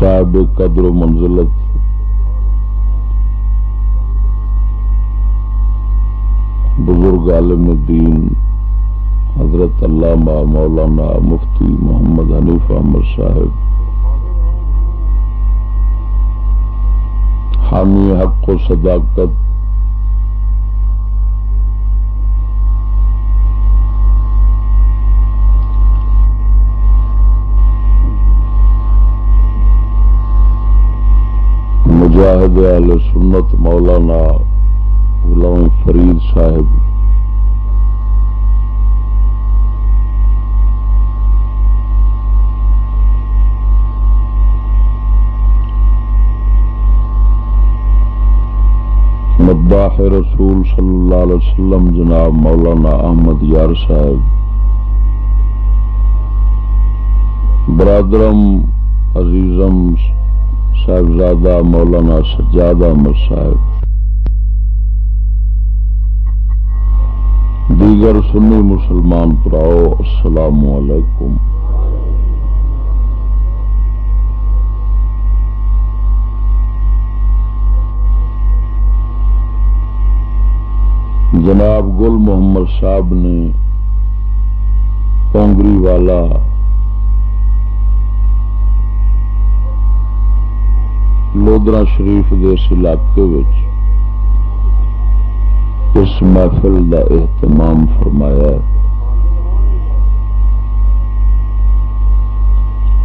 صاحب قدر و منزلت. بزرگ عالم دین حضرت علامہ مولانا مفتی محمد حنیف احمد صاحب. حامی حق و صداقت مجاہد عال سنت مولانا غلام فرید صاحب۔ مداح رسول صلی اللہ علیہ وسلم جناب مولانا احمد یار صاحب۔ برادرم، عزیزم صاحبزادہ مولانا سجاد احمد صاحب۔ دیگر سنی مسلمان پراؤ، السلام علیکم۔ جناب گل محمد صاحب نے کونگری والا لودرا شریف کے اس علاقے اس محفل کا اہتمام فرمایا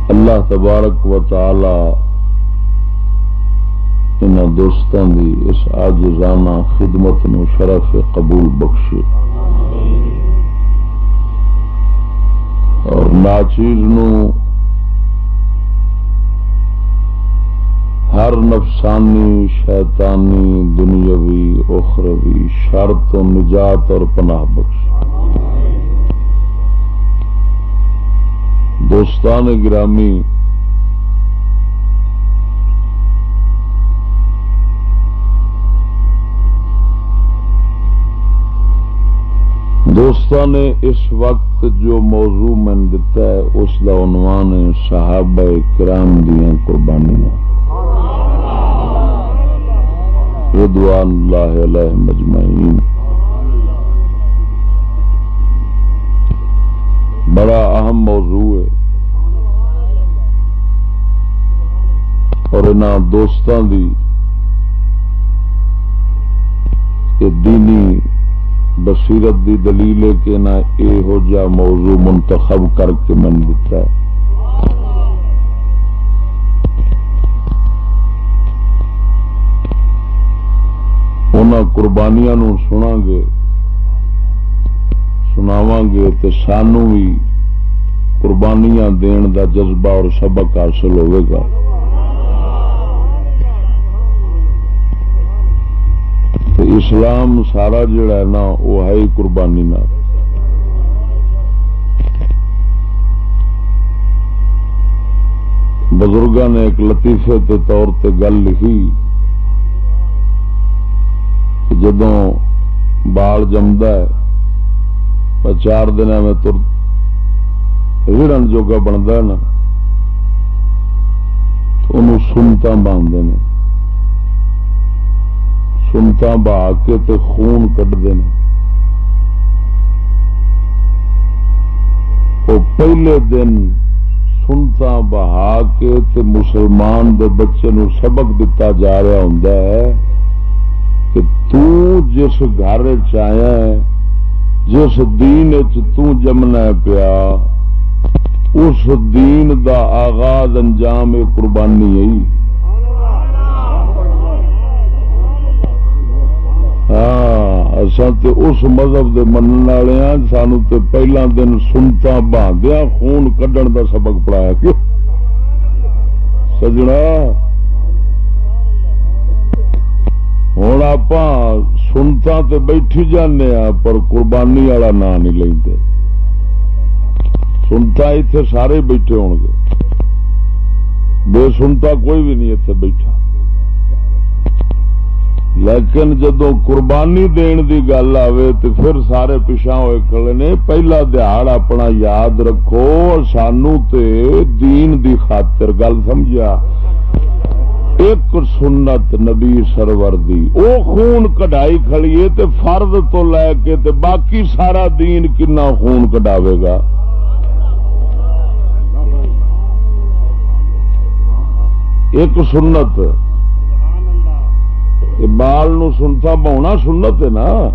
اللہ تبارک و تعالی ان دوستان دی اس آجزانہ خدمت نو شرف قبول بخشے اور ناچیز نو ہر نفسانی شیطانی دنیاوی اخروی شرط و نجات اور پناہ بخش۔ دوستان گرامی دوستان نے اس وقت جو موضوع میں دتا ہے، اس کا عنوان ہے صحابہ کرام دیا قربانیاں۔ رضوان اللہ علیہ مجمعین۔ بڑا اہم موضوع ہے۔ اور ان دوستان دی دینی بصیرت دی دلیل ہے کہ نہ یہ جا موضوع منتخب کر کے من دیتا ہے۔ قربانیاں نو سنا گے سناو گے تو سانو بھی قربانیاں دین دا جذبہ اور سبق حاصل ہوئے گا۔ تو اسلام سارا جڑا ہے نا، وہ ہے ہی قربانی نہ بزرگوں نے ایک لطیفے کے طور پہ گل لکھی جدو بال جمد چار دن میں تر ہڑن جوگا بنتا نا ان سنتا باندھتے ہیں سنتا بہا کے تے خون کٹتے ہیں وہ پہلے دن سنتا بہا کے تے مسلمان دے بچے نو سبق دتا جا رہا ہوں کہ تو جس گھر چیا جس دین جمنا پیا، اس دین دا آغاز انجام قربانی ہے ہاں اس مذہب کے من والے ہاں سانو تے پہلا دن سنتا باندیا خون کڈن دا سبق پڑھایا کیوں؟ سجنا؟ ہوں آپ سنتا تو بیٹھی جانے ہاں، پر قربانی والا نام نہیں لیں سنتا اتے سارے بیٹھے ہو گے بے سنتا کوئی بھی نہیں اتنے بیٹھا۔ لیکن جدو قربانی دین دی گل آئے تو پھر سارے پچھا ہوئے کھڑے نے، پہلا دہاڑ اپنا یاد رکھو سانو تے دین دی خاطر گل سمجھا ایک سنت نبی سرور دی، او خون کڈائی کھڑیے تے فرد تو لے کے تے باقی سارا دین کنا خون کڈاوے گا۔ ایک سنت بال نو سنتا بہنا سنت ہے نا۔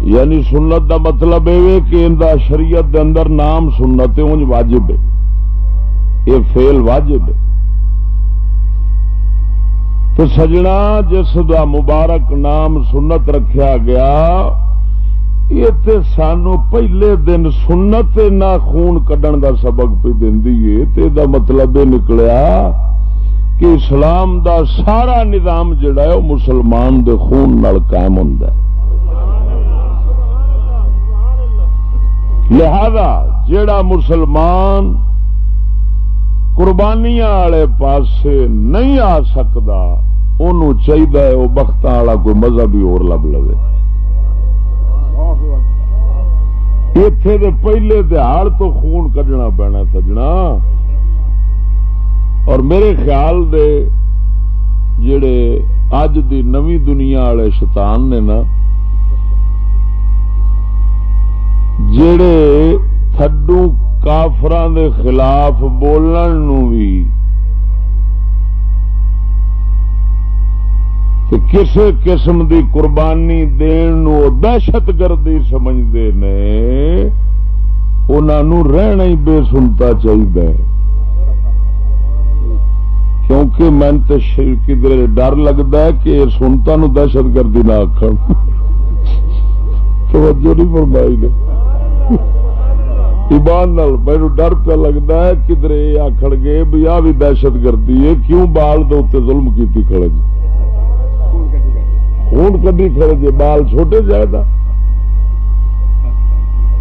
یعنی سنت دا مطلب یہ کہ دا شریعت دے اندر نام سنت انج واجب ہے۔ یہ فیل واجب ہے۔ تو سجنا جس دا مبارک نام سنت رکھیا گیا، یہ سانو پہلے دن سنت نہ خون کڈن دا سبق پہ دینی دا مطلب یہ نکلیا کہ اسلام دا سارا نظام جڑا ہے وہ مسلمان دے خون نال قائم ہوں لہذا جڑا مسلمان قربانیاں والے پاسے نہیں آ سکتا ان چاہیے وہ بخت والا کوئی مذہب ہی اور لب لو اتے پہلے دہاڑ تو خون کڈنا پینا سجنا اور میرے خیال دے جڑے اج دی نوی دنیا والے شیطان نے نا، جڑے تھڈو کافران دے خلاف بولن نو بھی کسے قسم دی قربانی دین نو دہشت گردی سمجھتے ہیں انہوں رہنا ہی بے سنتا چاہیے کیونکہ میں کدھر ڈر لگتا ہے کہ سنتا نو دہشت گردی نہ آخر توجہ نہیں فرمائی نے۔ ایمان نال میرے ڈر پہ لگتا ہے کدھر یہ آخر گے بھی آ بھی دہشت گردی ہے، کیوں بال دے ظلم کی کھڑے جی؟ خون کدی کھڑے جی بال چھوٹے جائے گا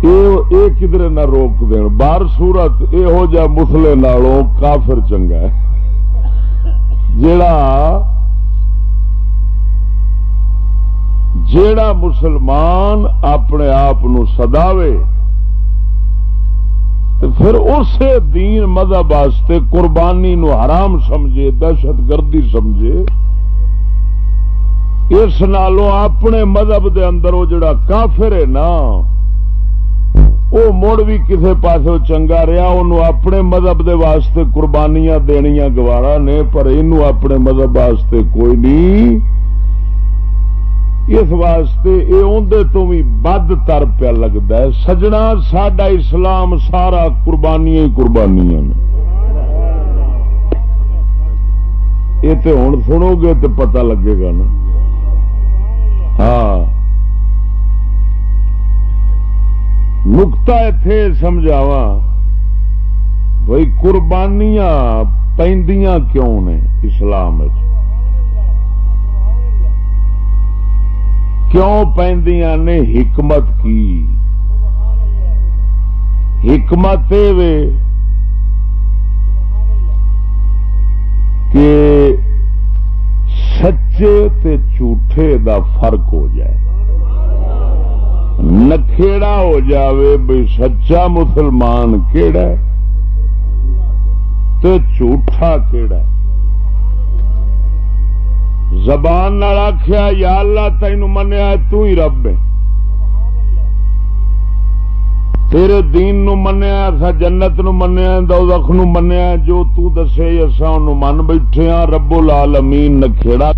یہ کدھر نہ روک دین۔ بار سورت یہو جہ مسلے نالوں کافر چنگا ہے۔ جڑا جیڑا مسلمان اپنے آپ سداوے پھر اسے دین مذہب واسطے قربانی نو حرام سمجھے، دہشت گردی سمجھے، اس نالوں اپنے مذہب دے اندر وہ جڑا کافر ہے نا وہ مڑ بھی کسی پاس چنگا رہا ان اپنے مذہب دے واسطے قربانیاں دنیا گوارا نے، پر یہ اپنے مذہب واسطے کوئی نہیں۔ اس واسطے یہ اندر تو بھی بد تر پیا لگتا ہے۔ سجنا سڈا اسلام سارا قربانیاں ہی قربانیاں یہ تو ہوں سنو گے تو پتہ لگے گا نا۔ ہاں۔ نکتا اتے سمجھاوا بھائی قربانیاں پہ کیوں نے اسلام کیوں پہ نے حکمت کی؟ حکمت کہ سچے تے جھوٹے دا فرق ہو جائے۔ نکھےڑا ہو جاوے بھائی سچا مسلمان کیڑا ہے؟ تو جھوٹا کیڑا ہے؟ زبان آخیا یا اللہ تین منیا تو ہی رب ہے۔ تیرے دین نو منیا سا جنت نو منیا دوزخ نو منیا جو تو دسے اصا ان من بیٹھے ہاں رب العالمین نکھےڑا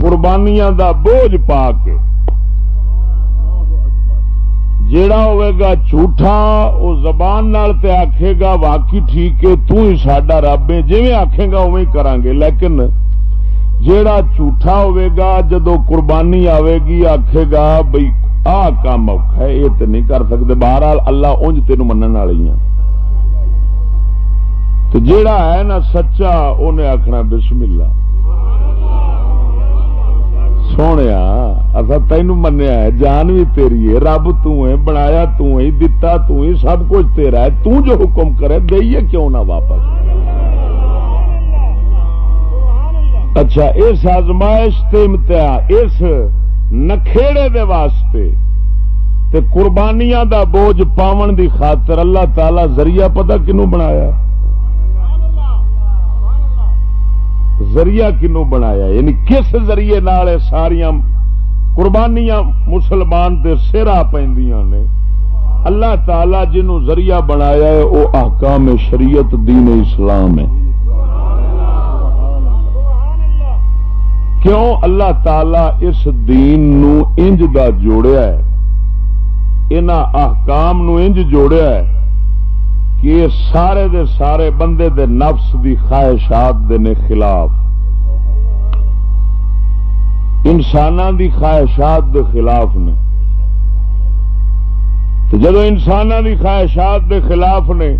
قربانیاں دا بوجھ پا کے جیڑا ہوئے گا جھوٹا وہ زبان نال تے آکھے گا واقعی ٹھیک ہے، تو ہی ساڈا رب ہے۔ جویں آکھے گا اویں کران گے۔ لیکن جیڑا جھوٹا ہوئے گا، جدو قربانی آئے گی، آکھے گا بھئی آ کام اوکھا ہے یہ تے نہیں کر سکتے بہرحال اللہ اونج تینوں منن والی ہیں۔ تو جیڑا ہے نا سچا انہیں آخنا بسم اللہ۔ سونے اصا تین منیا ہے جان بھی تیری ہے رب تنایا دتا ہی سب کچھ تیرا ہے تو جو حکم کرے دئیے کیوں نہ واپس اچھا اس آزمائش امتحان اس نکھےڑے دے واسطے تے قربانیاں دا بوجھ پاون دی خاطر اللہ تعالی ذریعہ پتہ کنو بنایا ذریعہ کنو بنایا یعنی کس ذریعے نال ساریا قربانیاں مسلمان دے سرا پہ اللہ تعالی جنوں ذریعہ بنایا ہے، وہ احکام شریعت دین اسلام ہے۔ کیوں اللہ تعالی اس دین نو انج دا جوڑیا ہے؟ ان احکام نو انج جوڑیا ہے۔ کہ سارے دے سارے بندے دے نفس دی خواہشات دے نے خلاف۔ انسان دی خواہشات دے خلاف نے۔ تو جدو انسان دی خواہشات دے خلاف نے،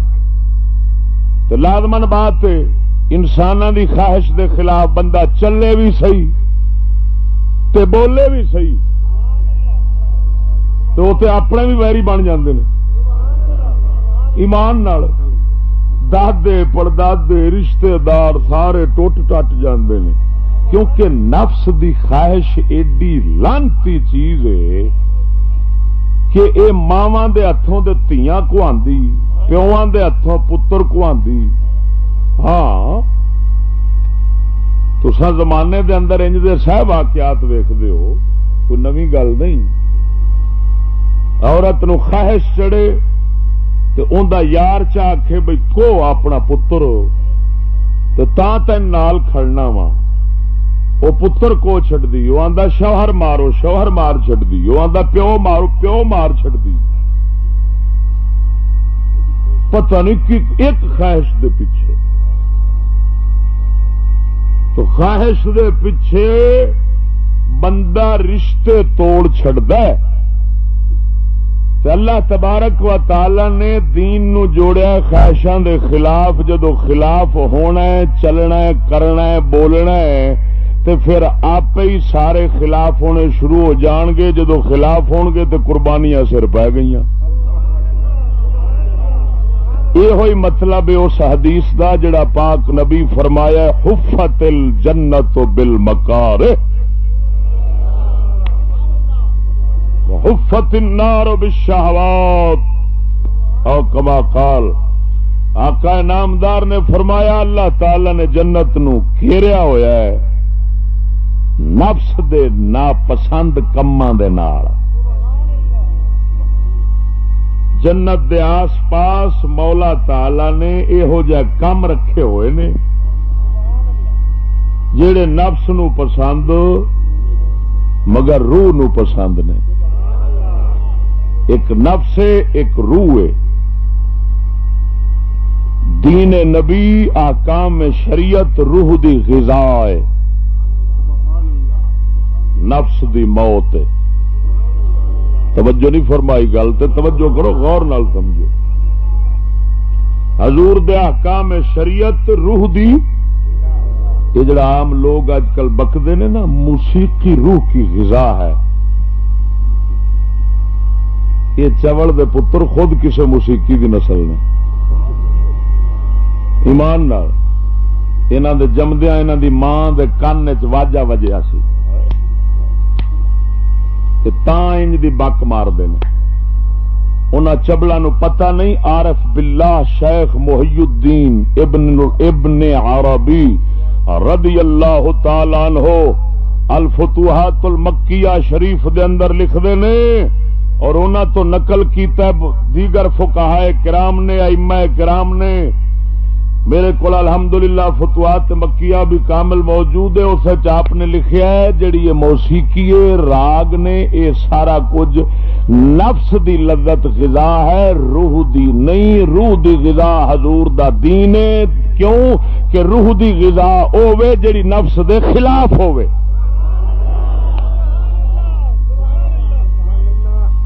تو لازمن بات انسان دی خواہش دے خلاف بندہ چلے بھی صحیح تے بولے بھی صحیح۔ تو تے اپنے بھی ویری بن جاندے نے۔ ایمان نال دادے پڑدادے رشتے دار سارے ٹوٹ ٹٹ جاندے نے۔ کیونکہ نفس دی خواہش ایڈی لانتی چیز ہے کہ اے ماواں دے ہاتھوں دے تیاں کو آندی پیواں دے ہاتھوں پتر کو آندی ہاں تو زمانے دے اندر انج دے سہ واقعات ویکھدے ہو، کوئی نوی گل نہیں۔ عورت نو خواہش چڑھے تو یار چاہ بھائی کو اپنا پتر تا تین نال کھڑنا وا۔ وہ پتر کو چڈ دی وہ آدھا شوہر مارو شوہر مار چڈ دی وہ آدھا پیو مارو پیو مار چڈ دی پتہ نہیں کہ ایک خواہش دے پیچھے۔ تو خواہش دے پیچھے بندہ رشتے توڑ چڑتا ہے۔ اللہ تبارک و تعالی نے دین نو جوڑیا خواہشاں دے خلاف، جدو خلاف ہونا ہے، چلنا ہے، کرنا ہے، بولنا ہے، تے پھر آپ ہی سارے خلاف ہونے شروع ہو جان گے، جدو خلاف ہون گے تو قربانیاں سر پی گئی یہ ہوئی مطلب اس حدیث دا جڑا پاک نبی فرمایا حفت الجنت بالمکار حفت النار بالشہوات او کما قال، آقا نامدار نے فرمایا، اللہ تعالی نے جنت نو گھیریا ہویا ہے، نفس دے ناپسند کما دے نال۔ جنت دے آس پاس مولا تعالی نے یہو جہ کم رکھے ہوئے نے جڑے نفس نو پسند مگر روح نو پسند نے۔ ایک نفس ہے، ایک روح ہے۔ دین نبی، آکام شریعت، روح دی غذا ہے۔ نفس دی موت ہے۔ توجہ نہیں فرمائی گل تو توجہ کرو، غور نال سمجھو۔ حضور دے آکام شریعت، روح دی۔ یہ جڑا عام لوگ اج کل بکتے نے نا، موسیقی روح کی غذا ہے۔ یہ چوڑ دے پتر خود کسی موسیقی کی نسل نے۔ ایمان دے جمدیا انہوں دی ماں دے کان چاجا وجیا سی۔ انج دی بک مار دے ان چبلا نو پتہ نہیں، عارف باللہ شیخ محی الدین ابن ابن عربی رضی اللہ تعالی عنہ الفتوحات المکیہ شریف دے اندر لکھ دے نے۔ اور انہوں تو نقل کیتا دیگر فکا کرام نے اما کرام نے۔ میرے کو الحمدللہ فتوات مکیہ بھی کامل موجود ہے، اس آپ نے لکھیا ہے، جڑی یہ موسیقی راگ نے، یہ سارا کچھ۔ نفس دی لذت غذا ہے، روح دی نہیں، روح دی غذا حضور دا دین ہے۔ کیوں؟ کہ روح دی غذا ہوے جڑی نفس دے خلاف ہوے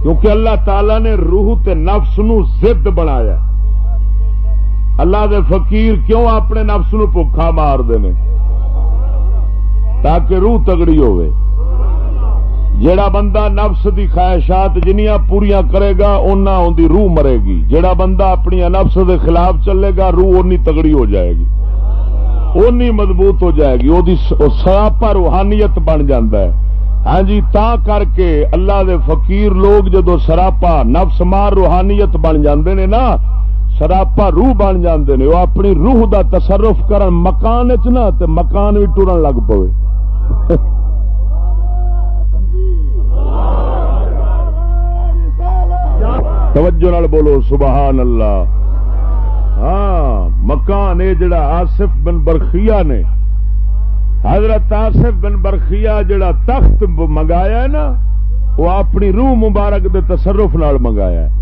کیونکہ اللہ تعالی نے روح تے نفس نو زد بنایا اللہ دے فقیر کیوں اپنے نفس نو بھوکھا مار دے تاکہ روح تگڑی ہوئے۔ جیڑا بندہ نفس دی خواہشات جنیاں پوریا کرے گا اُنہ ان دی روح مرے گی۔ جیڑا بندہ اپنی نفس دے خلاف چلے گا، روح اونی تگڑی ہو جائے گی۔ اونی مضبوط ہو جائے گی۔ وہ سراپا روحانیت بن جاندہ ہے۔ ہاں جی تا کر کے اللہ دے فقیر لوگ جدو سراپا نفس مار روحانیت بن جاندے نے نا، سراپا روح بن جاندے نے، وہ اپنی روح دا تصرف کرن مکان چ نہ تے مکان بھی ٹرن لگ پوے۔ توجہ نال بولو، سبحان اللہ۔ ہاں مکان اے جڑا آصف بن برخیا نے۔ حضرت آصف بن برخیا جڑا تخت منگایا ہے نا، وہ اپنی روح مبارک دے تصرف نال منگایا ہے۔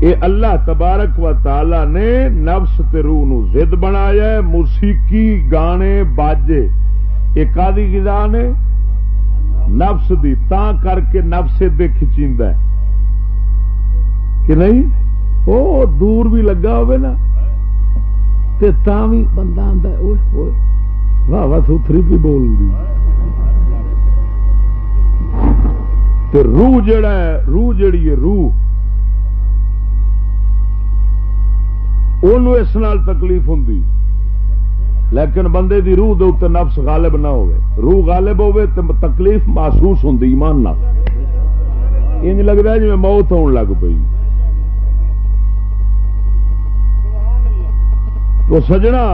اے اللہ تبارک و تعالی نے نفس تے روح نو زد بنایا ہے، موسیقی، گانے، باجے یہ کادی نے نفس دی تا کر کے نفس دے کھچیندا ہے۔ کہ نہیں؟ او دور بھی لگا ہوئے نا۔ تے تا بھی بندہ آندا ہے اوئے اوئے واہ واہ تھری بھی بول دی۔ تے روح جڑا ہے، روح جڑی ہے، روح۔ اس نال تکلیف ہوں لیکن بندے دی روح دے اتنے نفس غالب نہ ہوئے۔ روح غالب ہوئے تو تکلیف محسوس ہوں ایمان نہ انج لگتا ہے جی موت ہون لگ پئی۔ تو سجنا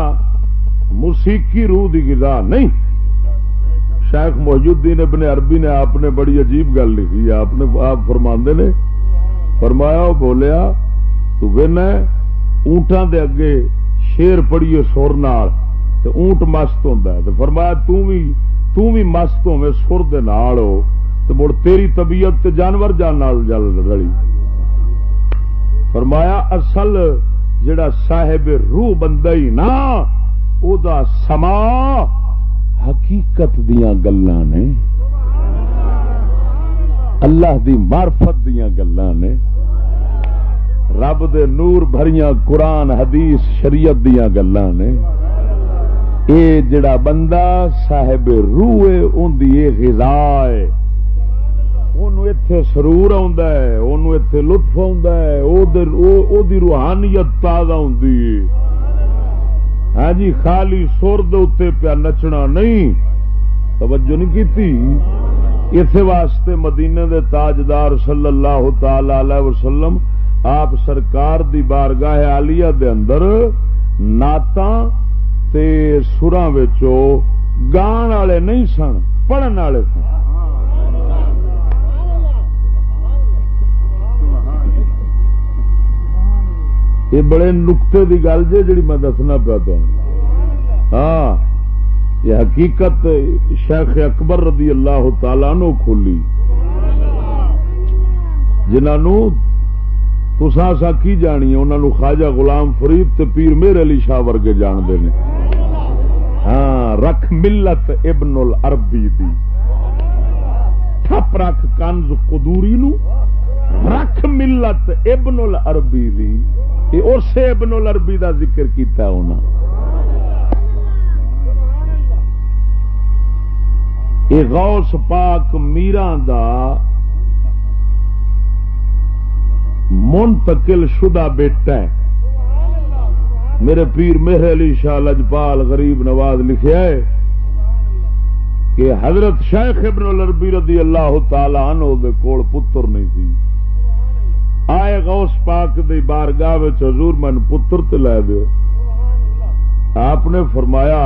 موسیقی روح دی غذا نہیں۔ شیخ محجودین ابن عربی نے آپ نے بڑی عجیب گل لکھی، آپ نے آپ فرما نے، فرمایا بولیا، تو وہنا اونٹاں دے اگے شیر پڑیے سر نال اونٹ مست ہوں فرمایا، تو بھی مست ہوے سر دے نال ہو تو مڑ تیری طبیعت تے جانور جان نال جل رلی۔ فرمایا، اصل جڑا صاحب روح بندہ ہی نا، او دا سما حقیقت دیاں گلاں نے، اللہ دی معرفت دیاں گلاں نے، رب دے نور بھریاں قرآن، حدیث، شریعت دیا گلا نے۔ اے جڑا بندہ صاحب روح اندی غذا ہے۔ اتے سرور آتے لطف آ روحانیت تازہ ہوں ہاں جی خالی سر دے پیا نچنا نہیں توجہ نہیں کی اسی واسطے مدینے دے تاجدار صلی اللہ تعالی علیہ وسلم آپ سرکار دی بارگاہ آلیا دے اندر نعت سرا گان والے نہیں سن پڑھن والے سن یہ بڑے نقطے دی گل جے جڑی میں دسنا پیا تو ہاں یہ حقیقت شیخ اکبر رضی اللہ تعالی نو کھولی۔ جنہوں تسا سا کی جانی انہوں خواجہ غلام فرید تے پیر میر علی شاہ ورگے جانتے ہیں ہاں رکھ ملت ابن العربی دی۔ تھپ رکھ کنز قدوری نو۔ رکھ ملت ابن العربی دی۔ اسے ابن العربی دا ذکر کیتا ہونا یہ غوث پاک میران دا منتقل شدہ بیٹا ہے۔ میرے پیر مہر علی شاہ لجپال غریب نواز لکھا ہے کہ حضرت شیخ ابن الربی رضی اللہ تعالی عنہ دے کول پتر نہیں تھی۔ آئے غوث پاک دی بارگاہ حضور من پتر لے دے۔ آپ نے فرمایا،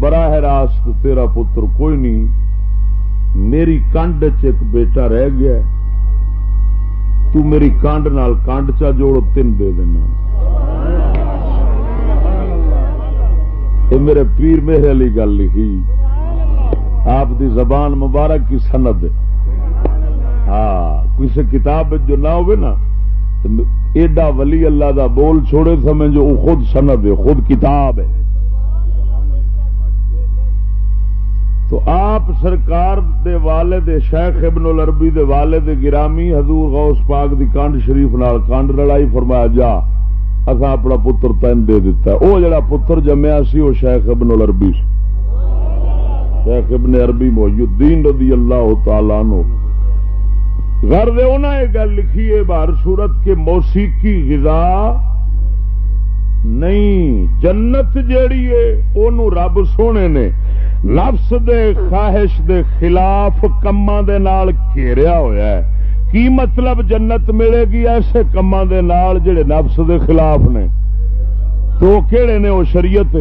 براہ راست تیرا پتر کوئی نہیں، میری کنڈ چ بیٹا رہ گیا تو میری کانڈ نال کانڈ چا جوڑ تین دے دینا۔ یہ میرے پیر میرے علی گل لکھی۔ آپ دی زبان مبارک کی سند ہاں کسی کتاب جو نہ ہوئے نا ایڈا ولی اللہ دا بول چھوڑے سمجھو خود سند ہے، خود کتاب ہے۔ تو آپ سرکار دے والد شیخ ابن العربی دے والد گرامی حضور غوث پاک دی کانڈ شریف نال کانڈ لڑائی فرمایا، جا اصا اپنا پتر تین دے دیتا ہے۔ او جڑا پتر جمیا سی وہ شیخ ابن العربی سی۔ شیخ ابن عربی محی الدین رضی اللہ تعالی نو گھر دے یہ گل لکھی ہے بار صورت کے موسیقی غذا نہیں، جنت جیڑی ہے، اونوں رب سونے نے نفس دے، خواہش دے خلاف کما دے نال گھیریا ہویا ہے۔ کی مطلب جنت ملے گی ایسے کاموں کے نال جڑے نفس دے خلاف نے؟ تو کہڑے نے وہ شریعت؟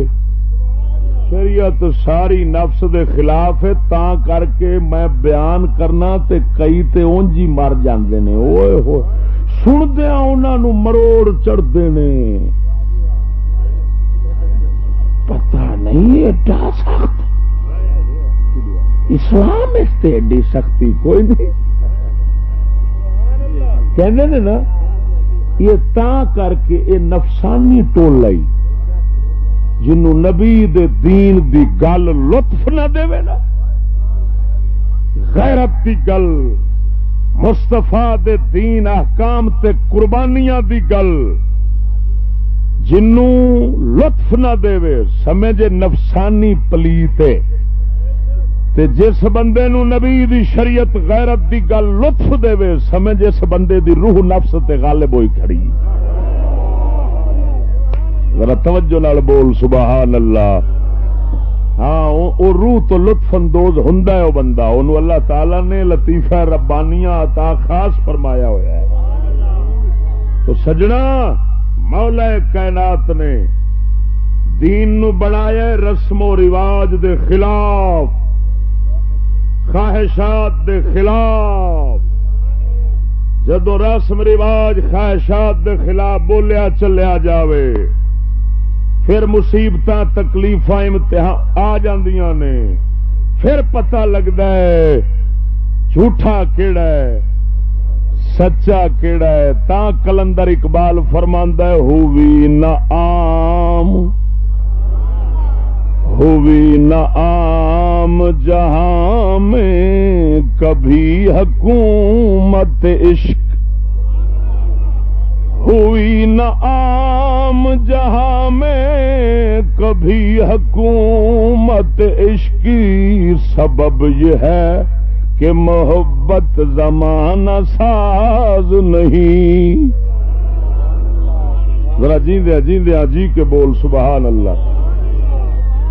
شریعت ساری نفس دے خلاف ہے تا کر کے میں بیان کرنا تے کئی تے اونجی مر جاندے نے۔ اوئے ہو سندیا انہوں مروڑ چڑھتے نے۔ پتا نہیں ایڈا سخت۔ اسلام اس تے ایڈی سختی کوئی نہیں۔ کہ نا، یہ تا کر کے یہ نفسانی ٹول لائی جنو نبی دے دین دی گل لطف نہ دے نا۔ غیرت دی گل مستفا دے دین احکام تے قربانیاں دی گل، جنو لطف نہ دے سمجھے نفسانی پلیتے تے جس بندے نو نبی دی شریعت غیرت دی گل لطف دے سمجھ اس بندے دی روح نفس تے غالب ہوئی کھڑی۔ ذرا توجہ نال بول سبحان اللہ ہاں او روح تو لطف اندوز ہوں وہ بندہ۔ انہوں اللہ تعالی نے لطیفہ ربانیاں عطا خاص فرمایا ہوا ہے۔ تو سجنا مولا کائنات نے دین نو بنایا رسم و رواج دے خلاف، خواہشات دے خلاف۔ جدو رسم رواج خواہشات دے خلاف بولیا چلیا جاوے پھر مصیبت تکلیف امتحان آ نے۔ پھر پتا لگتا ہے جھوٹا کیڑا ہے، سچا کیڑا ہے۔ تا کلندر اقبال فرماندہ ہووی نہ آم ہووی نہ آم جہاں میں کبھی حکومت عشق ہوئی نہ عام جہاں میں کبھی حکومت عشقی سبب یہ ہے کہ محبت زمانہ ساز نہیں۔ ذرا جیندیا جیندیا جی کے بول، سبحان اللہ۔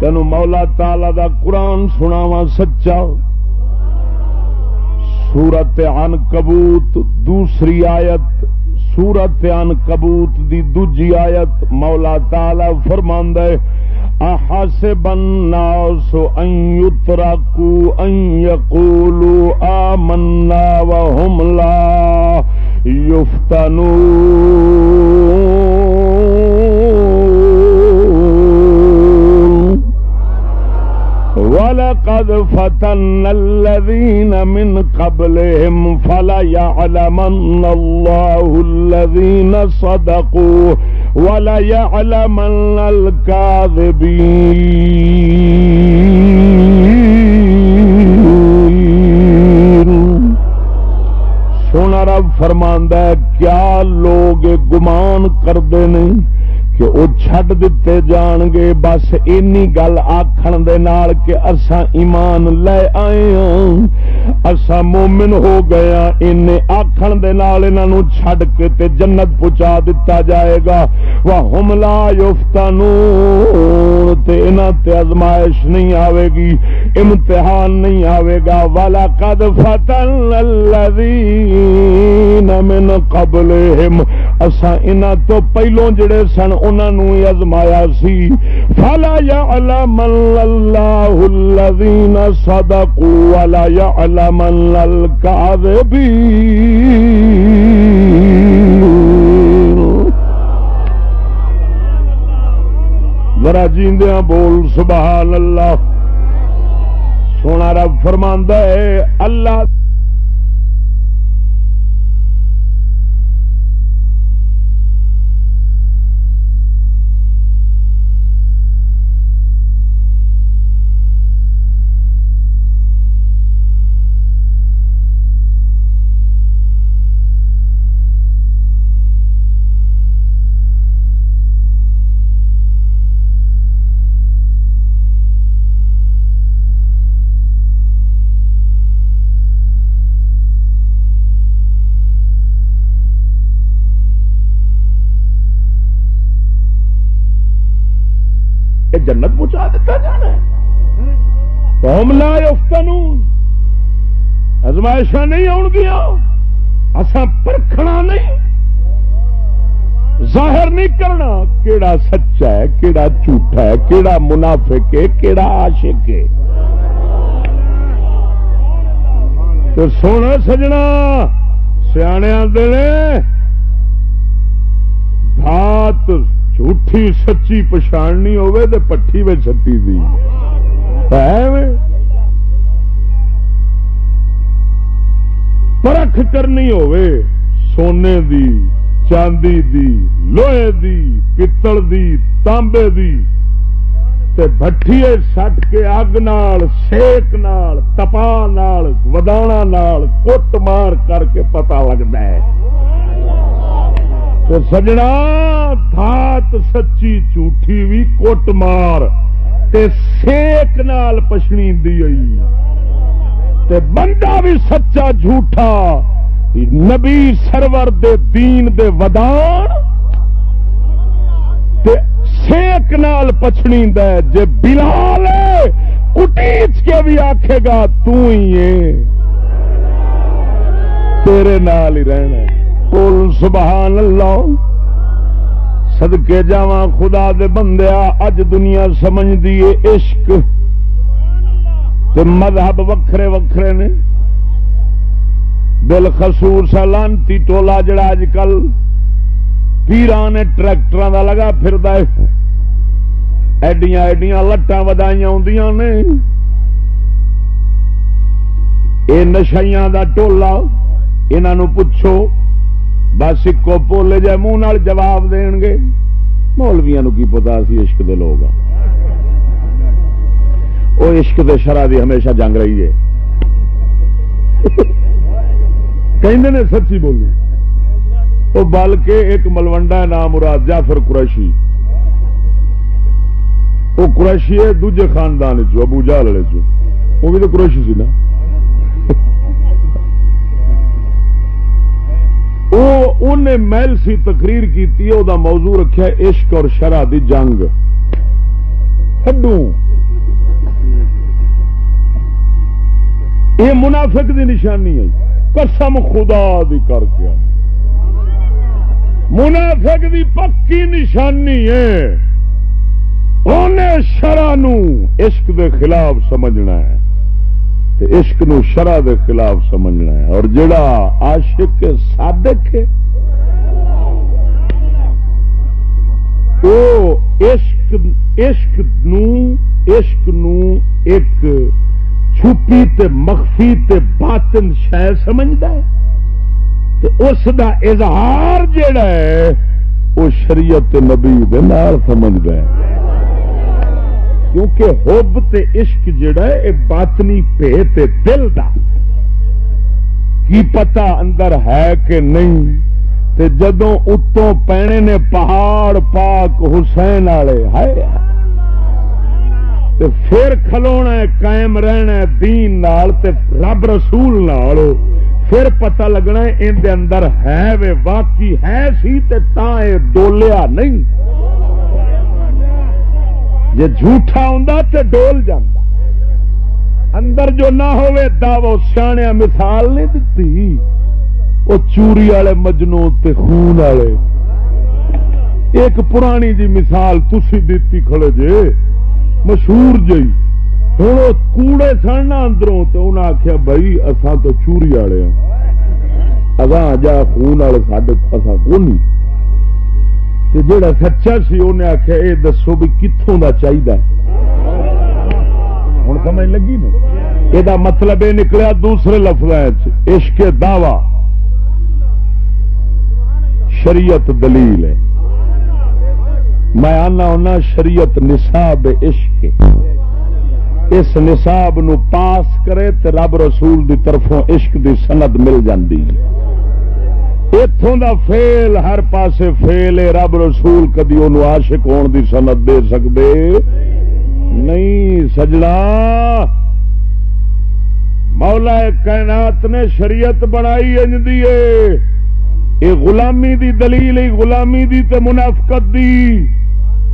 تین مولا تالا دا قرآن سناوا سچا۔ سورت ان کبوت دوسری آیت۔ سورت ان کبوت دی دوجی آیت مولا تالا فرماند احسب الناس ان يتركوا ان يقولوا آمنا وهم لا يفتنون ولقد فتن الذين من قبلهم فلا يعلمن الله الذين صدقوا ولا يعلمن الكاذبين. سونا رب فرماندا ہے، کیا لوگ گمان کردے نہیں کہ وہ چھڈ دیتے جان گے بس اینی گل آخر کہ اسا ایمان لے آئے ہاں۔ اسا مومن ہو گیا ان آخر چھڈ کے تے جنت پہنچا دتا جائے گا۔ وہ حملہ یوفتا تے ازمائش نہیں آئے گی، امتحان نہیں آئے گا۔ والا قد فتن الذین من قبلہم اسا انہاں تو پہلوں جڑے سن انہوں ازمایا سی۔ فلا يعلم الله الذين صدقوا ولا يعلم الكاذبين۔ ذرا جیندیاں بول سبحان اللہ۔ سونا رب فرماندہ ہے اللہ قوم لا افتا ازمائشاں نہیں آن گیا اسا پرکھنا نہیں۔ ظاہر نہیں کرنا کیڑا سچا ہے، کیڑا جھوٹا ہے، کیڑا منافق ہے، کیڑا عاشق ہے۔ تو سونا سجنا سیا دھات جھوٹھی سچی پچھاڑنی ہوے تو پٹھی میں چھٹی دی۔ پرکھ کرنی ہوے سونے دی چاندی دی لوہے دی پتل دی تانبے دی تے بٹھیے سٹ کے اگ نال سیک نال تپا نال ودانا نال کٹ مار کر کے پتا لگتا ہے تو سجنا دھات سچی جھوٹھی بھی کٹ مار تے سیک نال پچھنی دی تے بندہ بھی سچا جھوٹا، نبی سرور دے دین دے ودان تے سیک نال پچھنی دے جے بلال کٹیچ کے بھی آکھے گا تو ہی ہے۔ تیرے نال ہی رہنا بول سبحان اللہ سدکے جا خدا دے بندیا اج دنیا سمجھ دیے عشق۔ تے مذہب وکھرے وکھرے نے۔ بالخصور سلانتی ٹولا جڑا اج کل پیران ٹریکٹر کا لگا پھر ایڈیاں ایڈیاں لٹان ودائی نے۔ یہ نشائیاں دا ٹولا انہوں پوچھو، بس ایکو پولی جائے منہ جواب دین گے۔ مولویا کی پتا سی عشق دے لوگ وہ عشق دے شرح دی ہمیشہ جنگ رہی ہے۔ کہ سچی بولی۔ وہ بل کے ایک ملوڈا نام مراد جعفر قریشی۔ وہ قریشی ہے دوجے خاندان چ ابو جال والے چ وہ بھی تو قریشی سی نا۔ محل سی تقریر کی موضوع رکھا عشق اور شرح دی جنگ۔ ہڈو یہ منافق دی نشانی ہے۔ قسم خدا دی کر کے۔ منافق دی پکی نشانی ہے۔ انہیں شرح عشق دے خلاف سمجھنا ہے۔ عشق نو شرح دے خلاف سمجھنا ہے۔ اور جڑا عاشق صادق ہے، او عشق عشق نو عشق نو ایک چھپی تے مخفی تے باطن شہ سمجھدا ہے؟ تے اس دا اظہار جڑا ہے، وہ شریعت نبی دے نال ہے۔ کیونکہ ہوب تے عشق جڑا ہے یہ باطنی پے تے دل دا۔ کی پتا اندر ہے کہ نہیں؟ تے جدوں اتوں پینے نے پہاڑ پاک حسین والے ہے۔ تے پھر کھلونا ہے، قائم رہنا ہے، دین نال تے رب رسول نال۔ پھر پتہ لگنا ہے، ان دے اندر ہے وے، واقعی ہے سی تے تاں اے ڈولیا نہیں۔ جی جھوٹا ہوں تو ڈول جانا اندر جو نہ ہوئے دعو سیاح مثال نہیں دیتی وہ چوری والے مجنو تے خون والے۔ ایک پرانی جی مثال تھی دیتی کھڑے جے۔ مشہور جی ہوں کوڑے سڑنا اندروں تو انہیں آخیا بھائی اصا تو چوری والے ہاں۔ اگاں جا خون والے سڈے اصا کون جڑا سچا سی انہیں آخیا یہ دسو بھی کتوں کا چاہیے ہوں سمجھ لگی نا یہ مطلب یہ نکلیا دوسرے لفظ عشق دعوی۔ شریعت دلیل ہے۔ میں آنا ہونا شریعت نصاب عشق اس نصاب نو پاس کرے تو رب رسول دی طرفوں عشق دی سند مل جاندی اتوں دا فیل ہر پاسے فیل ہے، رب رسول کدی ان عاشق ہون دی سنت دے سکتے نہیں۔ سجنا مولا کائنات نے شریعت بنائی انج دیے اے غلامی دی دلیل غلامی دی تے منافقت دی۔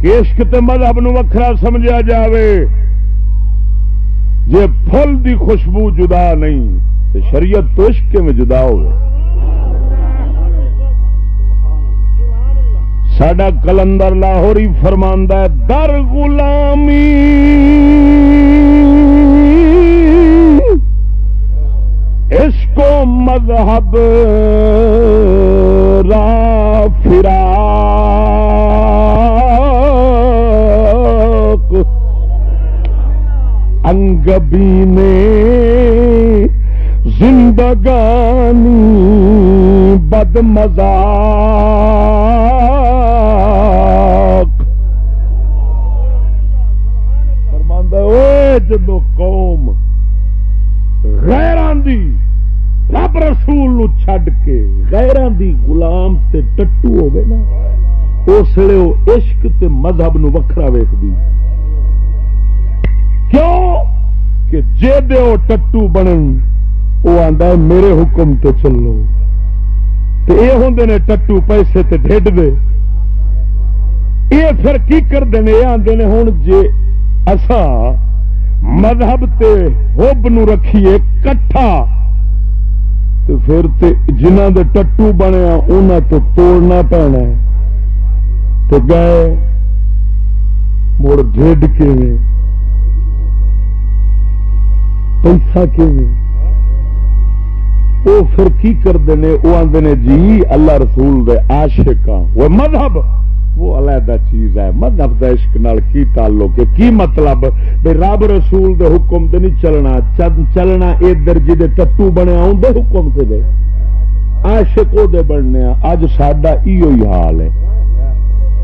کہ عشق تے مذہب نو وکھرا سمجھا جاوے۔ جے پھل دی خوشبو جدا نہیں تو شریعت تو عشق میں جدا ہو ساڈا کلندر لاہوری فرماندہ ہے، در غلامی عشق و مذہب را فرا انگبی نے زندگانی بد مزاق فرماندہ اوے جدو قوم، غیران دی، رب رسول نو چھڈ کے غیران دی غلام تے ٹٹو ہوگے نا، اس لیے وہ عشق تے مذہب نو وکھرا ویخ دی کیوں کہ جے دے وہ ٹٹو بنن وہ آندا ہے میرے حکم تے چلو۔ تے اے ہوندے نے ٹٹو پیسے تے ڈھڈ دے۔ یہ پھر کی کرتے ہیں یہ آتے ہیں ہوں جے اسا مذہب تے حب نو رکھیے کٹھا۔ تو پھر تے جنہ دے ٹٹو بنیا ہاں، انہاں تو توڑنا پینا ہے۔ تو گئے، مڑ ڈھڈ کے پیسہ کیویں وہ پھر کی کرتے ہیں؟ وہ آتے ہیں جی اللہ رسول دے عاشق ہاں۔ وہ مذہب، وہ علیحدہ چیز ہے۔ مذہب دا عشق نال کی تعلق ہے؟ کی مطلب؟ بے رب رسول دے حکم تے نہیں چلنا۔ چلنا ادھر جی ٹٹو بنیا ان دے حکم سے دے۔ عاشق او دے بننے ہاں۔ اج ساڈا ایو ہی حال ہے۔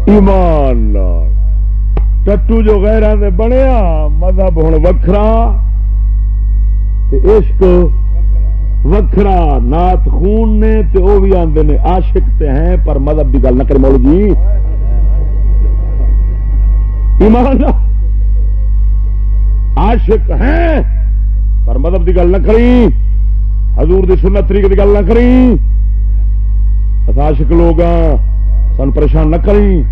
ایمان نال۔ ٹٹو جو غیراں دے بنیا ہاں، مذہب ہن وکھرا۔ تے عشق وکھرا نات خون نے تے او بھی آندے نے عاشق تے ہیں، پر مذہب دی گل نہ کر مول جی۔ ایمان عاشق ہیں، پر مذہب دی گل نہ کری حضور دی سنت طریقے دی گل نہ کری عاشق لوگ سن پریشان نہ کری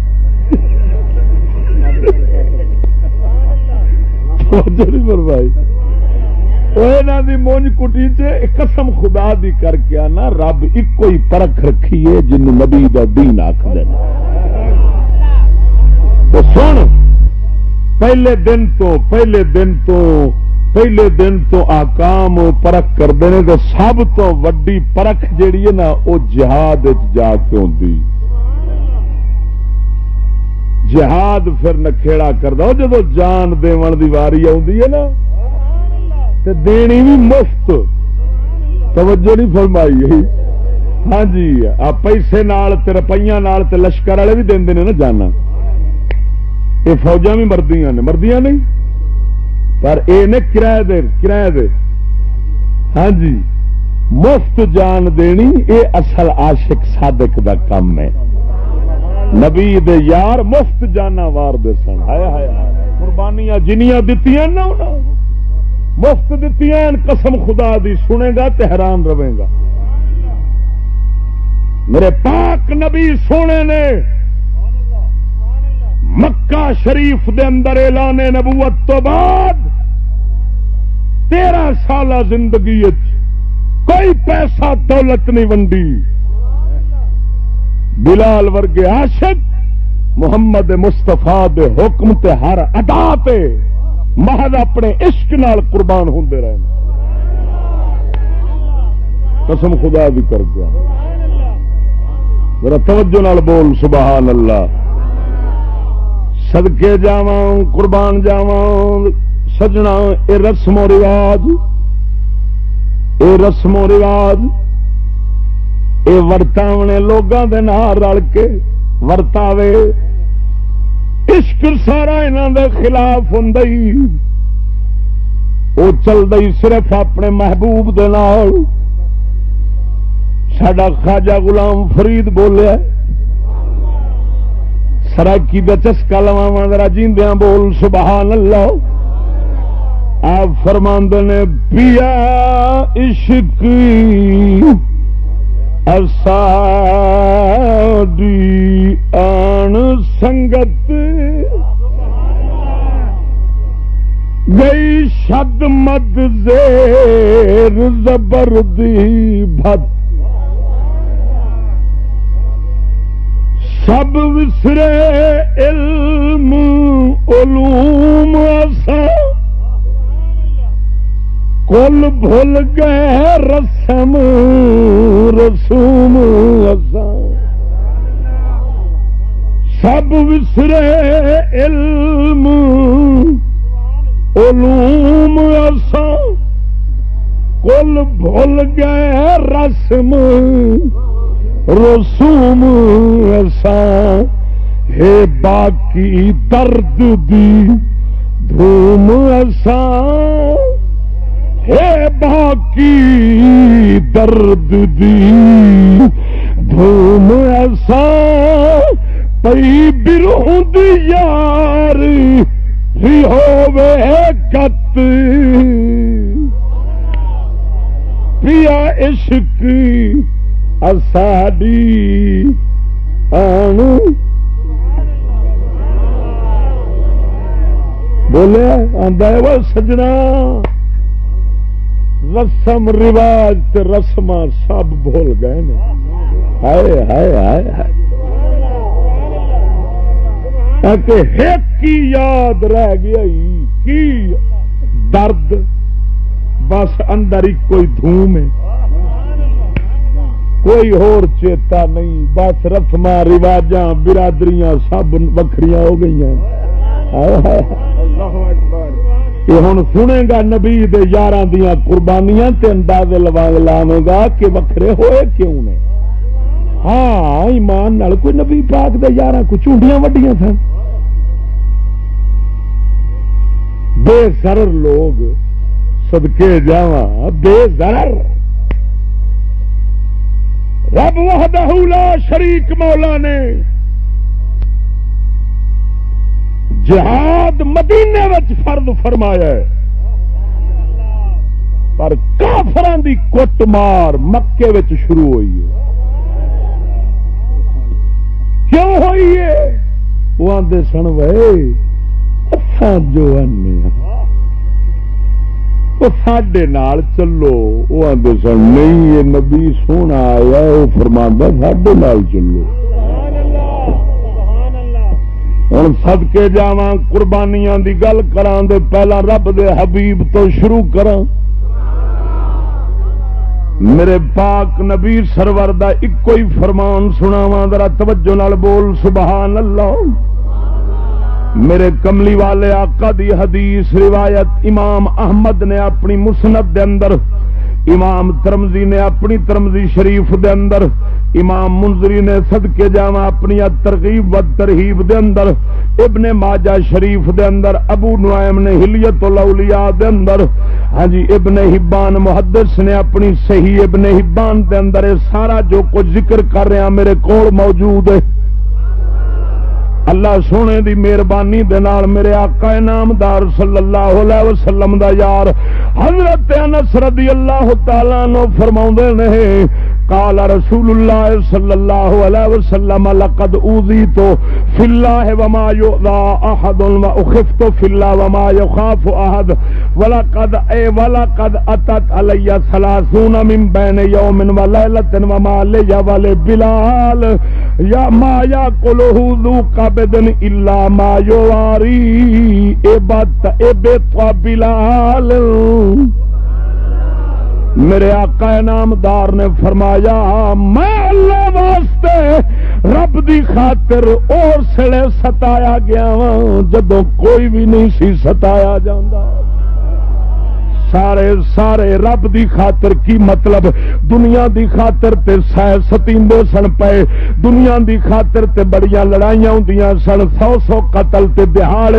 بھائی دی مونج کٹی قسم خدا دی کر کے آنا، رب ایک ہی پرکھ رکھیے جن نبی دا دین آخ سن، پہلے دن تو، پہلے دن تو، پہلے دن تو آکام پرکھ کرتے ہیں تو سب تو وڈی پرکھ جیڑی ہے نا، وہ جہاد جا کے ہوتی جہاد پھر نکھےڑا کردہ۔ جب جان دون دی واری آئی ہے نا دینی بھی مفت۔ توجہ نہیں فرمائی ہاں جی آ پیسے نال روپیہ نال تے لشکر والے بھی دے نا جانا۔ یہ فوجا بھی مردیاں نے۔ مردیاں نہیں، پر یہ نے کرایہ دے کرایہ دے۔ ہاں جی مفت جان دینی اے اصل عاشق صادق دا کام ہے۔ نبی دے یار مفت جانا وار دے سن۔ ہائے ہائے قربانیاں جنیاں دتیاں نا مفت دیتی قسم خدا دی سنے گا تو حیران رہے گا۔ میرے پاک نبی سونے نے مکہ شریف دے اندر اعلان نبوت تو بعد تیرہ سالہ زندگی کوئی پیسہ دولت نہیں ونڈی۔ بلال ورگے عاشق، محمد مستفا دے حکم تے ہر ادا پہ محض اپنے عشق نال قربان ہوں رہے قسم خدا بھی کر گیا میرا توجہ نال بول، سبحان اللہ۔ سدکے جا قربان جاوا سجنا، اے رسم و رواج۔ اے رسم و رواج۔ اے ورتاونے لوگوں کے نال رل کے ورتاوے۔ عشق سارا یہاں دے خلاف ہوں وہ چل رہی صرف اپنے محبوب دے نال۔ خواجہ غلام فرید بولیا سراکی چسکا لوا ذرا جیندیاں بول سبحان اللہ آپ فرماند نے پیا عشق۔ آن سنگت گئی شد مد زیر زبر دی سب وسرے علم علوم ایسا کل بھول گئے رسم رسوم سب وسرے علم، علوم ایسا کل بھول گئے رسم رسوم ایسا ہے باقی درد دی دھوم ایسا ہے باقی درد دی۔ دھوم ایسا پی بروں یار ہی ہوے گت۔ پیا عشق ساڈی آن بولے آدھا وہ سجنا۔ رسم رواج تے رسم سب بھول گئے نا۔ ہائے ہائے ہائے ہائے۔ کی یاد رہ گیا کی درد، بس اندر ہی کوئی دھوم ہے۔ کوئی ہور چیتا نہیں، بس رسم رواج برادریاں سب وکری ہو گئی ہیں یہ ہوں سنے گا نبی دے یار دیا قربانیاں تے اندازے لوگ لاوے گا کہ وکھرے ہوئے کیوں نے؟ ہاں ایمان نال کوئی نبی پاک دے یار کو چونڈیاں وڈیاں سن۔ بے سر لوگ سدکے جا بے زرر رب وحدہ لا شریک مولا نے جہاد مدینے فرد فرمایا ہے۔ پر کافران دی کٹ مار مکے وچ شروع ہوئی ہے۔ کیوں ہوئی ہے؟ وہ آدھے سن وے جو آنے سڈے چلو۔ وہ آدھے سن، نہیں، یہ نبی سونا آیا، وہ فرما سڈے چلو۔ ہوں سد کے جا قربانیاں دی گل کران دے پہلا رب دے حبیب تو شروع کر میرے پاک نبی سرور دا ایک ہی فرمان سناواں ذرا توجہ نال بول سبحان اللہ میرے کملی والے آقا دی حدیث روایت امام احمد نے اپنی مسنت دے اندر امام ترمزی نے اپنی ترمزی شریف دے اندر، امام منظری نے صدقے جاوا اپنی ترغیب و ترہیب دے اندر، ابن ماجہ شریف دے اندر، ابو نعیم نے ہلیت الاولیاء دے اندر ہاں جی ابن حبان محدث نے اپنی صحیح ابن حبان دے اندر سارا جو کچھ ذکر کر رہا میرے کول موجود ہے۔ اللہ سونے دی مہربانی میرے آقا نامدار صلی اللہ علیہ وسلم دا یار حضرت انس رضی اللہ تعالی نو فرما نے قال رسول اللہ صلی اللہ علیہ وسلم، لقد اوذیت فی اللہ وما یؤذا احد واخفت فی اللہ وما يخاف احد۔ ولقد اے ولقد اتت علی 30 من بین یوم و لیلۃ وما لی ولبلال یا ما یاکلہ ذو قبض الا ما یواری، اے بت اے بیت بلال۔ میرے آقا نامدار نے فرمایا، میں اللہ واسطے رب دی خاطر اور سڑے ستایا گیا ہاں، وا جدو کوئی بھی نہیں سی ستایا جاندہ سارے سارے رب دی خاطر کی مطلب؟ دنیا دی خاطر تے ستیندے سن پے، دنیا دی خاطر تے بڑیاں لڑائیاں ہوں سن، سو سو قتل تے دہاڑ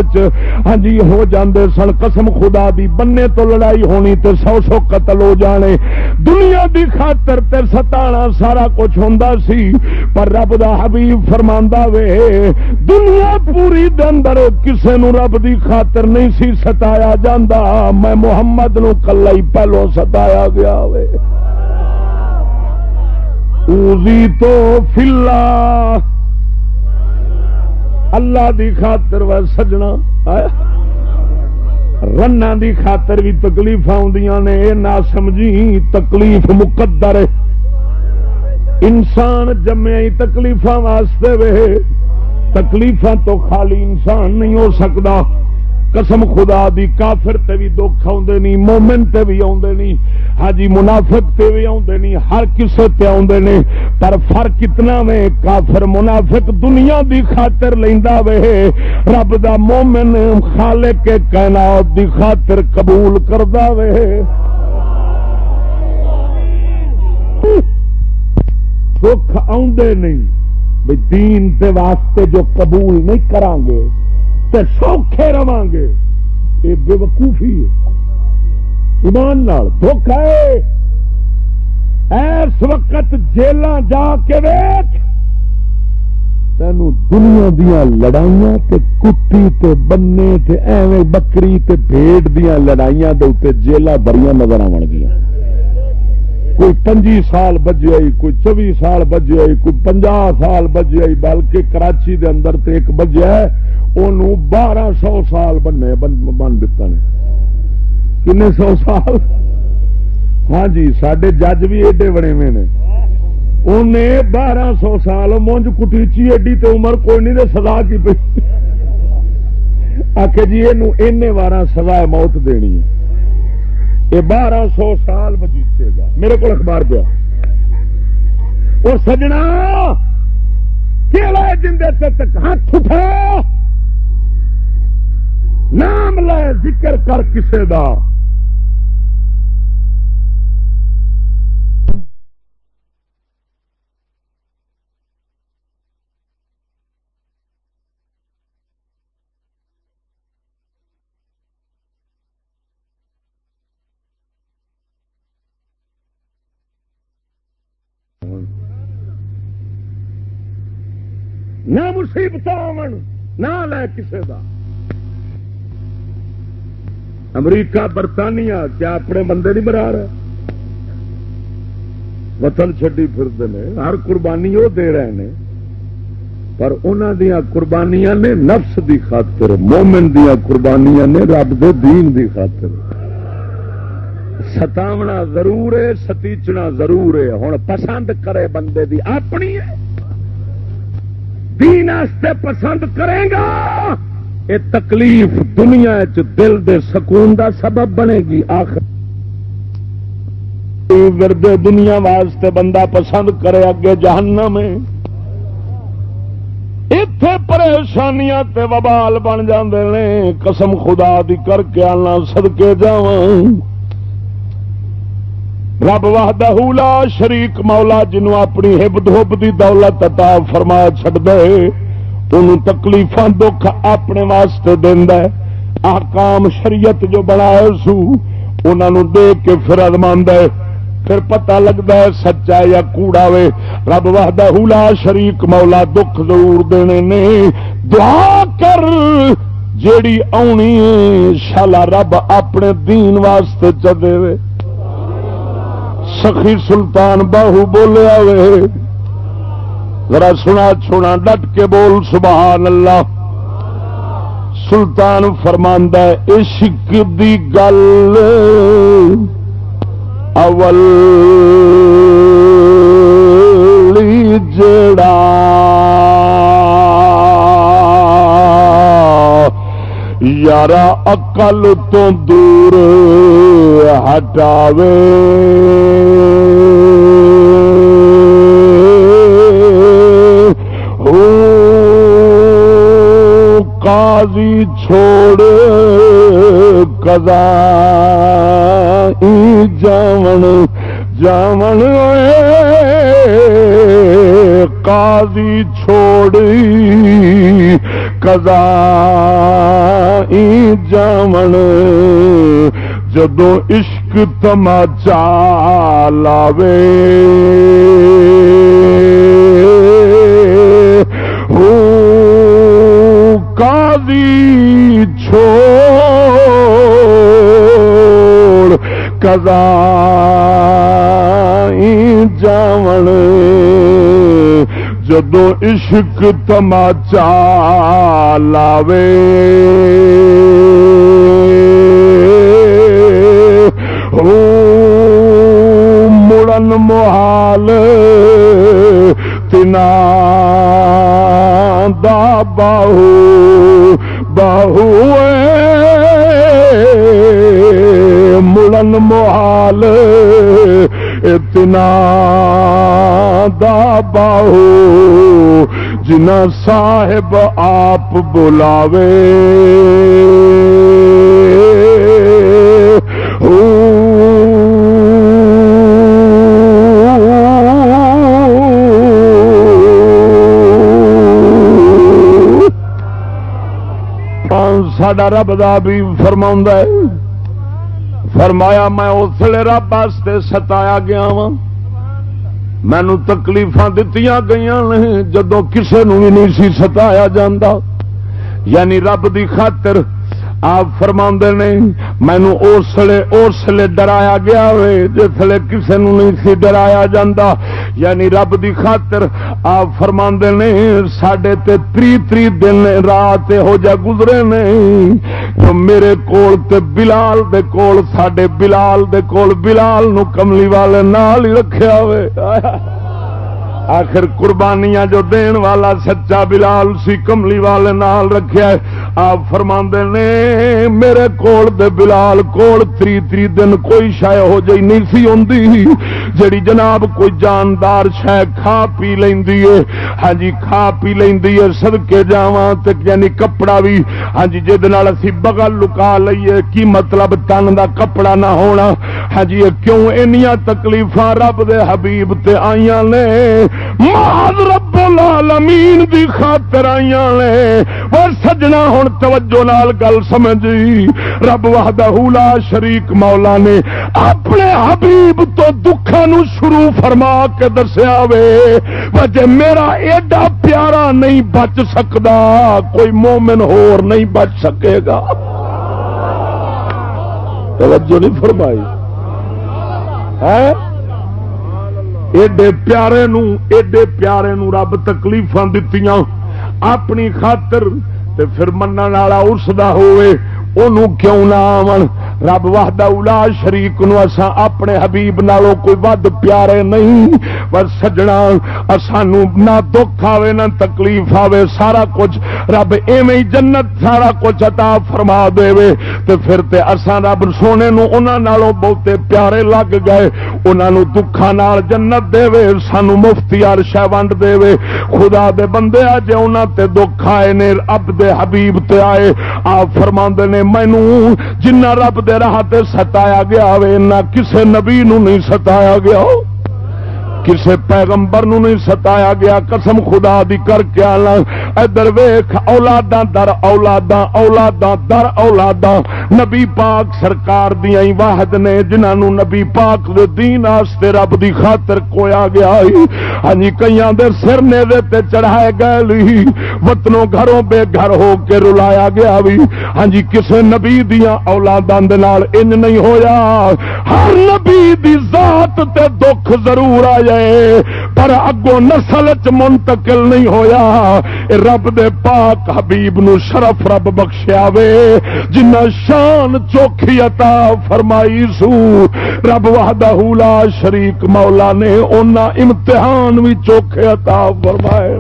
ہاں جی ہو جاندے سن، قسم خدا دی، بننے تو لڑائی ہونی تے سو سو قتل ہو جانے۔ دنیا دی خاطر تے ستانا سارا کچھ ہوں سی، پر رب دا حبیب فرماندا وے، دنیا پوری دندر کسے نو رب دی خاطر نہیں سی ستایا جاندا۔ میں محمد کلا ہی پہلو ستایا گیا ہوئے۔ اوزی تو فلا۔ اللہ دی خاطر و سجنا۔ رن دی خاطر بھی تکلیف آدی نے نہ سمجھی، تکلیف مقدر انسان جمیا تکلیف واسطے وے۔ تکلیف تو خالی انسان نہیں ہو سکتا قسم خدا دی، کافر تے بھی دکھ آدھے نہیں مومن تے بھی آدھے نہیں ہاں جی منافق تے بھی آدھے نہیں ہر کسے تے آدھے نے پر فرق اتنا وے؟ کافر منافق دنیا دی خاطر لینا وے، رب دا مومن خالق کے کائنات دی خاطر قبول کردا وے۔ دکھ آدھے نہیں دین دے واسطے جو قبول نہیں کران گے تے سوکھے رواں گے یہ بے وقوفی ہے۔ ایمان نال دھوکھا ہے۔ ایس وقت جیل جا کے ویچ تین دنیا دیا لڑائیاں تے کتی تے بننے تے ایویں بکری تے بھیڑ دیا لڑائیاں دے اتنے جیل بڑی نظر آن گیا کوئی پنجی سال بجے آئی، کوئی چوبی سال بجے آئی، کوئی پنجا سال بجے آئی، بلکہ کراچی دے اندر تے ایک بجے ہے انہوں بارہ سو سال بننے، بن دیتا نے۔ کنے سو سال؟ ہاں جی سڈے جج بھی ایڈے بنے میں نے۔ انہیں بارہ سو سال مونج کٹیچی ایڈی تے عمر کوئی نہیں دے سزا کی پی آ جی یہ بارہ سزا موت دینی ہے۔ یہ بارہ سو سال بجیتے گا۔ میرے کو اخبار پیا اور سجنا دن تک ہاتھ اٹھا۔ نام لے، ذکر کر کسے دا۔ نہ مصیبت آن نہ لے کسی کا امریکہ برطانیہ، کیا اپنے بندے نہیں مرا رہے؟ وطن چڈی پھرتے ہیں، ہر قربانی وہ دے رہے ہیں۔ پر انہوں دیا قربانیاں نے نفس دی خاطر، مومن دیا قربانیاں نے رب دے دین دی خاطر۔ ستاونا ضرور ہے، ستیچنا ضرور ہے۔ ہوں پسند کرے بندے دی، اپنی ہے۔ دین پسند کرے گا، یہ تکلیف دنیا چ دل دے سکون دا سبب بنے گی، آخر ورد دنیا واسطے بندہ پسند کرے اگے جہنم میں اتے پریشانیاں تے وبال بن جاندے نے، قسم خدا دی کر کے آنا سدکے جا رب وحدہ لا شریک مولا جنوں اپنی ہب دھوب دی دولت عطا فرما چھڑ دے انہوں تکلیفاں دکھ اپنے واسطے دینا احکام شریعت جو بنایا سو انہوں دے کے پھر ازماند ہے۔ پھر پتہ لگتا ہے سچا یا کوڑا وے۔ رب وحدہ لا شریک مولا دکھ ضرور دینے نے۔ دعا کر جیڑی آنی شالا رب اپنے دین واسطے چلے وے۔ سخی سلطان باہو بولیا وے ذرا سنا چھونا ڈٹ کے بول، سبحان اللہ۔ سلطان فرماندہ عشق دی گل۔ اول جڑا یارا اقل تو دور ہٹاوے۔ قاضی چھوڑ کدا جامن جامن قاضی چھوڑی کدا جامن جدو عشق تماچا لاوے۔ ہو قاضی چھوڑ کدا جاون جدو عشق تماچا لاوے۔ مڑن محال اتنا دا باہو باہو مڑن محال اتنا دا باہو جنا صاحب آپ بلاوے۔ ہاں، ساڈا رب دا بھی فرما ہے۔ فرمایا میں اسلے رب واسطے ستایا گیا وا مینو تکلیف دیتی گئی جدو کسے نو بھی نہیں سی ستایا جاندہ یعنی رب دی خاطر آپ فرما نے مینو اسلے اسلے ڈرایا گیا ہوئے جسے کسی نو نہیں سی ڈرایا جاندہ یعنی رب دی خاطر آپ فرما نے سڈے تری تری دن رات ہو جا گزرے نہیں۔ جو میرے کول تے بلال دے کول سڈے بلال دے کول بلال نو کملی والے نال ہی رکھیا ہوئے۔ آخر قربانیاں جو دین والا سچا بلال سی کملی والے نال رکھیا آپ فرما نے، میرے کول دے بلال کول تری تری دن کوئی شاید ہو جائی نہیں سی ہوندی۔ جڑی جناب کوئی جاندار شہ کھا پی لیندی ہے ہاں جی کھا پی لیندی ہے، صدقے جاواں تے یعنی کپڑا بھی۔ ہاں جی جے نال اسی بغل لکا لئیے، کی مطلب تن دا کپڑا نہ ہونا۔ ہاں جی کیوں اینیاں تکلیفاں رب دے حبیب تے آئیاں نے؟ محض رب العالمین دی خاطر آئیاں نے۔ وہ سجنا ہوں توجہ نال گل سمجھی رب وحدہ لا شریک مولا نے اپنے حبیب تو دکھا نو شروع فرما کے دسیا وے۔ وجہ میرا ایڈا پیارا نہیں بچ سکتا کوئی مومن ہور نہیں بچ سکے گا۔ توجہ نہیں فرمائی۔ ہے ایڈے پیارے نو، ایڈے پیارے نو رب تکلیف دیتی اپنی خاطر تے پھر من والا اس دا ہوئے انہوں کیوں نہ آن رب وحدہ اولا شریک نو اسا اپنے حبیب نالوں کوئی ود پیارے نہیں پر سجنا سانو نہ دکھ آوے، نہ تکلیف آوے، سارا کچھ رب ایویں جنت، سارا کچھ عطا فرما دے وے تے پھر تے اساں رب سونے نو انہاں نالوں بہتے پیارے لگ گئے۔ انہاں نو دکھاں نال جنت دے وے سانو مفتی عرشہ ونڈ دے وے خدا دے بندے آ، جے انہاں تے دکھ آئے نے اب دے حبیب تے آئے، آپ فرماندے نے مینو جنہ رب دے راہ تے ستایا گیا ہوے نہ کسے نبی نو نہیں ستایا گیا۔ ہو کسے پیغمبر نو نہیں ستایا گیا؟ قسم خدا دی کر کے آنا۔ ادھر ویخ اولاداں در، اولاداں اولاداں در، اولاداں۔ نبی پاک سرکار دیا ہی واحد نے، جنہاں نو نبی پاک دے دین آستے رب دی خاطر کویا گیا ہی۔ ہاں جی کئیاں دے سر نے دے تے چڑھائے گئے لی وطنوں گھروں بے گھر ہو کے رلایا گیا بھی ہاں جی کسے نبی دیا اولاداں دے نال انج نہیں ہویا۔ ہر نبی دی ذات تے دکھ ضرور آیا۔ جائے پر اگوں نسل چ منتقل نہیں ہویا۔ رب دے پاک حبیب نو شرف رب بخشیا وے جنہ شان چوکھی عطا فرمائی سو، رب وحدہ لا شریک مولا نے اونا امتحان بھی چوکھے عطا فرمائے۔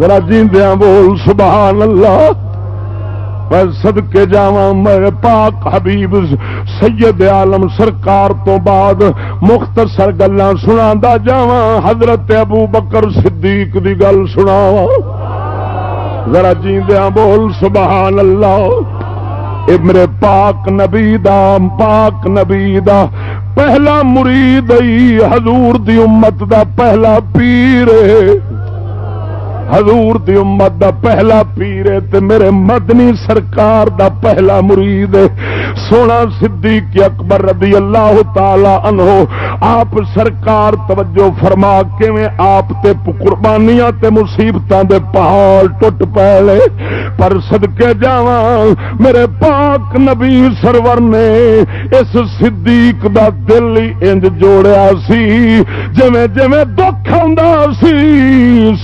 ذرا جیندیاں بول، سبحان اللہ۔ سد کے جا میرے پاک حبیب سید عالم سرکار تو بعد مختصر گلا سنا جا حضرت ابو بکر صدیق دی گل سنا ذرا جیندیا بول سبحان اللہ میرے پاک نبی دا، پاک نبی دا۔ پہلا مرید حضور دی امت دا پہلا پیر حضور دی امت دا پہلا پیر تے میرے مدنی سرکار دا پہلا مرید سونا صدیق اکبر رضی اللہ تعالی عنہ، آپ سرکار توجہ فرما کے میں آپ تے قربانیاں تے مصیبتاں دے پہاڑ ٹوٹ پے پر صدقے جاواں، میرے پاک نبی سرور نے اس صدیق دا دل ہی انج جوڑیا سی۔ جویں جویں دکھ آندا سی،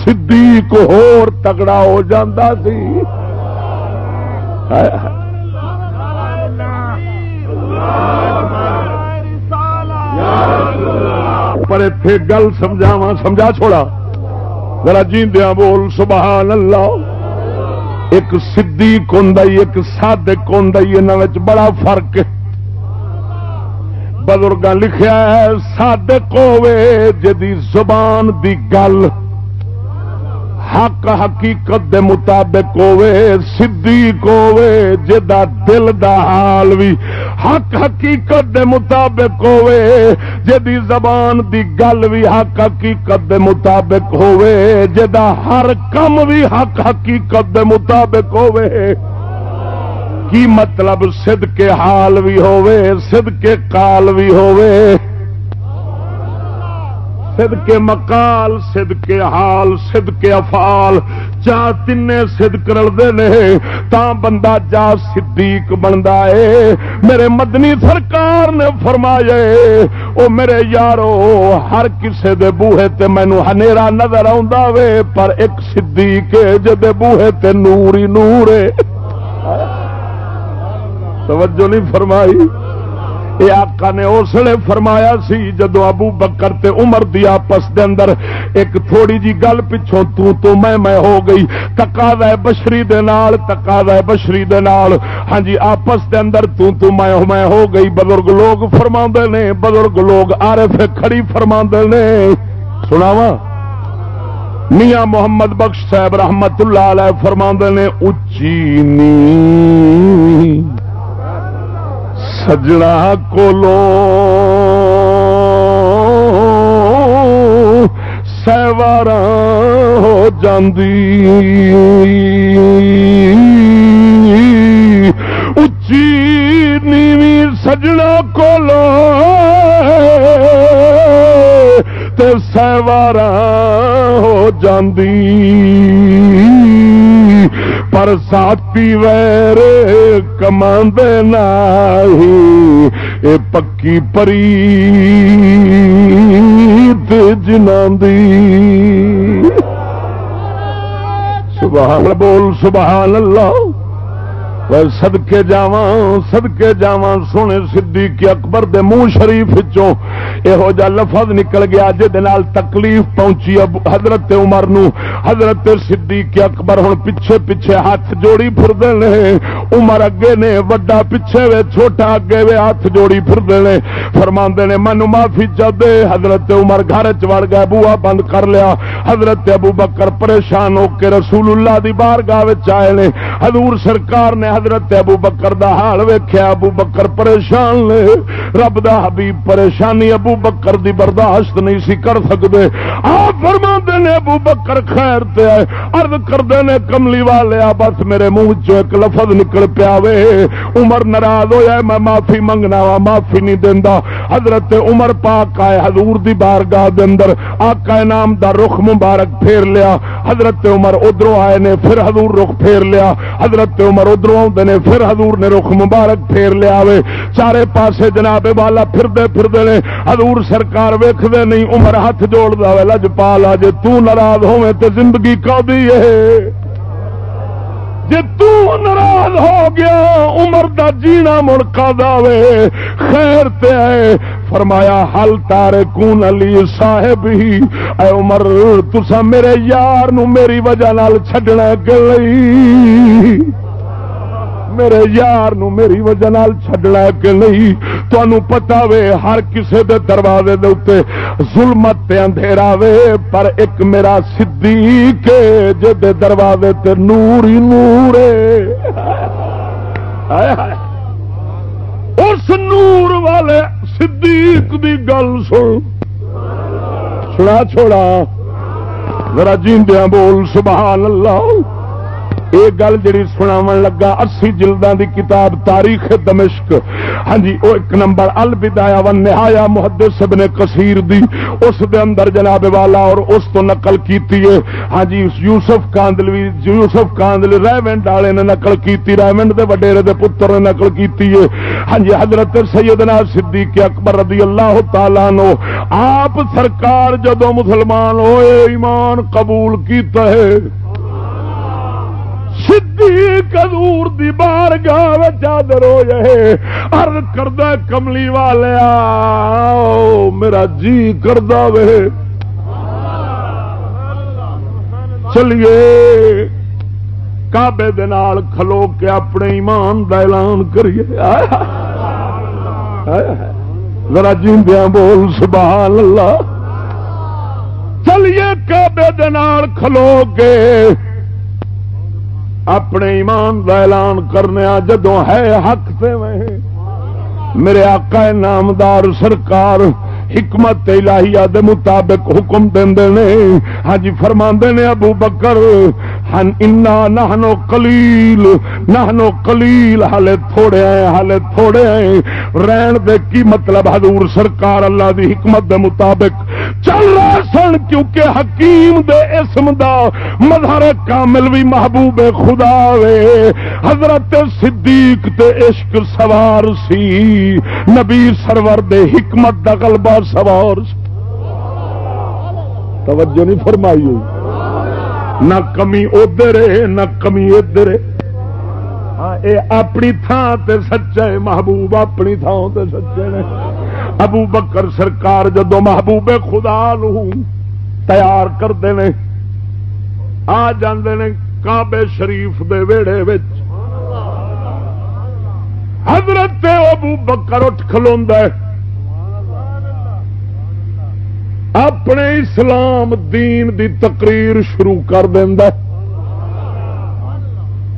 صدیق ہور تگڑا ہو جاتا سی۔ پر اتے گل سمجھاوا سمجھا چھوڑا۔ ذرا جیندیا بول، سبحان اللہ۔ ایک صدیق ہوں ایک صادق ہوں ان بڑا فرق بزرگ لکھا ہے، صادق ہوے جدی زبان دی گل حق حقیقت دے مطابق ہوے صدیق ہوے جدا دل دا حال بھی حق حقیقت دے مطابق ہوے جدی زبان دی گل بھی حق حقیقت دے مطابق ہوے جدا ہر کم بھی حق حقیقت دے مطابق ہوے کی مطلب سد کے حال بھی ہوے سد کے کال بھی ہوے سد کے مکال سد کے حال سد کے افال چا تین سد کرتے نے، تا بندہ جا صدیق بنتا ہے۔ میرے مدنی سرکار نے فرمایا او میرے یارو، ہر کسے دے بوہے تے مینو ہنیرا نظر آ پر ایک صدیق جدے بوہے تے نور ہی نور ہے۔ توجہ نہیں فرمائی۔ یہ آقا نے اس لیے فرمایا سی جدو ابو بکر تے عمر دی آپس دے اندر ایک تھوڑی جی گل پچھوں تو تو میں میں ہو گئی۔ تقاضا بشری دے نال تقاضا بشری دے نال۔ ہاں جی آپس دے اندر تو تو میں میں ہو گئی۔ بزرگ لوگ فرما نے، بزرگ لوگ عارف کھڑی فرما نے۔ سناوا میاں محمد بخش صاحب رحمت اللہ علیہ فرما نے اچی نی سجڑا کولو سیوار ہو جاندی اچی نیوی سجڑا کولو تے سیوار ہو جاندی پر ساتھی ویر کماند نہیں۔ اے پکی پری جنان دی۔ سبحان بول سبحان اللہ۔ سدکے جا سدکے جا سونے سدھی کے اکبر دے منہ شریف یہو جا لفظ نکل گیا جہد تکلیف پہنچی حضرت عمر نو، حضرت سدھی کے اکبر ہوں پیچھے پیچھے ہاتھ جوڑی پھرتے ہیں عمر اگے نے، وڈا پیچھے وے، چھوٹا اگے وے ہاتھ جوڑی پھرتے ہیں فرما نے منو معافی چاہتے حضرت عمر گھر چڑ گیا بوا بند کر لیا، حضرت ابو بکر پریشان ہو کے رسول اللہ دی بار گاہ آئے نے، حضور سرکار نے حضرت ابو بکر دا حال ویخیا ابو بکر پریشان لے رب دا حبیب پریشانی ابو بکر دی برداشت نہیں سی کر سکتے آپ فرما نے ابو بکر خیر تے ارد کرتے نے، کملی والے بس میرے منہ چ ایک لفظ نکل پیا وے۔ عمر ناراض ہویا میں معافی منگنا وا، معافی نہیں دینا حضرت عمر پاک آئے، حضور دی بارگاہ دے اندر آقا نام دا رخ مبارک پھیر لیا۔ حضرت عمر ادھر آئے نے، پھر حضور رخ پھیر لیا۔ حضرت عمر ادھر آتے نے، پھر حضور نے رخ مبارک پھیر لیا وے چارے پاسے جناب والا پھردے پھردے نے، حضور سرکار ویکھدے نہیں، عمر ہاتھ جوڑ دا وے لج پالا جے تو ناراض ہوے تے زندگی کا ہے۔ جی ناراض ہو گیا، عمر دا جینا مڑکا دے خیر تے آئے۔ فرمایا، حل تارے کون علی صاحب ہی۔ اے عمر تسا میرے یار نو میری وجہ نال چھڈنا گئی میرے یار نو میری وجہ نال چھڈنا کہ نہیں؟ تمہوں پتا وے ہر کسے دے دروازے دے اتنے ظلمت اندھیرا وے، پر ایک میرا صدیق جے دے دروازے تے نور ہی نور اس نور والے صدیق دی گل سن۔ چھوڑا چھوڑا۔ ذرا جیندیاں بول، سبحان اللہ۔ یہ گل جی سناو لگا، اسی جلدان دی کتاب تاریخ دمشق۔ ہاں جی وہ ایک نمبر البدایا ون نہایا محدث ابن کثیر دی۔ اس دے اندر جناب والا اور اس تو نقل کیتی ہے۔ ہاں جی یوسف کاندلوی، یوسف کاندل ریونڈ والے نے نقل کیتی ریونڈ دے وڈیرے دے پتر نے نقل کیتی ہے۔ ہاں جی حضرت سیدنا صدیق اکبر رضی اللہ تعالی نو آپ سرکار جدو مسلمان ہوئے، ایمان قبول کیتا ہے۔ صدیق حضور دی بار گاہ چادر ہو جائے ارد کردہ کملی والے میرا جی کردہ وے۔ چلیے کابے دال کھلو کے اپنے ایمان کا اعلان کریے۔ ذرا جیندیاں بول، سبحان اللہ۔ چلیے کابے دال کھلو کے اپنے ایمان کا اعلان کرنے جدو ہے حق سے میرے آقا نامدار سرکار حکمت الہیہ دے مطابق حکم دے ہاں جی فرما نے ابو بکر ہن انا نہنو کلیل نہنو کلیل ہالے تھوڑے آئے ہالے تھوڑے آئے رہن دے کی مطلب حضور سرکار اللہ دی حکمت دے مطابق چل رہا سن، کیونکہ حکیم دے اسم دا مظہر کامل بھی محبوب خدا وے۔ حضرت صدیق تے عشق سوار سی، نبی سرور دے حکمت دا غلبہ سوار توجہ نہیں فرمائی ہوئی۔ نہ کمی ادھر نہ کمی ادھر ہاں، اپنی تھان تے سچے محبوب اپنی تھان تے سچے نے۔ ابو بکر سرکار جدو محبوب خدا لو تیار کرتے ہیں آ جاندے نے کعبے شریف دے ویڑے وچ۔ حضرت ابو بکر اٹھ کھلو اپنے اسلام دین دی تقریر شروع کر دینا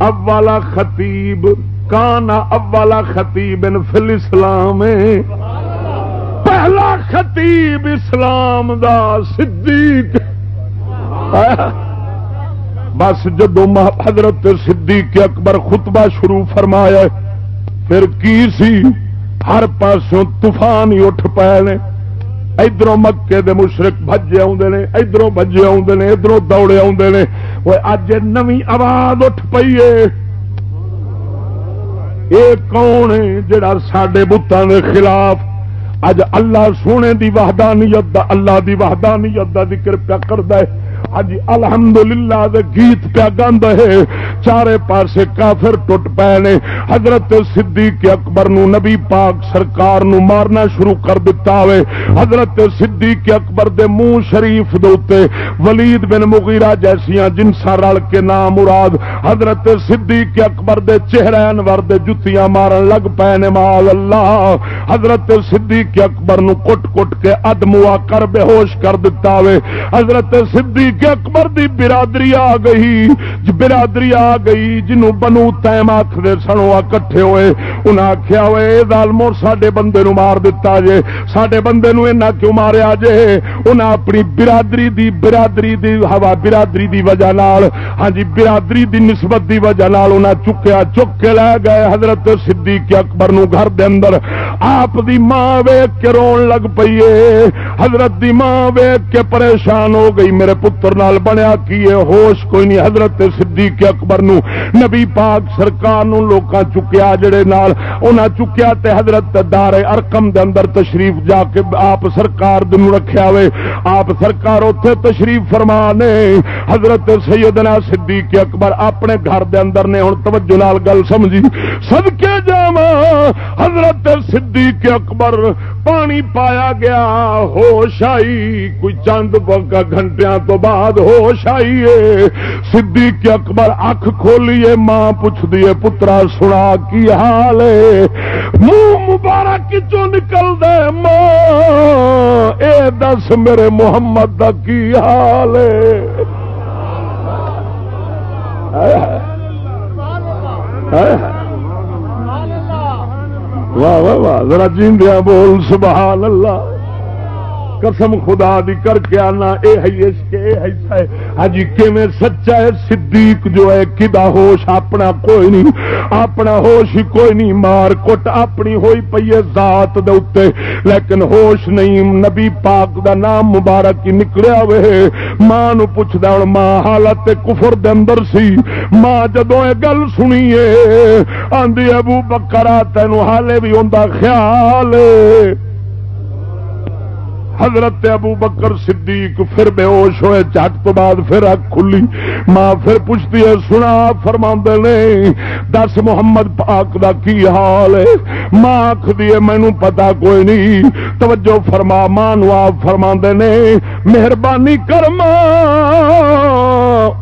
اولا خطیب، کانا اولا خطیب فل اسلام پہلا خطیب اسلام دا صدیق۔ بس جدو حضرت صدیق اکبر خطبہ شروع فرمایا پھر کی سی؟ ہر پاسوں طوفان ہی اٹھ پائے ادھر مکے دے مشرق بجے آدھے ادھر بجے آدھے ادھر دوڑے آدھے وہ اج نو آواز اٹھ پی یہ کون ہے جڑا سڈے بتان کے خلاف اج اللہ سونے دی وحدانیت دا، اللہ دی وحدانیت دا ذکر پیا کرتا ہے؟ اج الحمدللہ دے گیت پیا گند ہے۔ چارے پاسے کافر ٹوٹ پے نے۔ حضرت صدیق اکبر نو نبی پاک سرکار نو مارنا شروع کر دیتا ہوئے حضرت صدیق اکبر دے منہ شریف دے اوتے ولید بن مغیرہ جیسیاں جنساں رل کے نام مراد حضرت صدیق اکبر دے چہرے انور دے جتیاں مارن لگ پے نے۔ مال اللہ، حضرت صدیق اکبر نو کٹ کٹ کے ادموا کر بے ہوش کر دیتا ہوئے حضرت صدیق اکبر دی برادری آ گئی، برادری آ گئی جنوں بنو تیم آخر سنو کٹھے ہوئے۔ انہیں آخیا ہوئے دالمو سڈے بندے نو مار دتا جے سڈے بندے نو اینا کیوں ماریا جے؟ انہیں اپنی برادری دی برادری دی ہوا برادری دی وجہ نال ہاں جی برادری دی نسبت دی وجہ نال انہیں چکیا، چک کے لے گئے حضرت صدیق اکبر نو گھر دے اندر۔ آپ دی ماں ویک کے رون لگ پیے حضرت دی ماں ویک کے پریشان ہو گئی، میرے پتر۔ پتر نال بنیا کی ہے، ہوش کوئی نہیں۔ حضرت صدیق اکبر نو، نبی پاک سرکار نو لوکاں چکیا جڑے نال، انہاں چکیا تے حضرت دار ارکم دے اندر تشریف جا کے آپ سرکار دن رکھیا ہوئے آپ سرکار اوتھے تشریف فرما نے۔ حضرت سیدنا صدیق اکبر اپنے گھر دے اندر نے، ہن توجہ نال گل سمجھی۔ صدکے جاواں، حضرت صدیق اکبر پانی پایا گیا۔ ہوش آئی، کوئی چند گھنٹیاں تو بعد ہوش آئیے صدیق اکبر اکھ کھولیے، ماں پوچھ دیے پترا سنا کی حال منہ مبارک چو نکل دے ماں؟ اے دس میرے محمد دا کی حال واہ واہ واہ، ذرا جیندیا بول، سبحان اللہ۔ قسم خدا دی کر کے آنا، اے ہے ہاں جی سچا ہے؟ صدیق جو ہے کدا ہوش اپنا کوئی نہیں، اپنا ہوش ہی کوئی نہیں۔ مار کٹ اپنی ہوئی پی ذات دے لیکن ہوش نہیں، نبی پاک دا نام مبارک ہی نکلیا وے۔ ماں نو پوچھدا ہن ماں، حالت کفر دے اندر سی۔ ماں جدوں اے گل سنیے آندی ابو بکر تینوں حالے بھی ہوندا خیال۔ ہے حضرت ابو بکر صدیق پھر بے ہوش ہوئے، چٹ تو بعد پھر اک کھلی۔ ماں پھر پوچھتی ہے، سنا فرما نے، دس محمد پاک دا کی حال ہے؟ ماں آخ دیے مینو پتا کوئی نہیں۔ توجہ فرما، ماں آپ فرما نے، مہربانی کرما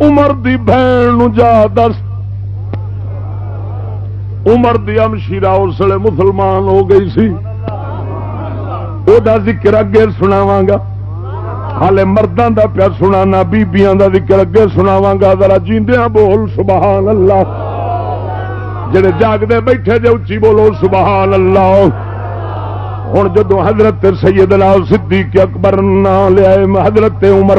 عمر دی بہن جا دس۔ عمر دی امشیرا اس لیے مسلمان ہو گئی سی۔ وہ ذکر اگے سناواں گا ہالے مردوں کا پیا سنا بیبیاں کا ذکر اگے سناواں گا ذرا جیندیا بول سبحان اللہ جڑے جاگتے بیٹھے جے اچھی بولو سبحان اللہ ہوں جدو حضرت سید لال صدیق اکبر نہ لیا حضرت عمر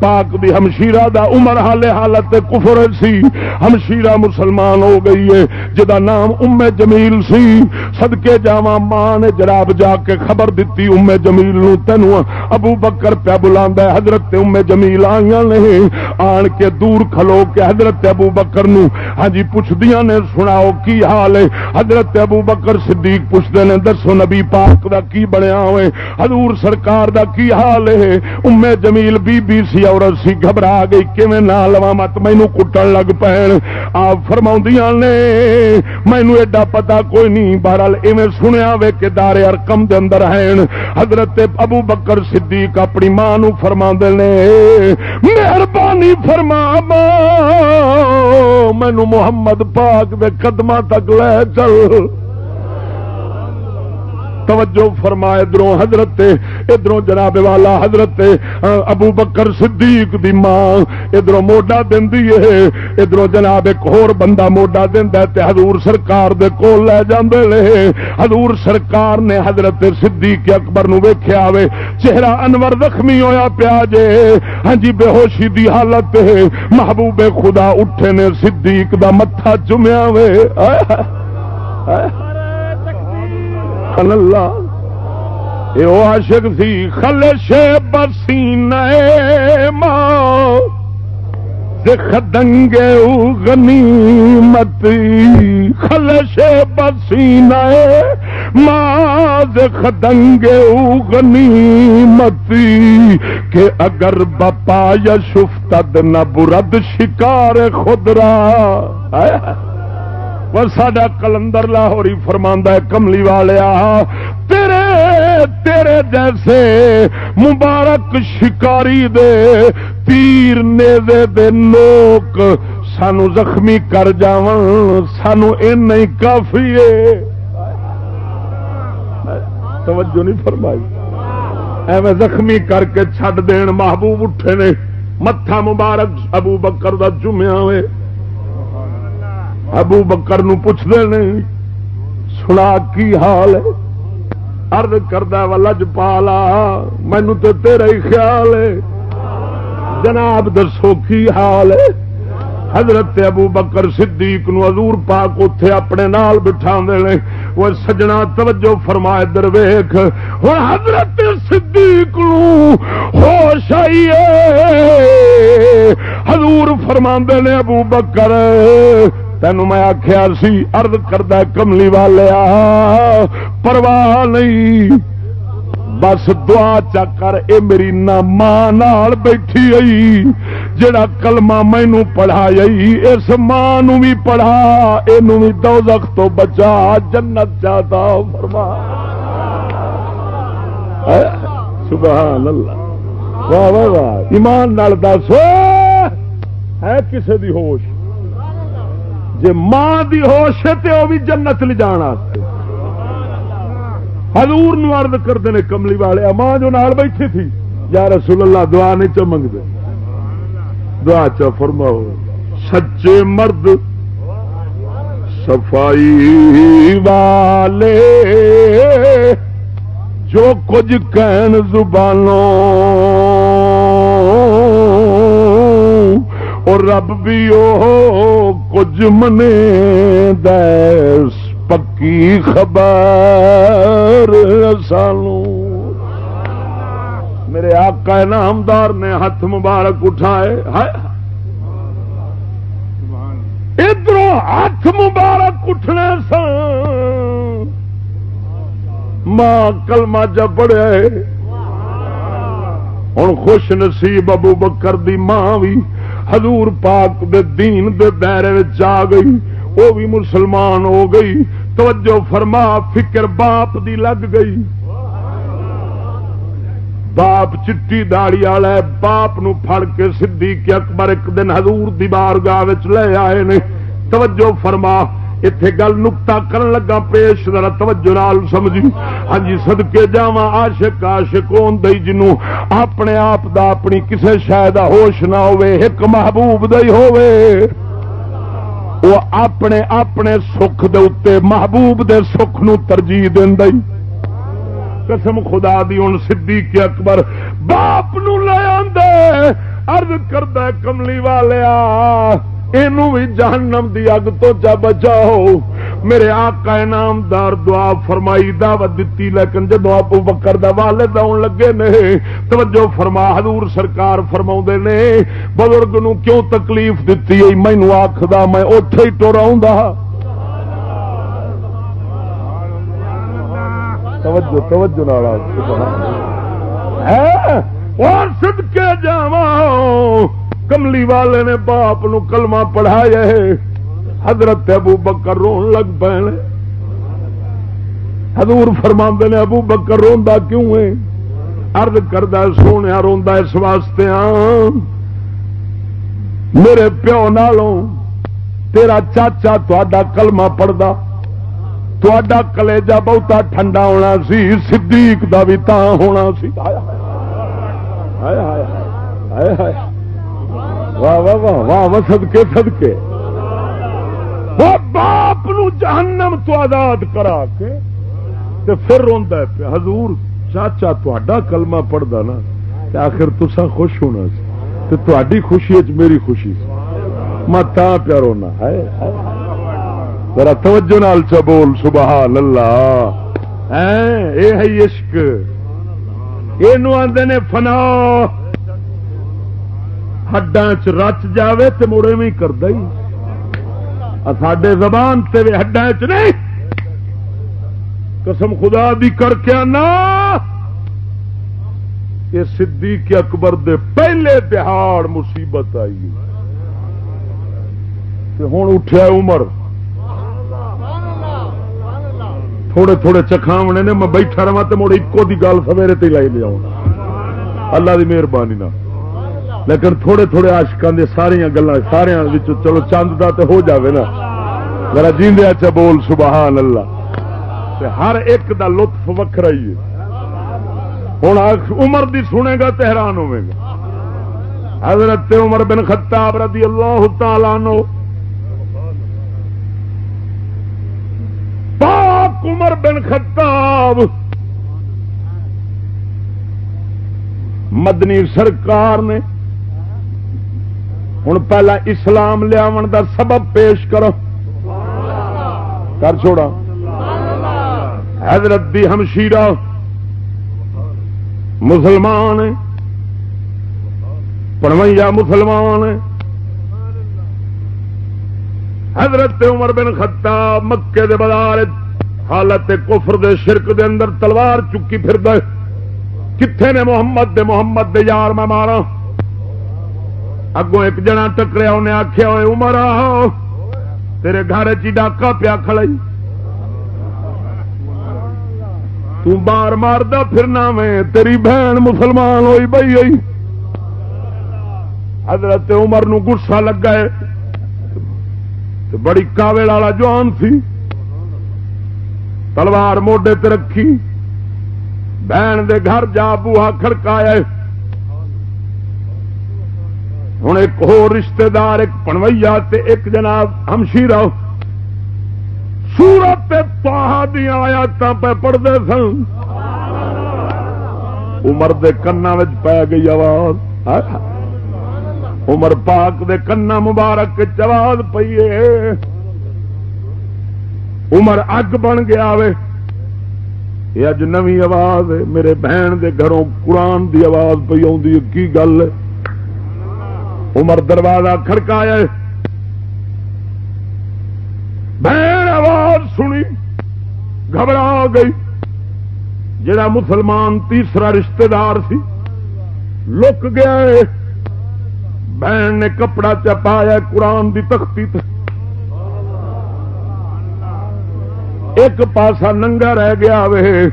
پاک دی ہمشیرہ دا عمر حال حالت کفر سی۔ ہمشیرہ مسلمان ہو گئی ہے، جدا نام ام جمیل سی۔ صدقے جاوا ماں نے جراب جا کے خبر دیتی ام جمیل نو تینو ابو بکر پیا بلا حضرت ام جمیل آئی نے۔ آن کے دور کھلو کے حضرت ابو بکر نو۔ ہاں جی پوچھدیا نے، سناؤ کی حال ہے؟ حضرت ابو بکر صدیق پوچھتے ہیں دسو نبی پاک دا کی بنیا ہوئے؟ حضور سرکار دا کی حال ہے؟ امے جمیل بی بی سی عورت سی گھبرا گئی، کیویں نہ لوا مت مینو کٹن لگ پین؟ آپ فرما نے مینو ایڈا پتا کوئی نہیں، بہرحال ایویں سنیا وے کہ دار ارکم دے اندر ہیں۔ حضرت ابو بکر صدیق اپنی ماں نو فرما نے، مہربانی فرما مینو محمد پاک دے قدم تک لے چل۔ توجہ فرما ادھر حضرت ادھر جناب والا حضرت ابو بکر صدیق دی ماں ادھر موڈا دینی ہے ادھر جناب ایک ہور بندہ موڈا دینا تے حضور سرکار دے کول لے جاندے لے حضور سرکار نے حضرت صدیق اکبر نو ویکھیا وے، چہرہ انور زخمی ہویا پیا جے۔ ہاں جی بے ہوشی دی حالت ہے، محبوب خدا اٹھے نے صدیق دا متھا چومیا وے۔ آئے آئے سبحان اللہ یہ عاشق سی خلش بسین ماں خدنگے غنی متی خلش بسین ماں خدنگے غنی متی کہ اگر بپا یا شفتد نہ برد شکار خدرا وہ سڈا کلندر لاہوری فرما ہے، کملی والیا، تیرے تیرے جیسے مبارک شکاری دے تیر نیزے دے لوک سانو زخمی کر جا سانو این کافی ہے توجہ نہیں فرمائی۔ ایویں زخمی کر کے چھڈ دین، محبوب اٹھے نے، متھا مبارک ابو بکر دا جمیا ہوئے ابو بکر پوچھتے نہیں سنا کی حال ہے؟ ارد کردہ لج پالا، مینو تو تیرا ہی خیال ہے۔ جناب دسو کی حال ہے؟ حضرت ابو بکر صدیق نو حضور پاک اتے اپنے نال بٹھا دے وہ سجنا توجہ فرمائے در ویخ ہوں حضرت صدیق نو ہوش آئیے حضور فرما نے ابو بکر تینوں میں آخیا سی ارد کردہ کملی والے پرواہ نہیں۔ بس دعا چکر اے میری نہ ماں بیٹھی آئی، جڑا کلمہ مینو پڑھا اس ماں بھی پڑھا یہ بھی دو تو بچا، جنت جاتا، فرما۔ سبحان اللہ۔ واہ واہ واہ، ایمان نال دس۔ ہے کسی دی ہوش؟ جی ماں دی ہوش ہے تو وہ بھی جنت لے جان ہزور نرد کرتے ہیں کملی والے ماں جو نال بیٹھی تھی، یا رسول اللہ، دعا نہیں چمنگ دے دعا چا فرماؤ، سچے مرد، صفائی والے، جو کچھ کہن زبانوں اور رب بھی او کچھ منے دس پکی خبر سانو۔ میرے آقا نامدار نے ہاتھ مبارک اٹھائے۔ ادھر ہاتھ مبارک اٹھنے سن ماں کلمہ جب پڑے ہوں خوش نصیب ابو بکر دی ماں بھی حضور پاک دے دین دے دائرے آ گئی وہ بھی مسلمان ہو گئی۔ توجہ فرما، فکر باپ دی لگ گئی۔ باپ چٹی داڑی والا باپ نو پھڑ کے سدھی کے اکبر ایک دن حضور دی بارگاہ لے آئے نے۔ توجہ فرما اتے گل نکتا کرن لگا پیش ذرا توجہ نال سمجھی ہاں جی سدکے جاوا آشک آشک دئی جنوں اپنے آپ دا اپنی کسے شاید ہوش نہ ہوے ایک محبوب دئی ہوے وہ اپنے اپنے سکھ دے اتے محبوب دے سکھ نو ترجیح دین دئی قسم خدا دی ہوں سی کے اکبر باپ نو لے آدھے ارد کرد کملی والیا بھی جہنم دی اگ تو جا بچاؤ۔ میرے آقا انعامدار دعا فرمائی، دعوت دیتی لیکن جب آپ بکر دا والد آن لگے نے، توجہ فرما، حضور سرکار فرما نے، بزرگ نو کیوں تکلیف دیتی مینو آخد میں اتے ہی ٹوراؤں توجہ توجہ نارا سبحان اللہ ہے اور سد کے جا کملی والے نے باپ نو کلمہ پڑھایا ہے۔ حضرت ابو بکر رون لگ پے حضور فرما نے ابو بکر روندا کیوں ہے؟ ارد کردہ سونے روندا اس واسطے میرے پیو نالوں، تیرا چاچا تا کلمہ پڑھتا تا کلےجا بہتا ٹھنڈا ہونا سی، صدیق دا بھی تا ہونا سی۔ واہ واہ واہ واہ واہ سدکے سدکے وہ باپ نو جہنم تو آزاد کرا کے تے پھر روندا پیا، حضور چاچا تا کلمہ پڑھتا نا تے آخر تسا خوش ہونا سی تے خوشی میری خوشی سی۔ میں تا پیا رونا ہے ذرا توجہ نال بول سبحان اللہ ہاں، اے ہے عشق۔ یہ آدھے نے فنا۔ ہڈا چ رچ جائے تو مڑے بھی کرد ساڈے زبان تے ہڈا چ نہیں۔ قسم خدا دی کر کے آنا۔ یہ صدیق اکبر دے پہلے دہاڑ مصیبت آئی۔ ہوں اٹھا عمر۔ تھوڑے تھوڑے چکھاونے نے، میں بیٹھا رہا تو مڑ ایکو دی گل سویرے تے لائی لیا اللہ دی مہربانی نہ لیکن تھوڑے تھوڑے آشکان دے ساریا گلا سارا چلو چند دا تے ہو جاوے نا۔ میرا جیندے اچھا بول، سبحان اللہ۔ ہر ایک دا لطف وکھرا ہی ہے۔ ہوں عمر دی سنے گا تو حیران ہوے گا۔ حضرت عمر بن خطاب رضی اللہ تعالی نو عمر بن خطاب۔ مدنی سرکار نے ہوں پہلا اسلام لیا دا سبب پیش کرو۔ کر چھوڑا۔ حضرت دی ہمشیرہ مسلمان پڑویا مسلمان حضرت عمر بن خطاب مکے دے بازار حالت کفر دے شرک دے اندر تلوار چکی پھر دے۔ کتنے نے محمد دے؟ محمد دے یار میں مارا۔ اگوں ایک جنا ٹکریا، انہیں آخیا ہوئے عمر تیرے گھر چی ڈاکا پیا کھڑائی۔ تو بار ماردا پھرنا میں تیری بہن مسلمان ہوئی بئی ہوئی۔ حضرت عمر نو گسا لگا ہے۔ بڑی کاوے والا جوان سی۔ تلوار موڈے تے رکھی۔ بہن دے گھر جا بوہا کھڑکایا ہوں ایک ہو رشتے دار ایک پنویا تے ایک جناب ہمشیرا سورت دیا آیات پہ پڑھتے سن۔ عمر دے کنا پی گئی آواز۔ عمر پاک دے کنا مبارک چواز پیے عمر اگ بن گیا وے۔ یہ اج نوی آواز ہے میرے بہن دے گھروں قرآن دی آواز پی کی گل عمر دروازہ کھڑکایا بہن آواز سنی، گھبرا گئی۔ جڑا مسلمان تیسرا رشتہ دار سی، لک گیا ہے۔ بہن نے کپڑا چپایا قرآن دی تختی ایک پاسا ننگا رہ گیا وے۔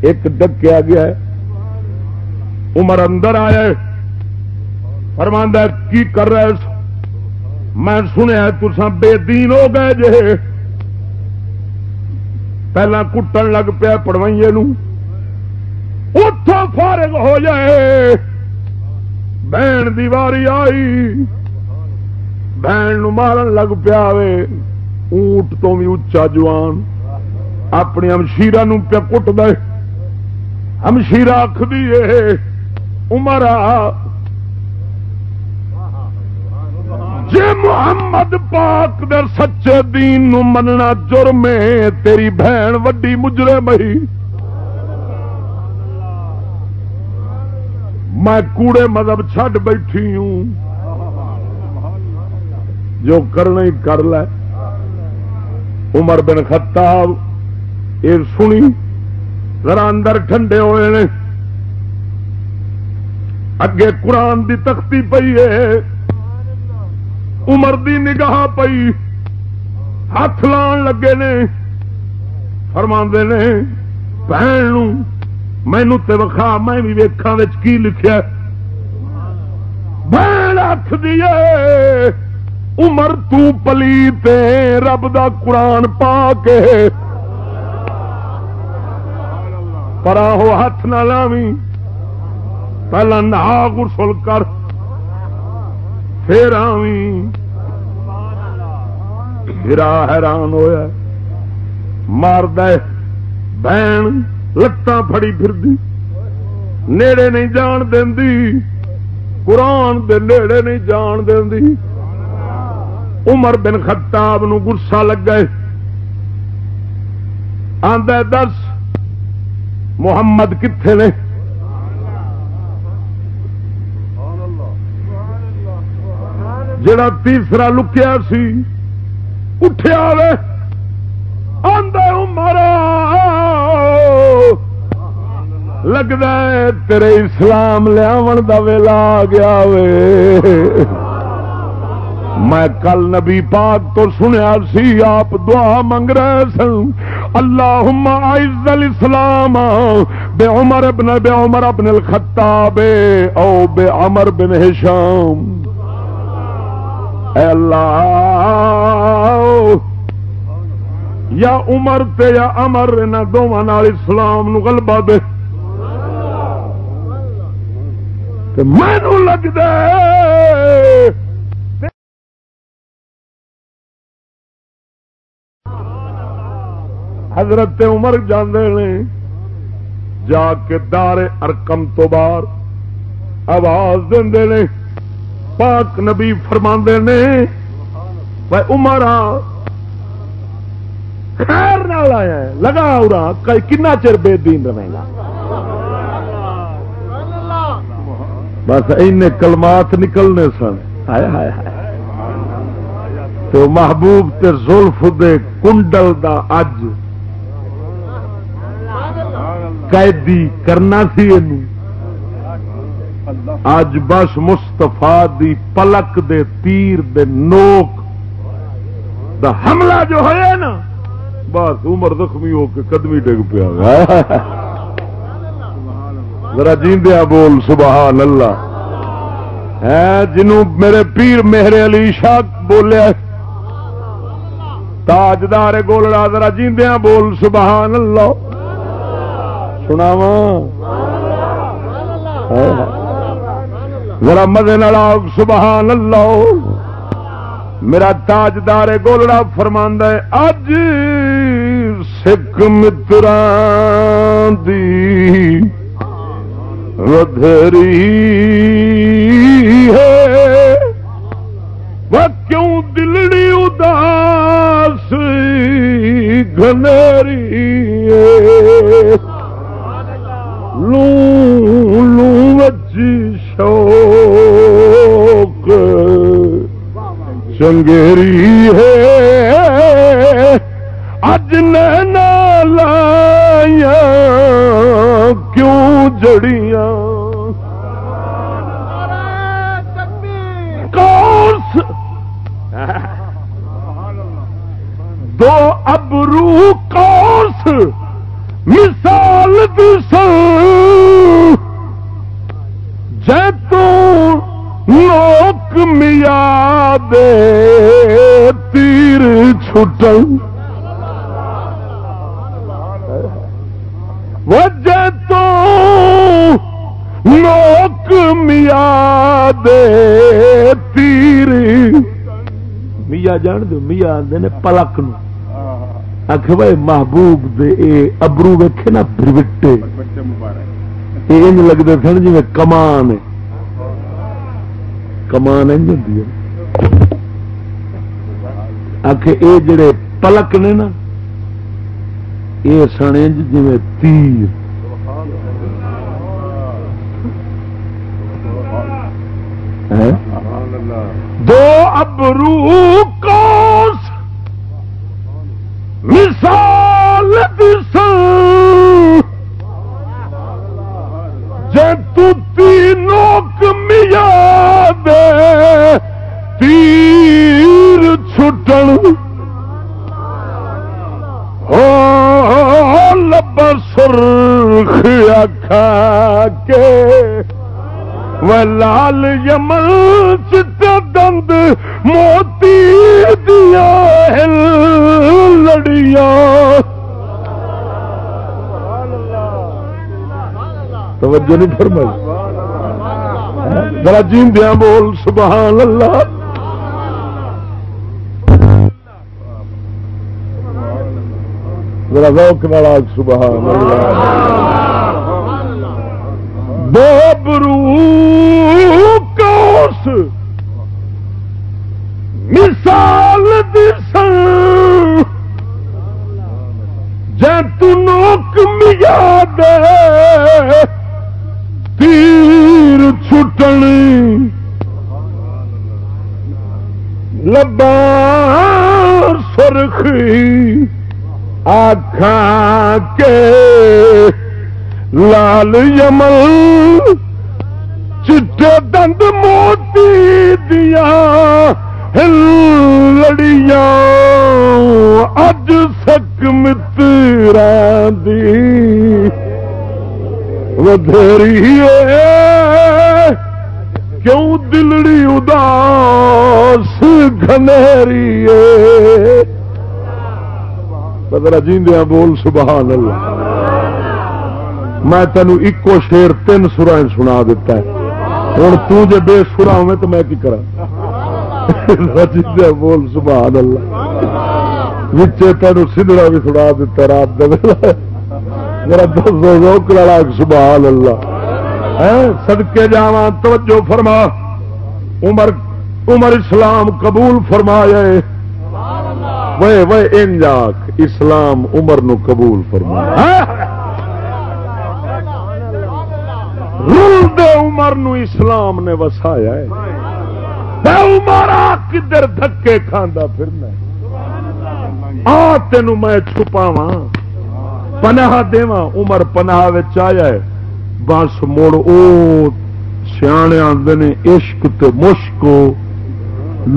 ایک ڈکیا گیا عمر اندر آیا فرماندہ کی کر رہے میں سنیا تسا بے دین ہو گئے جے. پہلا کٹن لگ پیا پڑوئیے اتوں فارغ ہو جائے۔ بہن دیواری آئی۔ بہن مارن لگ پیا اونٹ تو بھی اچا جوان۔ اپنی امشیرا پیا کٹ دے امشیرا آخری عمر جی محمد پاک در سچے دین نو مننا جرم تیری بہن وڈی مجرے مہی میں کوڑے مذہب چھڈ بیٹھی ہوں۔ جو کرنا ہی کر لے۔ عمر بن خطاب، یہ سنی۔ ذرا اندر ٹھنڈے ہوئے نے۔ اگے قرآن دی تختی پئی ہے۔ عمر دی نگاہ پئی ہاتھ لان لگے نے فرما نے بہن مینو تے وکھا میں بھی ویخا کی لکھیا بہن ہاتھ دیے عمر تو پلی تے رب دا قرآن پا کے پر ہو ہاتھ نہ لاوی پہلا نہا گسل کر پھر آوی ہرا حیران ہوا مارد بہن لتاں پھڑی پھر نیڑے نہیں جان دی قرآن دے نیڑے نہیں جان دی عمر بن خطاب نو گسا لگ گئے آد دس محمد کتنے نے جڑا تیسرا لکیا سی، اٹھیا وے آدھا مارا۔ لگتا ہے تیرے اسلام لیا دا ویلا آ گیا وے۔ میں کل نبی پاک تو سنیا سی، آپ دعا منگ رہے سن۔ اللہ عز الاسلام بے عمر ابن بے عمر ابن الخطاب، او بے عمر بن ہشام۔ اے اللہ۔ یا عمر تے یا امر ان دونوں اسلام نو غلبہ دے۔ مینو لگتا حضرت عمر جاندے نے جا کے دار ارکم تو باہر آواز دے پاک نبی فرما نے عمر خیر نال آیا لگا ارا کنا چر بے دین رہے گا۔ بس این کلمات نکلنے سن۔ تو محبوب تے زلف دے کنڈل دا اج قیدی کرنا سی اج بس مستفا دی پلک دے تیر دے نوک دا حملہ جو ہے نا بس عمر زخمی ہو کے قدمی ڈگ پیا۔ ذرا جیندیا بول سبحان اللہ۔ ہے جنوں میرے پیر میرے علی شاہ بولیا تاجدار گولڑا ذرا جیندیا بول سبحان اللہ۔ سناوا ذرا مزے نال سبحان اللہ۔ میرا تاجدار گولڑا فرماندہ ہے اج سکھ متر ودری ہے۔ وہ کیوں دلڑی اداس گنری لو لو چنگیری ہے۔ اج نینا لایا کیوں جڑیاں؟ دو ابرو دے تیر چھٹن۔ وجہ تو لوک میا دے تیر۔ میا جان دو میا آدھے نے پلک نو۔ آخ بھائی محبوب دے، اے ابرو ویکھے نا بروٹے یہ لگتے سن جی کمان کمان انج ہوں آخ یہ جڑے پلک نے نا یہ سن جی تیر۔ دو ابرو کو مثال تیر چھٹن ہو لب سرخ اکھا کے۔ وہ لال یمل چٹ دند موتی دیا لڑیا توجہ نہیں فرمائی۔ ذرا جیم دیا بول، سبحان اللہ۔ ذرا روک نالا سبحان اللہ۔ بابرو کوس مثال دس جنوک میا دے، تیر چھٹن لبا سرخی۔ آخان کے لال یمل چٹے دند موتی دیا لڑیاں اج سک متر ودھیری کیوں دلڑی اداس گنری پتہ جیندیا بول سبحان اللہ میں تینوں ایکو شیر تین سورا سنا دیتا ہے۔ ہوں تے بے سورا ہوئے تو میں کی کرا بول سبحان اللہ بچے تینوں سدڑا بھی سنا دیتا رات میرا روک لڑا سبحان اللہ سدکے ہاں، جا توجہ فرما۔ عمر عمر اسلام قبول فرمایا وہ وہ انجاک اسلام عمر نو قبول فرمایا رول دے عمر نو اسلام نے وسایا عمر کدھر دھکے کھانا پھرنا آ تین میں چھپاوا پناہ دوا عمر پناہ آیا ہے۔ بس مڑ او سیانے آدھے نے عشق تے مشک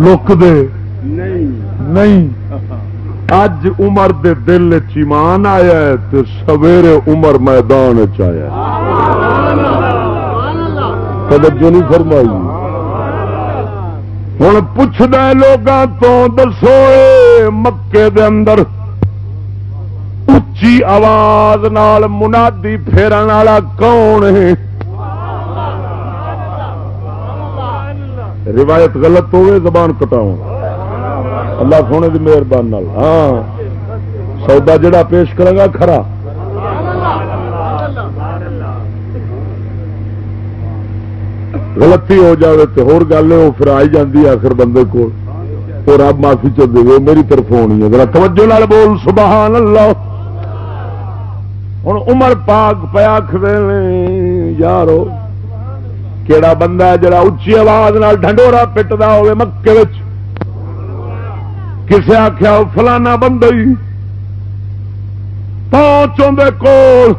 لک دے۔ نہیں. اج عمر دے دل چیمان آیا ہے تے سویرے عمر میدان چیا توجہ نہیں فرمائی. ہوں پوچھنا لوگوں تو دسو مکے دے اندر اچھی آواز نال منادی پھیرن والا کون ہے؟ روایت غلط ہوئے زبان کٹاؤ اللہ سونے کی مہربانی ہاں۔ سودا جڑا پیش کرے گا کھرا۔ غلطی ہو جائے تو ہور گل ہے وہ پھر آئی جاتی آخر بندے کو اور رب معافی چل دے میری طرف ہونی ہے۔ ذرا توجہ لال بول، سبحان اللہ۔ ہوں عمر پاک پیا یارو، کیڑا بندہ ہے جڑا اچھی آواز نال ڈنڈورا پٹتا ہوے مکے کسے آخیا فلانا بندہ ہی؟ پہنچوں کول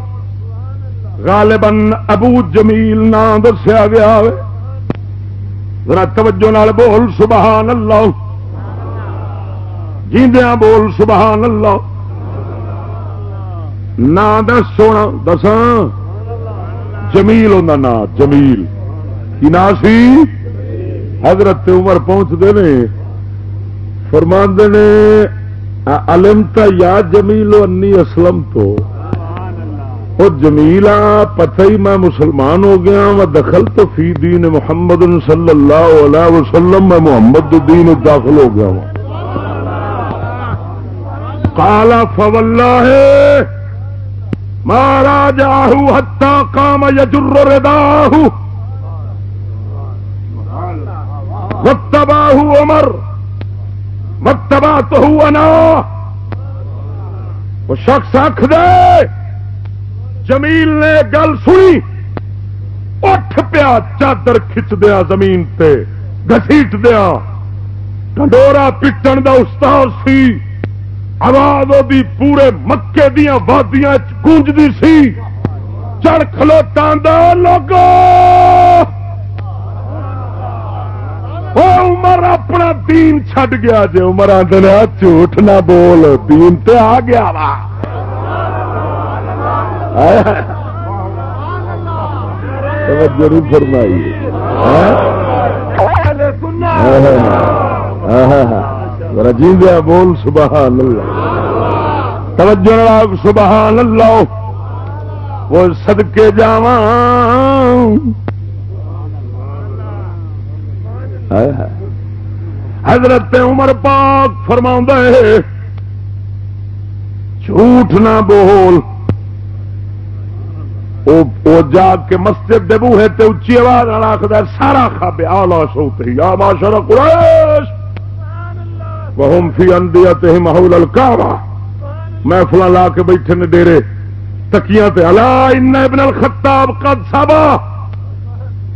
غالباً ابو جمیل نام دسیا گیا ذرا توجہ نال بول سبحان اللہ جیندیا بول سبحان اللہ نا دس، سونا دسا جمیل ہوتا نا جمیل۔ کی نا سی؟ حضرت عمر پہنچتے نے۔ فرماندے نے علمتا یا جمیل انی اسلم تو۔ وہ جمیلا پتہ ہی میں مسلمان ہو گیا ہاں، وہ دخل تو فی دین محمد صلی اللہ علیہ وسلم، میں محمد دین داخل ہو گیا ہوں کالا فولہ ہے مہاراج آہو ہتا کام یجر رداہ۔ متباہ عمر۔ متبا تو انا وہ شخص آخ دے۔ جمیل نے گل سنی۔ اٹھ پیا، چادر کھچ دیا زمین تے گسیٹ دیا۔ ڈنڈورا پٹن دا استاد سی۔ آواز دی پورے مکے دیا وادیاں گونجدی سی۔ چڑھ کھلوتا لوگو۔ عمر اپنا دین چھڈ گیا جی عمر آدھے جھوٹ نہ بول، دین تے آ گیا وا۔ ضرور فرمائی۔ رجیندیا بول سبحان اللہ توجہ سبحان اللہ وہ سدکے جاواں۔ حضرت عمر پاک فرما جھوٹ نہ بول۔ او جا کے مسجد دے بوہے تے اچھی آواز آخر سارا کھابے آلہ سوتے یا معاشر قریش! وہم فی اندیتہم حول الکعبہ۔ محفل لا کے بیٹھے نے ڈیرے۔ تکیاں تے، الا ان ابن الخطاب قد سبا۔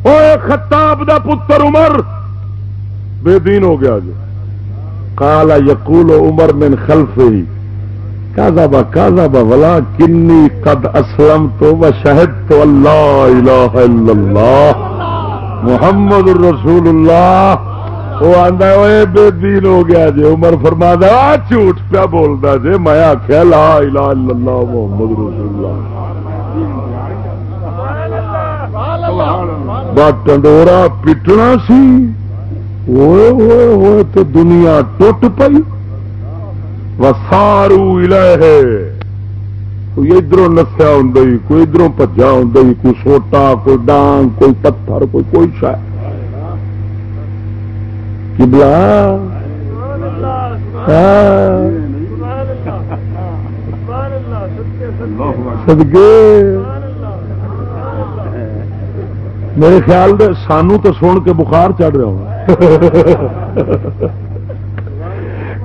اوے خطاب دا پتر عمر۔ بے دین ہو گیا جو کالا یقول عمر من خلف ہی کازا با کازا با ولا کنی قد اسلم تو و شہد تو اللہ الہ الا اللہ محمد رسول اللہ۔ وہ آدھا بے دین ہو گیا جی۔ عمر فرما جھوٹ پیا بولتا جی۔ میں آخیا لا الہ الا اللہ محمد رسول اللہ۔ ٹنڈورا پٹنا سی۔ ہوئے ہوئے ہوئے تو دنیا ٹوٹ پئی۔ وسارو ہے کوئی ادھر نسیا ہوں کوئی ادھر پجا ہوں کوئی سوٹا، کوئی ڈانگ، کوئی پتھر، کوئی کوئی شاید کبلا ہاں۔ سدگے میرے خیال دے، سانو تو سن کے بخار چڑھ رہا ہوں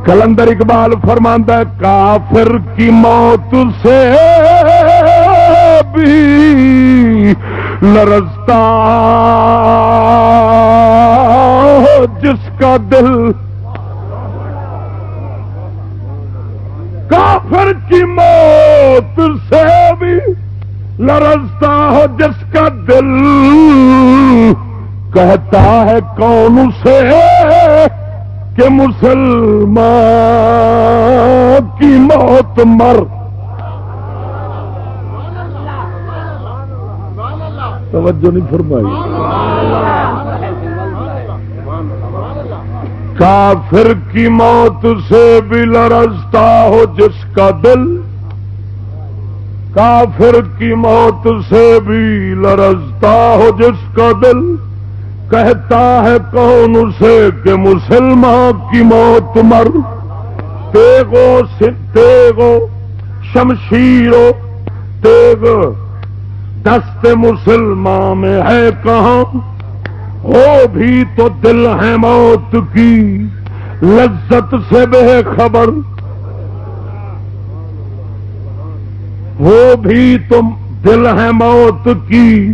کلندر اقبال فرماندہ کافر کی موت سے بھی لرزتا جس کا دل کافر کی موت سے بھی لرزتا ہو جس کا دل کہتا ہے کون اسے کہ مسلمان کی موت مر۔ توجہ نہیں فرمائی۔ کافر کی موت سے بھی لرزتا ہو جس کا دل۔ کافر کی موت سے بھی لرزتا ہو جس کا دل۔ کہتا ہے کون اسے کہ مسلمان کی موت مر۔ تیگو تیگو شمشیرو، تیگ۔ دست مسلمان میں ہے کہاں؟ وہ بھی تو دل ہے موت کی۔ لذت سے بے خبر۔ وہ بھی تم دل ہے موت کی۔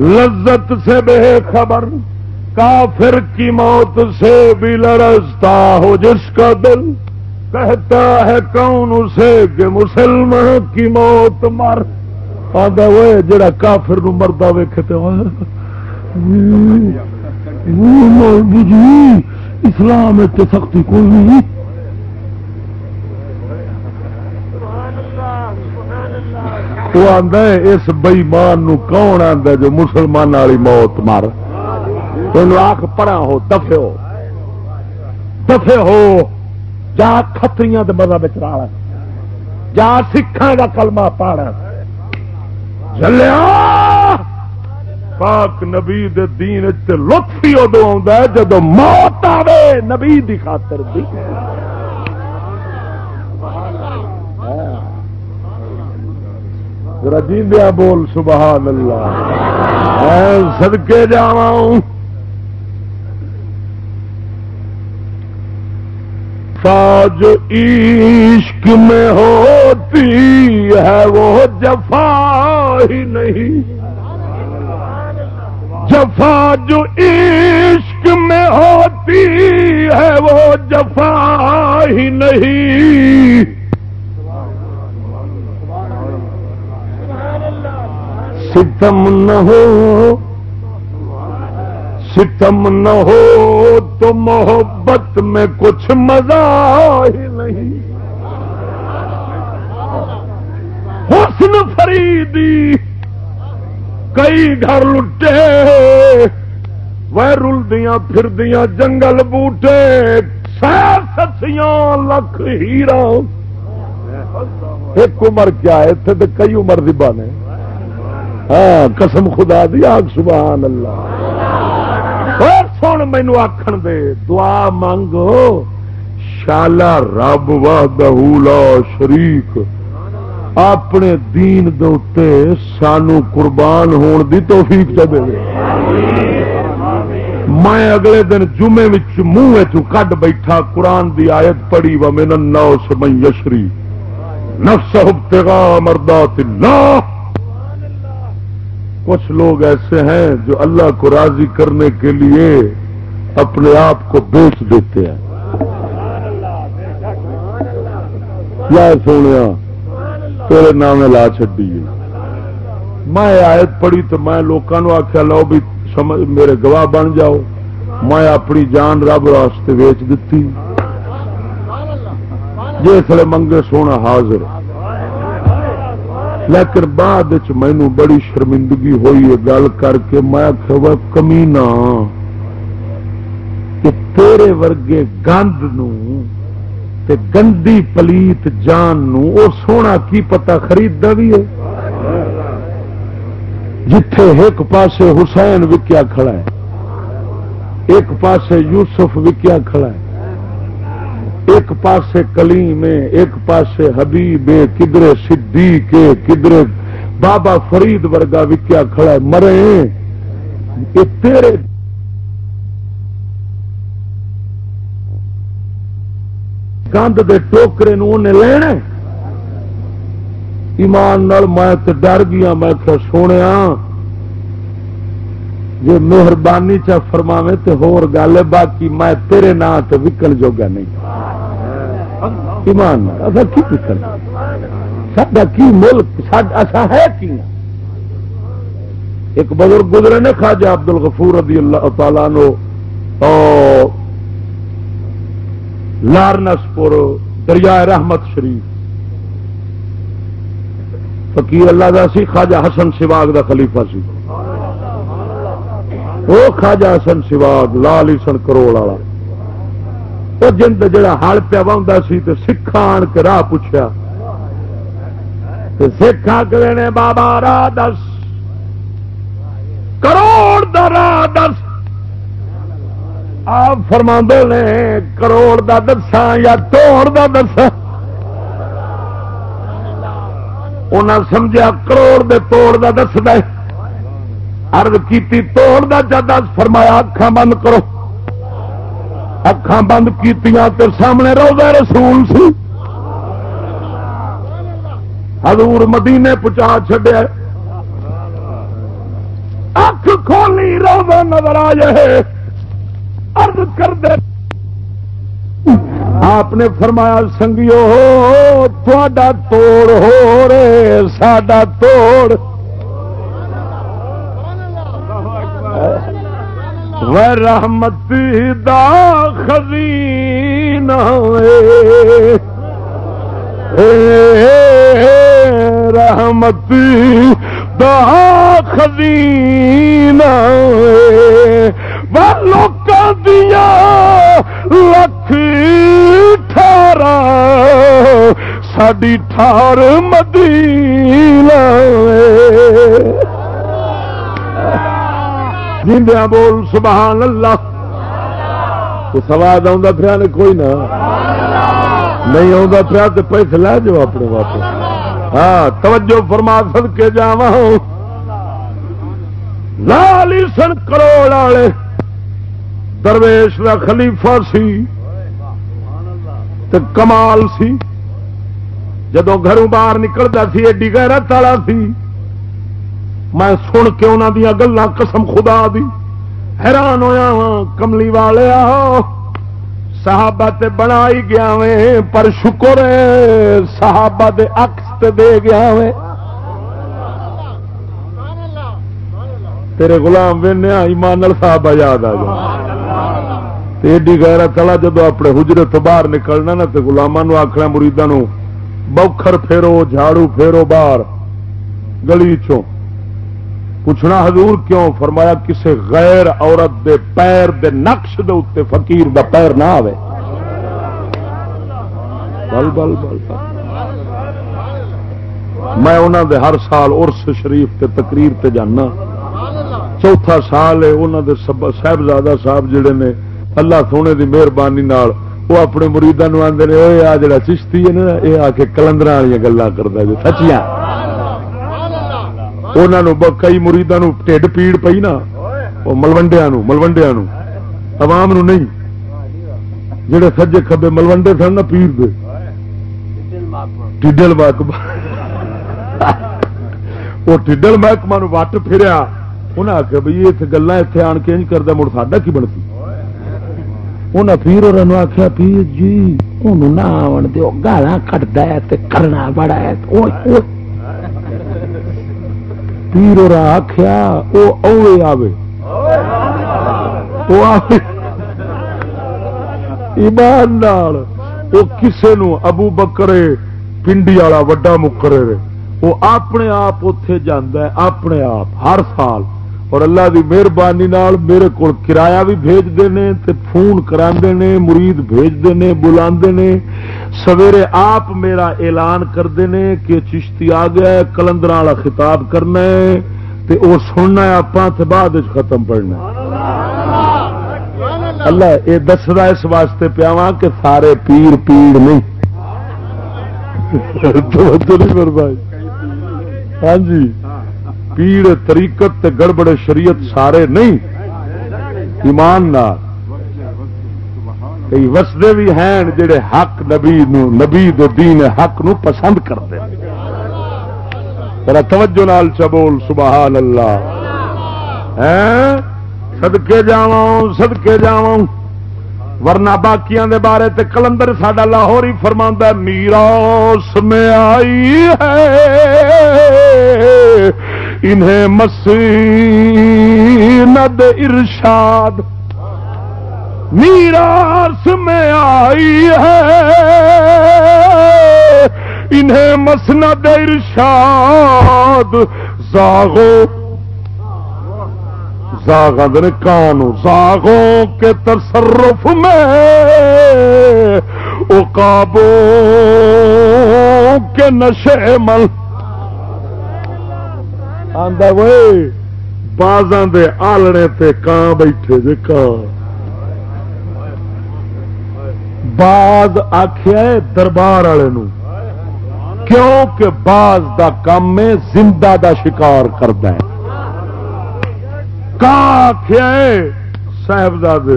لذت سے بے خبر، کافر کی موت سے بھی لرزتا ہو جس کا دل۔ کہتا ہے کون اسے کہ مسلمان کی موت مر۔ آدھا وہ جڑا کافر نو مردا ویکتے جی، اسلام سختی کوئی نہیں۔ وہ آدھا اس بئیمان کون آدھا جو مسلمان والی موت مار تین آخ پڑا ہو دفے ہو۔ دفے ہو، جا کتری مذہب چلا جا سکھان کا کلمہ پاڑا چلیا پاک نبی دے دین لطف ہی ادو آ جدو موت آوے نبی دی خاطر دی رجیندیا بول، سبحان اللہ۔ میں سدکے جا فاج عشق میں ہوتی ہے وہ جفا ہی نہیں۔ جفا جو عشق میں ہوتی ہے وہ جفا ہی نہیں۔ ستم نہ ہو ستم نہ ہو تو محبت میں کچھ مزہ ہی نہیں حسن فریدی کئی گھر لٹے وہ رلدیاں پھردیاں جنگل بوٹے سیاسیاں لکھ ہیرا ایک عمر کیا ہے اتنے تو کئی عمر دی بانے ہاں قسم خدا دی، آگ، سبحان اللہ۔ سن مینو آخر دے دعا مانگو شالا رب وا شریک اپنے دین دے سانو قربان ہون دی توفیق دے میں اگلے دن جمعے منہ کڈ بیٹھا قرآن دی آیت پڑھی و من نو سمئی یشری نفس مردات اللہ کچھ لوگ ایسے ہیں جو اللہ کو راضی کرنے کے لیے اپنے آپ کو بیچ دیتے ہیں۔ کیا سونے، تیرے نام لا چڈی میں آیت پڑھی تو میں لوگوں آخیا لو بھی میرے گواہ بن جاؤ۔ میں اپنی جان رب راستے ویچ دیتی جس منگے سونا حاضر۔ لیکن بعد مینو بڑی شرمندگی ہوئی ہے گل کر کے میں کمی نہ۔ تیرے ورگے گند نو تے گندی پلیت جان نو او سونا کی پتا خرید بھی ہے۔ جتھے ایک پاسے حسین وکیا کھڑا ہے، ایک پاسے یوسف وکیا کھڑا ہے۔ ایک پاسے کلیم ایک پاسے حبیب کدھر صدیق کدھر بابا فرید ورگا وکیا کھڑا ہے، مرے یہ تیرے گند دے ٹوکرے انہیں لینا ایمان نال میں ڈر گیا، میں سونے جی مہربانی چا فرماوے تو ہور گل باقی میں تیرے نام تو وکل جوگا نہیں۔ ایمان اصا کی وکل؟ سڈا کی ملک ایسا ہے کی ایک بزرگ گزرے نے خواجہ عبد الغفور رضی اللہ تعالی نو لارنس پور دریائے رحمت شریف۔ فقیر اللہ دا سی، خواجہ حسن سواگ دا خلیفہ سی۔ وہ خواجہ حسن سواگ، لال سن کروڑ والا۔ وہ جند جڑا ہل پیا وا سی تو سکھا آن کے راہ پوچھا سکھ آگے نے بابا راہ دس۔ کروڑ دا راہ دس۔ آپ فرما نے کروڑ دا دسا یا توڑ دا دسا انہیں سمجھا کروڑ دے توڑ دا دس دے۔ ارد کی توڑ دا جا فرمایا اکھا بند کرو۔ اکھان بند کی سامنے روزہ رسول سی۔ حضور مدینے پچا چڈیا اکھ کھولی، روزہ نظر آ جائے ارد کر دے۔ آپ نے فرمایا، سنگیو تھوڑا توڑ ہو رے ساڈا توڑ۔ و رحمتی دا خزین رحمتی دا خزین لوکاں دیا لکھ ٹھارا ساڈی ٹھار مدینہ جیندیا بول، سبحان اللہ۔ تو سواد آ پیا نے کوئی نہ۔ نہیں آتا پیا تو پیسے لے جاؤ اپنے واپس۔ ہاں توجہ فرما سد کے جا لالی سن کروڑ والے۔ درویش کا خلیفہ سی۔ تے کمال سی۔ جدو گھروں باہر نکلتا سی، ایڈی گہرت والا سی۔ میں سن کے انہوں دیا گلا قسم خدا دی۔ حیران ہویا ہاں کملی والے صحابہ تے بنا ہی گیا وے، پر شکر صحابہ دے اکس تے دے گیا وے۔ تیرے غلام وینیا ایمان صحابہ یاد آ گیا ایڈی گہرا تلا جدو اپنے حجرے تو باہر نکلنا نا تو گلاما آخنا مریدا بوکھر پھیرو، جھاڑو پھیرو باہر، گلی چوں۔ پوچھنا حضور کیوں؟ فرمایا کسے غیر عورت دے پیر دے نقش دے اتنے فقیر دا پیر نہ آئے بل بل بل میں انہوں دے ہر سال ارس شریف تے تقریر تے جانا۔ چوتھا سال ہے انہوں دے صاحبزادہ صاحب جڑے نے، اللہ سونے دی مہربانی وہ اپنے مریدان آدھے آ جڑا چشتی ہے نا یہ آ کے کلندر والی گلا کرتا جو سچیاں انہوں کئی مریدان ٹھڈ پیڑ پی نا وہ ملوڈیا ملوڈیا عوام نو نہیں جڑے سجے کبے ملوڈے سن نا پیر دے ٹھڈل محکمہ وہ ٹھڈل محکمہ وٹ پھریا انہیں آخیا بھائی یہ گلا اتنے آن کے کرتا مڑ ساڈا کی بنتی انہیں پیر اور آخیا پیر جی انہوں نہ آن دو گالا کٹتا ہے کرنا بڑا ہے پیر اور آخیا وہ اوے آوے۔ وہ آوے۔ ایمان وہ کسے نو ابو بکرے پنڈی والا وڈا مکرے وہ اپنے آپ اتے جانا اپنے آپ، ہر سال۔ اور اللہ دی مہربانی میرے کو کرایہ بھی بھیجتے ہیں فون کرا مرید بھیجتے ہیں بلا سویرے آپ میرا اعلان کرتے ہیں کہ چشتی آ گیا کلندر والا خطاب کرنا ہے تے وہ سننا آپ بعد ختم پڑنا اللہ یہ دسدا اس واسطے پیا کہ سارے پیر پیڑ نہیں۔ ہاں جی پیڑ تریقت گڑبڑ شریعت سارے نہیں۔ ایمان کئی وسدے بھی ہیں جڑے حق نبی نو نبی دو دین حق نو پسند کرتے توجہ نال چبول سبحان اللہ۔ سدکے جا سدکے جا ورنہ باقیاں دے بارے تے کلندر ساڈا لاہور ہی فرما میرا میں آئی ہے۔ انہیں مسیند ارشاد۔ میراث میں آئی ہے۔ انہیں مسند ارشاد، زاغو۔ زاغ کانو زاغوں کے تصرف میں اقابوں کے نشے مل۔ بازاں دے آلنے تے کان بیٹھے جے کان باز آخیا دربار والے کیوں کہ باز دا کام زندہ دا شکار کرتا ہے۔ آخیا صاحبزادے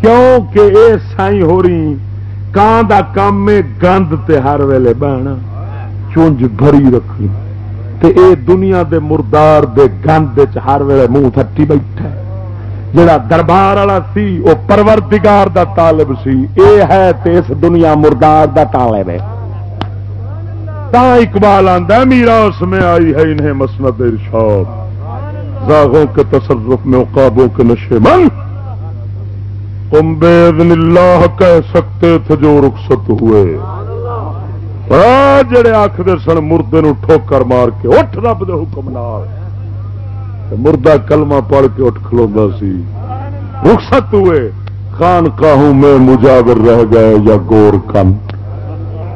کیوں کہ اے سائی ہو رہی کان دا کام گند تے ہر ویلے بہنا۔ چونج بھری رکھنی۔ تے اے دنیا دے مردار دے گند ہر ویلے منہ تھٹی بیٹھا جڑا دربار والا سی وہ پروردگار دا طالب سی۔ اے ہے تے اس دنیا مردار دا طالب ہے۔ تا اقبال آندا میرا اس میں آئی ہے انہیں مسند ارشاد۔ زاغوں کے تصرف میں عقابوں کے نشے من تم بے اللہ کہہ سکتے تھے جو رخصت ہوئے۔ جڑے آخر سن، مردے نو ٹھوکر مار کے، اٹھ رب دے حکم نال۔ مردہ کلمہ پڑھ کے اٹھ کھلوا سی۔ رخصت ہوئے۔ خان کاہوں میں مجاگر رہ گئے یا گور کن۔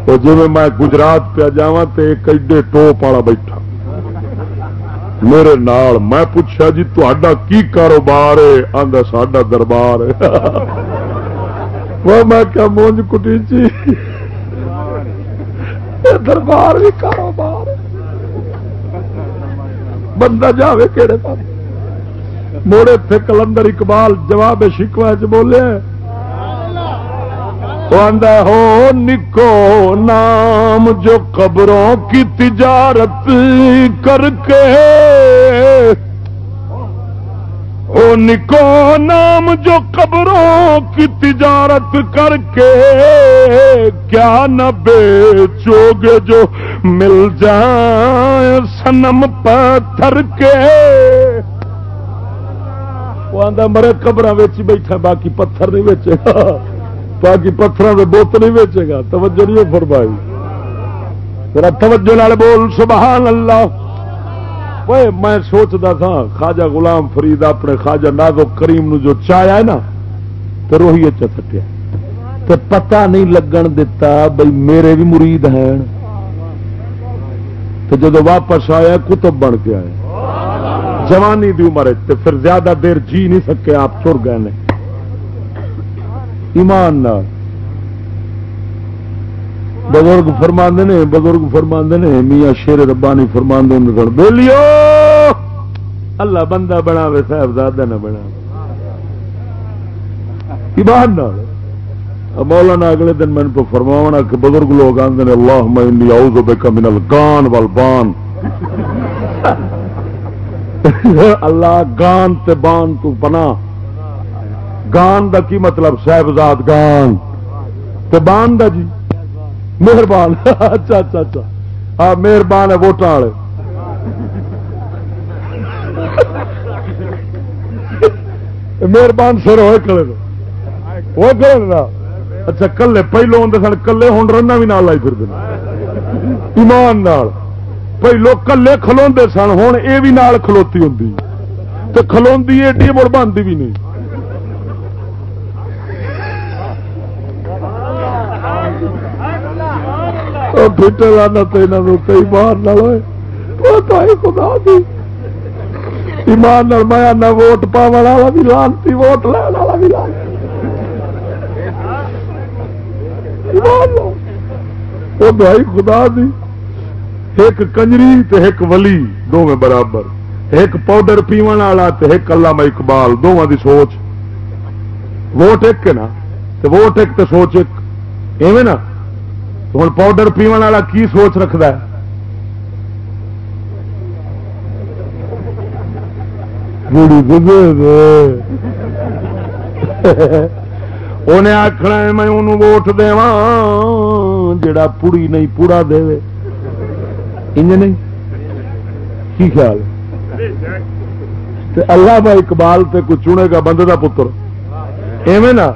وہ جی میں گجرات پہ جا تو ایک ایڈے ٹوپ والا بیٹھا۔ میرے نال میں پوچھا جی تا کی کاروبار ہے؟ آدھا ساڈا دربار ہے۔ میں کیا مونج کٹی چی؟ دربار بھی کاروبار ہے۔ بندہ جاوے کہڑے پاس۔ موڑے تھے کلندر اقبال جواب شکوا چ بولے۔ ہو نکو نام جو قبروں کی تجارت کر کے او نکو نام جو قبروں کی تجارت کر کے کیا نہ بیچو گے جو مل جائے سنم پتھر کے۔ وہ آدھا مرے قبر بیٹھا باقی پتھر نہیں بیچے گا باقی پتھر کے بوت نہیں بیچے گا۔ توجہ نہیں فرمائی۔ ذرا توجہ نال بول، سبحان اللہ۔ وہ میں سوچتا تھا خواجہ غلام فرید اپنے خواجہ نازو کریم نو جو چایا ہے نا تو روہی چٹیا اچھا تو پتہ نہیں لگن دیتا بھائی میرے بھی مرید ہیں۔ تو جب واپس آیا، کتب بن کے آئے جوانی دی عمر پھر زیادہ دیر جی نہیں سکے، آپ چر گئے نے۔ ایمان بزرگ فرما نے، بزرگ فرما نے، میاں شیر ربانی فرما بولیو! اللہ بندہ بنا صاحبزادہ نہ بنا ایمان مولانا اگلے دن میں کو فرماونا کہ بزرگ لوگ آتے ہیں اللہ میں آؤ بے من الگان والبان۔ اللہ گان تے بان تو بنا گان دا کی مطلب؟ صاحبزاد گان۔ تو بان دا جی؟ مہربان. اچھا اچھا اچھا. ہاں مہربان ہے ووٹان والے. مہربان سر ہوئے کلے وہ کلے اچھا کلے. پہلو ہوں سن کلے ہوں رنا بھی نال لائی پھر ایمان نال. پہلو کلے کھلو سن ہوں یہ بھی نال کھلوتی ہوں تو کھلوی ایڈی مڑ بنتی بھی نہیں. پیٹے لانا تو یہاں کئی بار نہ ہوئے وہ تو خدا دی ایمان میں نہ ووٹ پا والا بھی لانتی ووٹ لین والا بھی لانتی وہ دوائی خدا دی ایک کنجری تے ایک ولی دو میں برابر ایک پاؤڈر پیون والا ایک علامہ اقبال دونوں دی سوچ ووٹ ایک نا ووٹ ایک تے سوچ ایک ایویں نا ہوں پاؤڈر پیو والا کی سوچ رکھد انہیں آخنا میں انہوں ووٹ دے جڑا پوڑی نہیں پوڑا دے۔ انج نہیں؟ کی خیال؟ اللہ با اقبال تے کوئی چنے گا بندے کا پتر۔ ایویں نا؟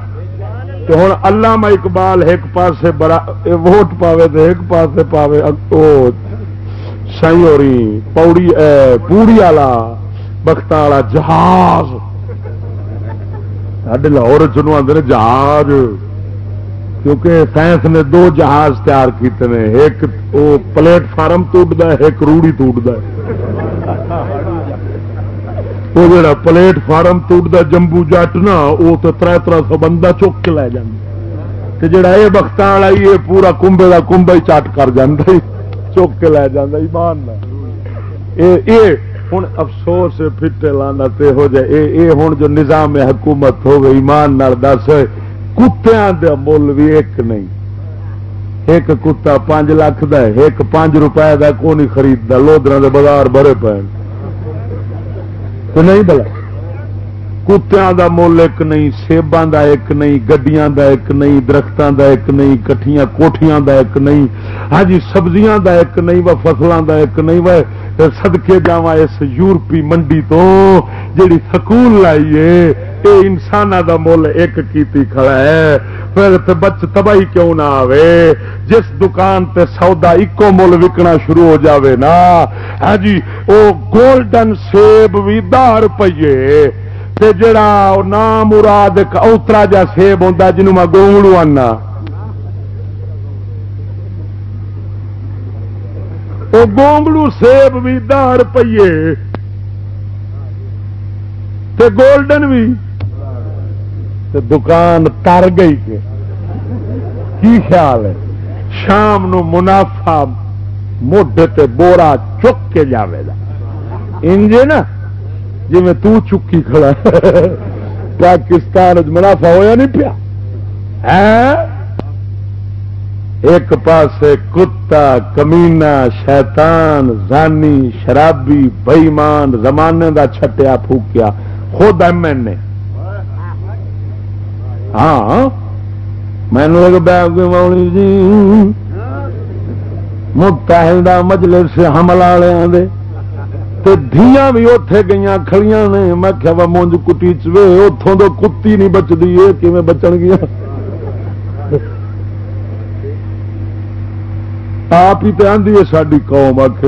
تو ہوں اللہ اقبال ایک پاس ووٹ پاوے تو ایک پاس پاوے سائیوری پوڑی پوڑی والا بخت والا جہاز۔ سڈے لاہور چنو آدھے جہاز۔ کیونکہ سائنس نے دو جہاز تیار کیتے ہیں ایک پلیٹ فارم ٹوٹتا ہے، ایک روڑی ٹوٹتا ہے۔ وہ جڑا پلیٹ فارم ٹوٹتا جمبو جٹ نا وہ تو تر تر سو بندہ چک کے لے جا جڑا یہ بخت والا یہ پورا کمبے کا کمبا ہی چٹ کر جانا چک کے لے جا ایمان ہوں افسوس پھٹے لانا ہو جائے یہ ہوں جو نظام حکومت ہو گئی ایمان دس کتیا دے مل بھی ایک نہیں ایک کتا پانچ لاکھ دا ایک پانچ روپئے کا کون خریدتا لودرا بازار بھرے پے تو نہیں بلا۔ کتوں کا مل ایک نہیں سیبان کا ایک نہیں، گڈیاں کا ایک نہیں درختوں کا ایک نہیں کٹیاں کوٹیاں کا ایک نہیں۔ ہاں جی سبزیاں کا ایک نہیں و فصلوں کا ایک نہیں۔ و سدکے جا اس یورپی منڈی تو، جیڑی سکول لائیے یہ انسان دا مل ایک کیتی کھڑا ہے پھر بچ تباہی کیوں نہ آوے جس دکان تے سودا ایکو مل وکنا شروع ہو جاوے نا ہاں جی وہ گولڈن سیب بھی دہ روپیے جڑا نام مراد اوترا جا سیب ہوتا جنوب میں گونگڑو آنا وہ گونگلو سیب بھی دہ روپیے گولڈن بھی دکان تر گئی کہ۔ کی خیال ہے؟ شام نو منافع موڈے تے بورا چک کے جاوے گا۔ انجے نا جی میں تو چکی کھڑا پاکستان منافع ہویا نہیں پیا۔ ایک پاس کتا کمینا شیطان، زانی، شرابی، بئیمان، زمانے دا چھٹیا پھوکیا۔ خود ایم این نے ہاں میں مولوی جی متحدہ مجلس سے حمل والے دیا بھی اتے گئی کھڑیاں نے۔ میں کیا وا مونج کٹی چوے اتوں تو کتی نہیں بچتی ہے کیون بچن گیا؟ آپ ہی تو آدھی ہے ساری قوم آخ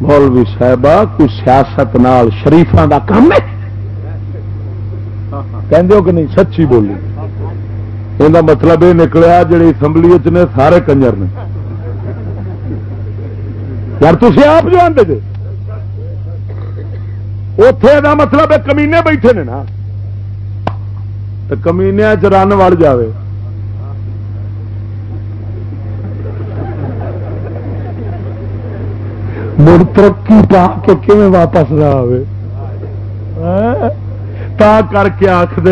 مولوی صاحبہ، کوئی سیاست نال شریفان کا کام ہے؟ کہندے ہو کہ نہیں، سچی بولی۔ یہ مطلب یہ نکلیا جی اسمبلی نے سارے کنجر نے یار تھی آپ جو آتے جی اتے مطلب کمینے بیٹھے نے نا تو کمینیا چ رن وڑ جائے مڑ ترقی پا کے واپس نہ آئے تا کر کے آخر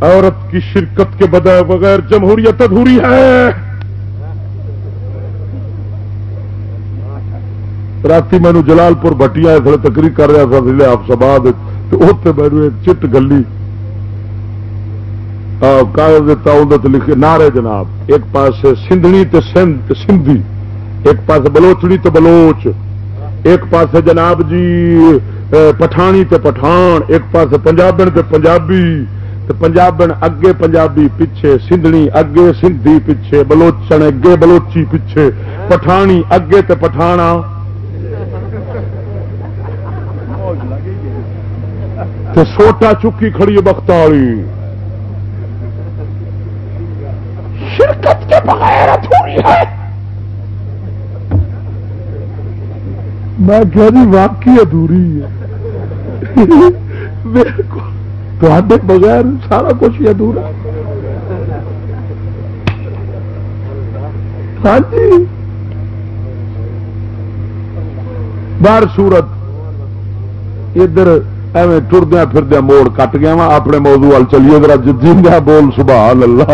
عورت کی شرکت کے بدائے بغیر جمہوریت ادھوری ہے۔ رات مینو جلال پور بٹیا تھوڑے تقریر کر رہا تھا، ضلع آپ سباد مینو ایک چٹ گلی۔ کاغذ تعودت لکھے، نعرے جناب۔ ایک پاس سندھنی تو سندھی۔ ایک پاس بلوچڑی تو بلوچ۔ ایک پاس جناب جی پٹھانی تے پٹھان۔ ایک پاس پنجابن تے پنجابی۔ تے پنجابن اگے پنجابی پیچھے سندھنی اگے سندھی پیچھے بلوچن اگے بلوچی پیچھے پٹھانی اگے تے پٹھانا تے سوٹا چکی کھڑی بخت والی شرکت کے بغیر ہے میں کہہ رہی واقعی ادھوری ہے بغیر سارا کچھ ہی ادھورا ہاں جی۔ بار سورت ادھر ایویں ٹردیا پھردیا موڑ کٹ گیا وا اپنے موضوع وال چلیے ذرا جی بول سبحان اللہ۔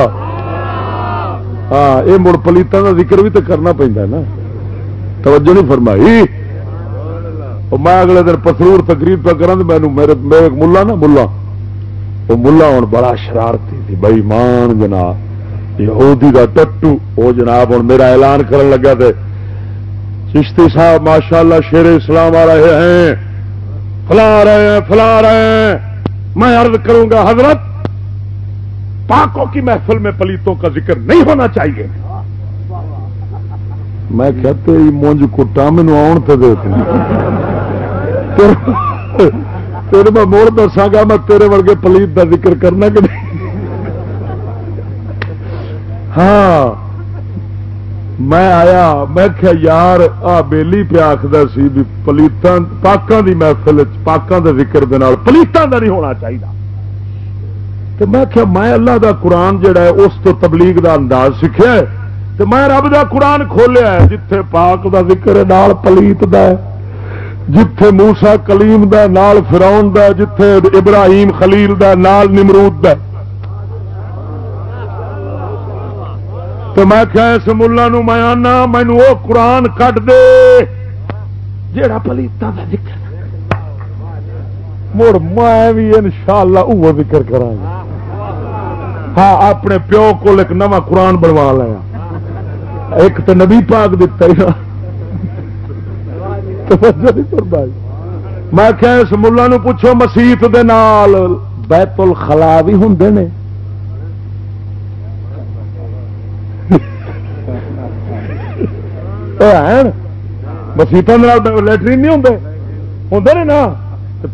ہاں یہ مڑ پلیتوں کا ذکر بھی تو کرنا پہنتا نا۔ توجہ نہیں فرمائی۔ میں اگلے دن پسرور تقریر پہ کرا تو میرے میرے ملا نا ملا۔ وہ ملا ہوں بڑا شرارتی تھی بئی مان جناب، یہودی دا ٹٹو۔ وہ جناب، ہوں میرا اعلان کرن لگا تھے چشتی صاحب ماشاء اللہ شیر اسلام آ رہے ہیں۔ فلا رہے ہیں فلا رہے ہیں۔ میں عرض کروں گا، حضرت، پاکوں کی محفل میں پلیتوں کا ذکر نہیں ہونا چاہیے۔ میں کہتے ہی مونج کٹا مینو آن تو دیکھ تیرے میں موڑ دسا گا میں تیرے ورگے پلیت کا ذکر کرنا کہ نہیں؟ ہاں۔ میں آیا، میں کیا یار، آ بیلی پہ آخر سی بھی پلیتان پاکوں کی محفل پاکوں کے ذکر پلیتان کا نہیں ہونا چاہیے تو میں کیا میں اللہ دا قرآن جڑا ہے، اس تو تبلیغ دا انداز سیکھا ہے۔ تو میں رب دا قرآن کھولیا ہے، جتھے پاک دا ذکر ہے، نال پلیت دا ہے۔ جتھے موسا کلیم دا نال فراؤن دا جتھے ابراہیم خلیل دا نال نمرود دا تو میں کیا اس ملا میں آنا، مینو وہ قرآن کٹ دے جیڑا پلیتا دا ذکر۔ مڑ میں بھی ان شاء اللہ وہ ذکر کرا ہاں اپنے پیو کو ایک نواں قرآن بنوا لیا۔ ایک تو نبی پاک دتا۔ ہی میں کیا اس ملا پوچھو مسیت دے نال بیت الخلا بھی ہوں نے۔ مسیطوں لٹرین نہیں ہوں ہوں نا؟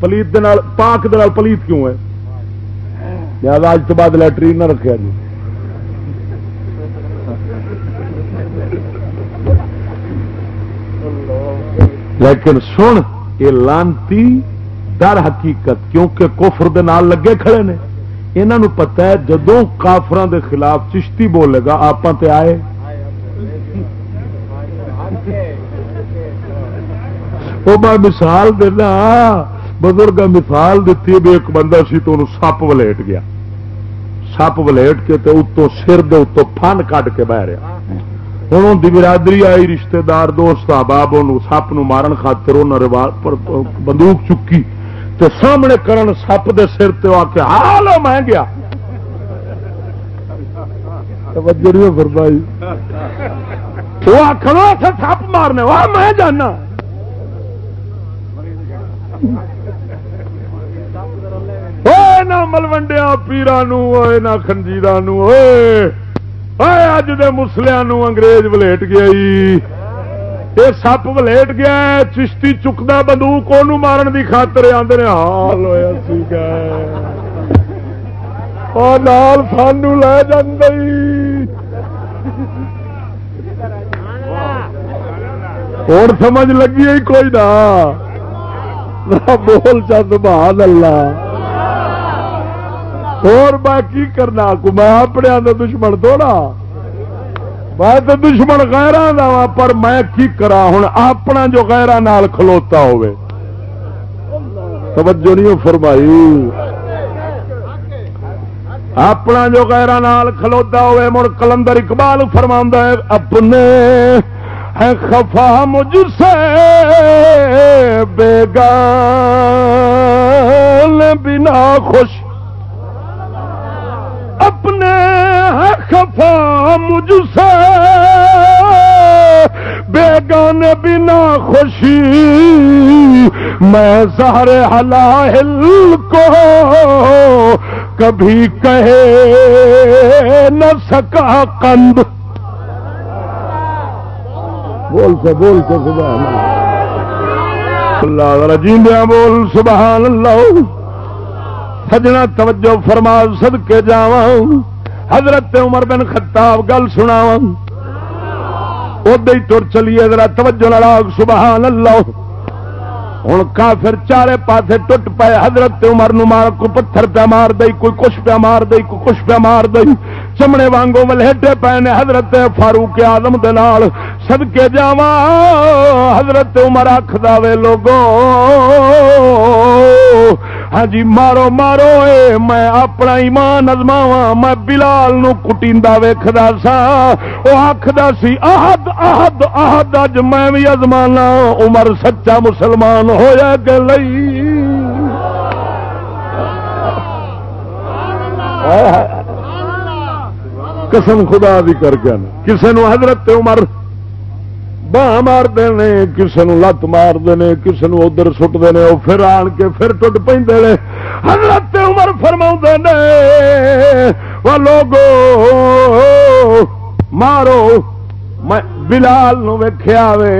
پلیت پاک دے پلیت کیوں ہے؟ لہٰذا اج تو بعد لٹرین نہ رکھا جی۔ لیکن سن، یہ لانتی در حقیقت کیونکہ کفر دے نال لگے کھڑے نے۔ انہوں پتا ہے جدو کافران دے خلاف چشتی بولے گا آپ تے آئے۔ وہ میں مثال دینا، بزرگ مثال دیتی بھی ایک بندہ سی تو سپ ولیٹ گیا۔ سپ ولیٹ کے تو اتو سر دے اتو فن کٹ کے بہ رہا۔ ہوں ان برادری آئی رشتہ دار دوست احباب سپ نو مارن خاطر بندوق چکی۔ تو سامنے کرن سپ دے سر تے آ کے، حال میں گیا۔ وہ آخر سپ مارنے، وہ میں جانا۔ ملوڈیا پیران خنجیران اج دے مسلیا انگریز ولیٹ گیا یہ سپ ولیٹ گیا چشتی چکتا بندوق مارن کی خاطر آدھے حال ہوا ٹھیک ہے سانو لے اور سمجھ لگی کوئی نہ بول چند بہاد اللہ اور میں کی کرنا کو؟ میں اپنے دشمن توڑا میں تو دشمن گہرا دا پر میں کی کرا ہوں اپنا جو گہرا نال کھلوتا ہوئے. توجہ نہیں فرمائی. اپنا جو گہرا نال کھلوتا ہوئے، مڑ کلندر اقبال فرما ہے، اپنے ہے خفا مجھ سے بیگان بنا خوش خفا مجھ سے بیگان بنا خوشی، میں زہر حلاحل کو کبھی کہے نہ سکا کند بول سے بول سے، سبحان اللہ۔ جیندیا بول سبحان اللہ۔ سجنا توجہ فرما سد کے جا حضرت عمر بن خطاب گل سنا ادے تر چلیے ذرا توجہ لڑاگ سبحان اللہ۔ ہوں کافر چارے پاسے ٹوٹ پائے۔ حضرت عمر نو مار کو پتھر پہ مار دئی، کوئی کچھ پہ مار دئی، کوئی کچھ پہ مار دئی۔ چمڑے وانگوں ملہٹے پے نے حضرت فاروق آدم دال سد کے جا حضرت عمر آخ دے لوگوں ہاں جی مارو مارو اے میں اپنا ایمان ازماوا میں بلال نو کٹیندا ویکھدا سا او آکھدا سی احد احد احد اج میں بھی ازمانا عمر سچا مسلمان ہویا کہ لئی قسم خدا بھی کر کے کسے نو حضرت عمر باہ مارتے ہیں کسی لت مارتے ہیں کسی ادھر سٹتے ہیں وہ پھر آن کے پھر ٹوٹ پہ حضرت عمر فرما نے وہ مارو میں بلال نو ویخیا وے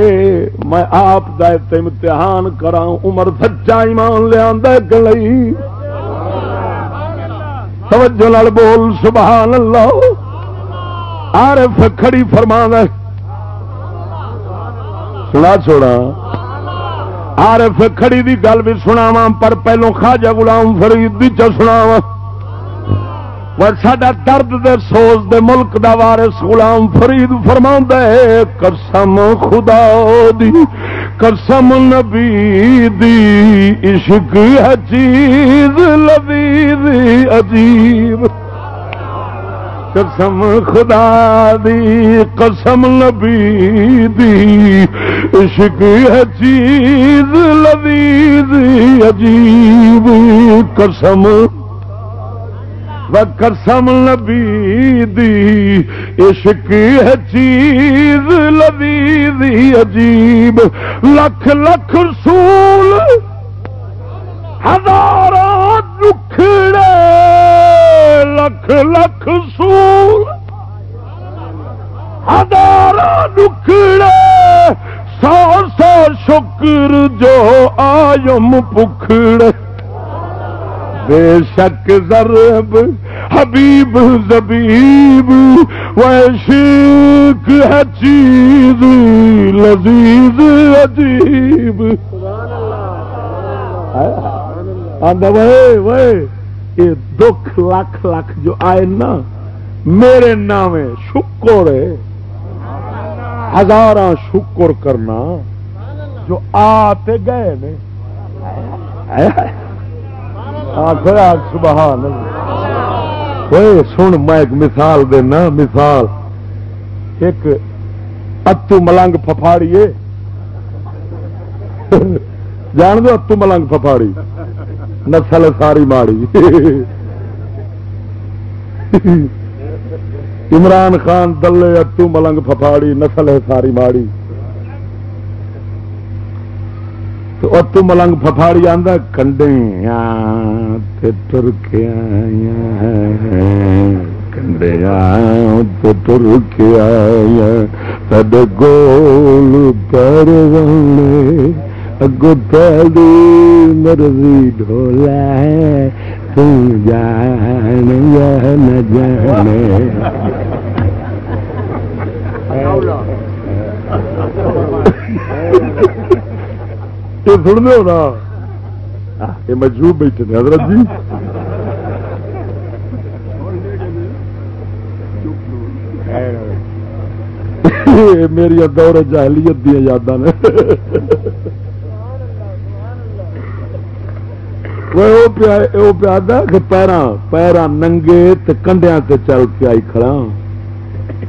میں آپ کا امتحان کرا عمر سچا ایمان لیا توجہ لال بول سبحان اللہ عارف کھڑی فرما دے سنا چھوڑا آر کھڑی دی گل بھی سناوا پر پہلو خاجا گلام فرید دی چ سناوا سڈا درد دے سوز دے ملک دا وارث غلام فرید فرما کرسم خدا دی کرسم نبی دی، عشق ہے چیز لذیذ، عجیب۔ قسم خدا دی، قسم نبی دی، عشق ہے چیز لذیذ، عجیب، قسم۔ و قسم نبی دی، عشق ہے چیز لذیذ، عجیب۔ لکھ لکھ رسول ہزار دکھڑے لکھ لکھ سور۔ ہزار دکھڑے۔ سو سو شکر جو آیم پکھڑے۔ بے شک ضرب حبیب زبیب ویشک ہے چیز لذیذ عجیب۔ آندہ وے وے۔ یہ دکھ لاکھ لاکھ جو آئے نا، میرے نام شکر ہزار شکر کرنا جو آتے گئے نے۔ سبحان سن میں ایک مثال دینا، مثال۔ ایک اتو ملنگ ففاڑی جان دو اتو ملنگ ففاڑی نسل ساری ماڑی. عمران خان دلے اتو ملنگ ففاڑی نسل ہے ساری ماڑی. تو اتو ملنگ ففاڑی آدھا کنڈے تر کے آیا کنڈے تر کے آیا تد گول پر اگو تیری مرضی ڈولا ہے تم جان یا نہ جانے۔ یہ سن دو نا۔ یہ مجروب بیٹھے تھے حضرت جی۔ میری دور جہلیت دیا یاداں نے۔ پیا پیرا پیرا ننگے کنڈیا چل کے آئی کھڑا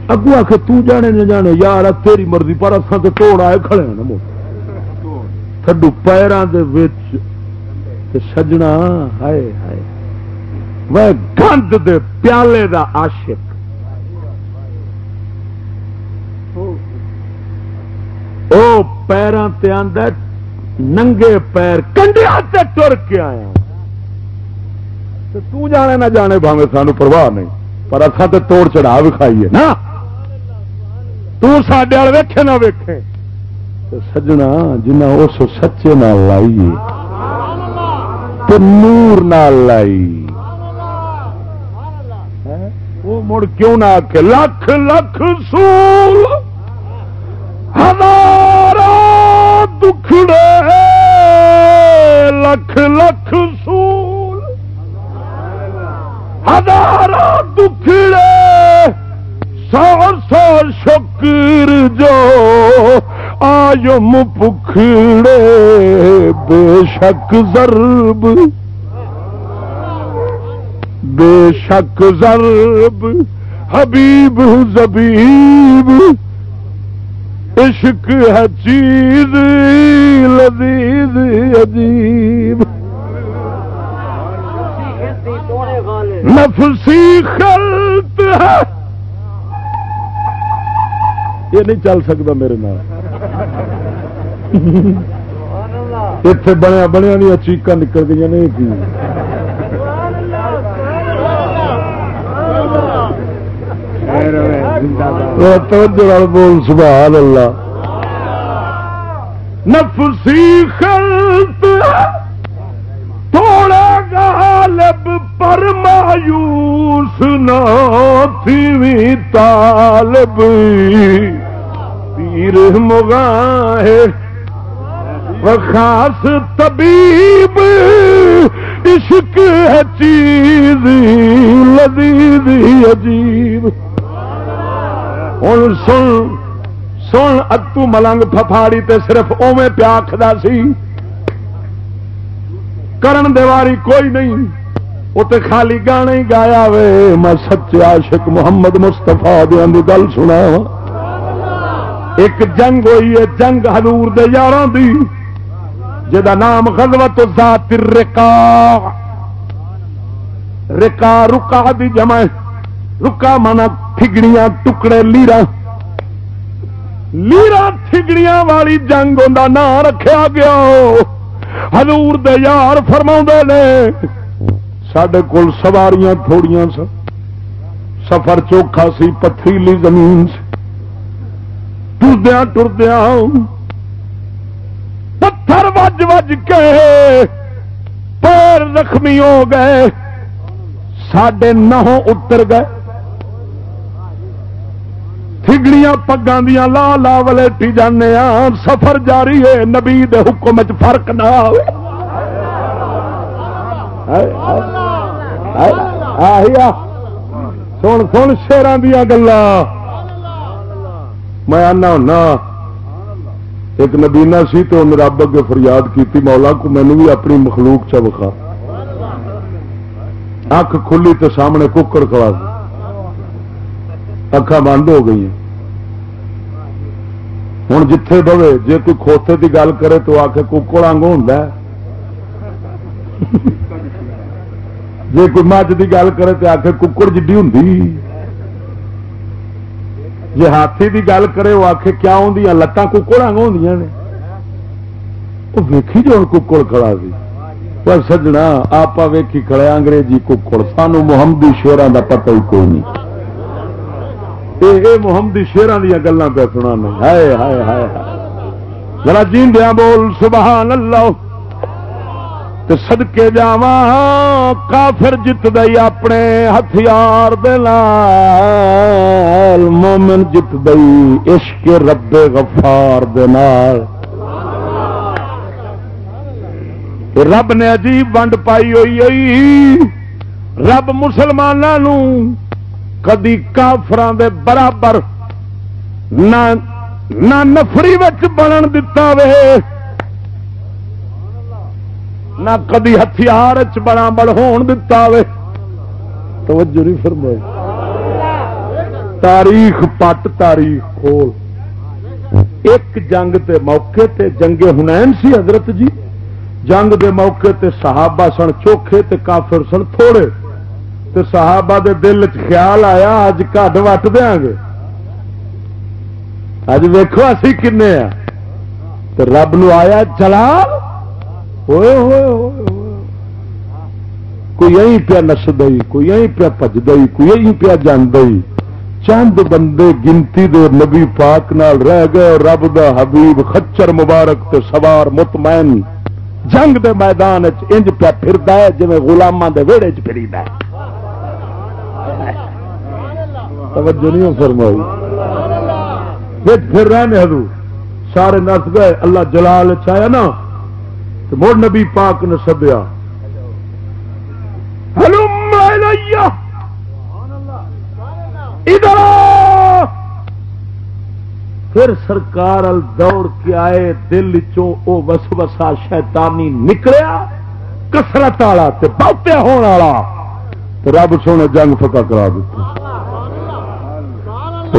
اگو آ کے تانے نہ جانے یار تیری مرضی پر اصل تو توڑ آئے کھڑے ہیں نا تھڈو پیروں کے سجنا ہائے ہائے وہ گند دے پیالے دا عاشق او پیروں تے آندا ننگے پیر کنڈیا تے ٹر کے آیا تو جانے نہ جانے بھاوے سانو پرواہ نہیں پر اصا تو توڑ چڑھا وکھائیے نا تڈے وال ویکھے نہ ویکھے۔ سجنا جنا اس سچے نال لائیے تو نور نال لائی وہ مڑ کیوں نہ آ لکھ لکھ سول ہزار دکھڑے لکھ لکھ سول ہزار دکھڑے سو سو شکر جو آیم پکھڑے بے شک ضرب بے شک ضرب حبیب زبیب عشق ہے چیز لذیذ عجیب۔ نفسی خلط ہے۔ یہ نہیں چل سکتا میرے نام اتے بنیا بنیا دیا چیقا نکل گئی نہیں بول سبحان اللہ نفسی خلط تھوڑا غالب پر مایوس نہ تھی طالب۔ پیر مغاہ خاص طبیب، عشق ہے چیز لذیذ عجیب۔ ہوں سن سن اتو ملنگ ففاڑی تے صرف اوے پیاکھدا سی کرن دیواری کوئی نہیں وہ تو خالی گانے ہی گایا وے میں سچے عاشق محمد مستفا دیا گل سنا ایک جنگ ہوئی ہے جنگ حضور دے یار دی جا نام غزوت ذات رکا رکا رکا دی جمع رکا مانا ٹھگڑیاں ٹکڑے لیرا لیرا ٹھگڑیاں والی جنگ ان نام رکھا گیا حضور دے یار فرما نے سڈے کول سواریاں تھوڑیاں سن سفر چوکھا سی پتھریلی زمین ٹردیا ٹردیا پتھر وج وج کے پیر زخمی ہو گئے ساڈے نہ اتر گئے تھگڑیاں پگاں دیا لا لا ولیٹی جانے سفر جاری ہے، نبی دے حکم چ فرق نہ سن سن شیران دیا گلا میں آنا ہونا۔ ایک نبینا سی تو میرا رب اگے فریاد کی مولا کو مینو بھی اپنی مخلوق چ وکھا۔ اکھ کھلی تو سامنے ککڑ کھڑا اکھا بند ہو گئی ہوں جتھے بوے، جے کوئی کھوتے کی گل کرے تو آ کے ککڑ آنگ ہوں جی کوئی مجھ کی گل کرے تو آ کے ککڑ جی ہوں جی ہاتھی کی گل کرے وہ آخ کیا آدی لتان ککڑ آگ ہوں نے۔ وہ ویکھی جو ککڑ کھڑا سی۔ پر سجنا آپ ویکھی کھڑے، انگریزی ککڑ سانو محمدی شیران کا پتہ ہی کوئی نہیں۔ یہ محمدی شیران دیا گلان پہ سنا ہائے ہائے ہائے ذرا جیندیا بول، سبحان اللہ۔ سدکے جا کافر جت دئی اپنے ہتھیار مومن جت دئی عشق رب غفار رب نے عجیب ونڈ پائی ہوئی ہوئی۔ رب مسلمانوں کدی کافران دے برابر نہ نفری بنن دتا وے۔ نہ کدی ہتھیار بڑا بڑ ہون دتا وے۔ توجہ نہیں فرمائی۔ تاریخ پٹ تاریخ کھول۔ ایک جنگ تے موقع تے جنگ ہنین سی حضرت جی۔ جنگ دے موقع تے صحابہ سن، چوکھے تے کافر سن، تھوڑے۔ تے صحابہ دے دل چ خیال آیا اج کڈ وٹ دیا گے؟ اج ویکو اسی کن رب نو آیا، چلا۔ ہوئے ہوئے کوئی یہی پیا نسد کوئی یہی پیا پجد کوئی یہی پیا جاند چند بندے گنتی دے نبی پاک نال رہ گئے اور رب دا حبیب خچر مبارک تے سوار مطمئن جنگ دے میدان انج پیا پھر ہے جی گلاما دے ویڑے چ پھری توجہ نہیں فرمائی۔ پھر رہنے حضور۔ سارے نس گئے۔ اللہ جلال چایا نا۔ تو مڑ نبی پاک نے سدیا۔ ادھر پھر سرکار ال دوڑ کے آئے۔ دل چو وس وسا شیطانی نکلیا۔ کسرت والا بہتے ہونے والا۔ رب سونے جنگ فتح کرا دیتا۔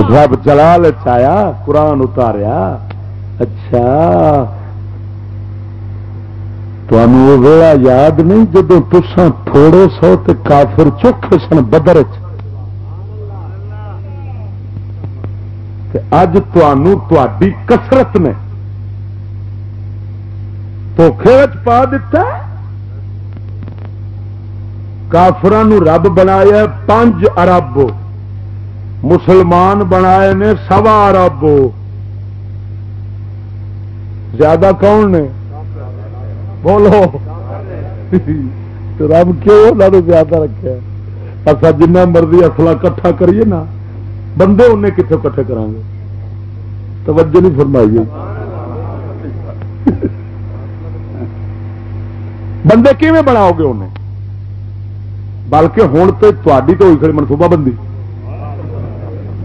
رب جلال چایا، قرآن اتاریا۔ اچھا۔ تمہیں ویلا یاد نہیں جدو تسا تھوڑے سو تے کافر چوکھے سن بدر اج تھی کسرت نے دھوکھے پا دیتا کافران رب بنایا پانچ ارب مسلمان بنائے نے سوا ارب زیادہ کون نے؟ بولو۔ رب کیوں زیادہ رکھا اصا جنہ مرضی اصلا کٹھا کریے نا، بندے انہیں کتنے کٹھے کریں گے توجہ نہیں فرمائیے۔ بندے کیون بناؤ گے انہیں؟ بلکہ ہوں تو تاری تو ہوئی کھڑی منصوبہ بندی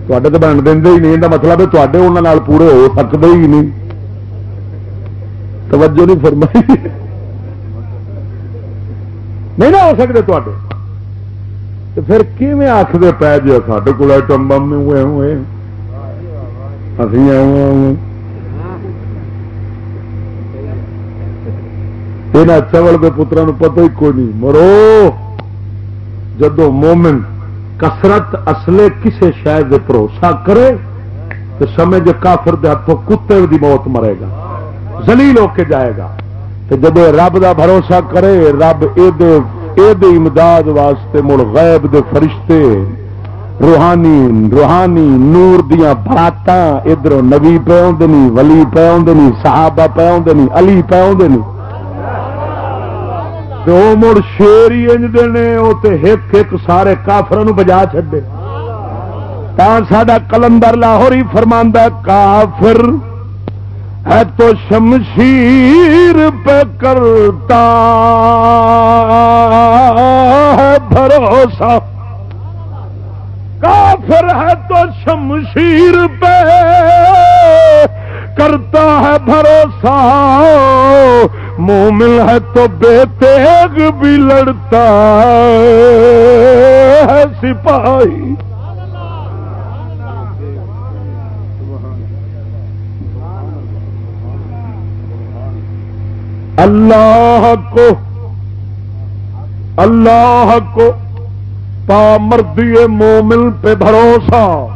تے تو بن دیں ہی نہیں مطلب ہے تے انہوں پورے ہو سکتے ہی نہیں توجہ نہیں فرمائی نہیں نہ ہو سکتے تے پھر کیون آخر پی جی سارے کو ایٹم بم ہوئے ہوئے یہاں چول کے پترا پتہ ہی کوئی نہیں مرو جدو مومن کسرت اصلے کسے شاید بھروسہ کرے، تو سمجھ کافر دے ہاتھوں کتے دی موت مرے گا زلیل ہو کے جائے گا۔ جب رب دا بھروسہ کرے رب امداد واسطے مڑ غیب دے فرشتے، روحانی روحانی نور دیا برات ادھر نبی پہ آدمی ولی پہ آدمی صحابہ پہ آدمی علی پہ آدمی دو مڑ شیر ہی انج نے وہ ایک ایک سارے کافر بجا چڈے ساڈا کلندر لاہور ہی فرماندہ کافر ہے تو شمشیر پہ کرتا ہے بھروسہ۔ کافر ہے تو شمشیر پہ کرتا ہے بھروسہ۔ مومن ہے تو بے تیگ بھی لڑتا ہے، سپاہی۔ اللہ کو اللہ کو پامردی مومن پہ بھروسہ۔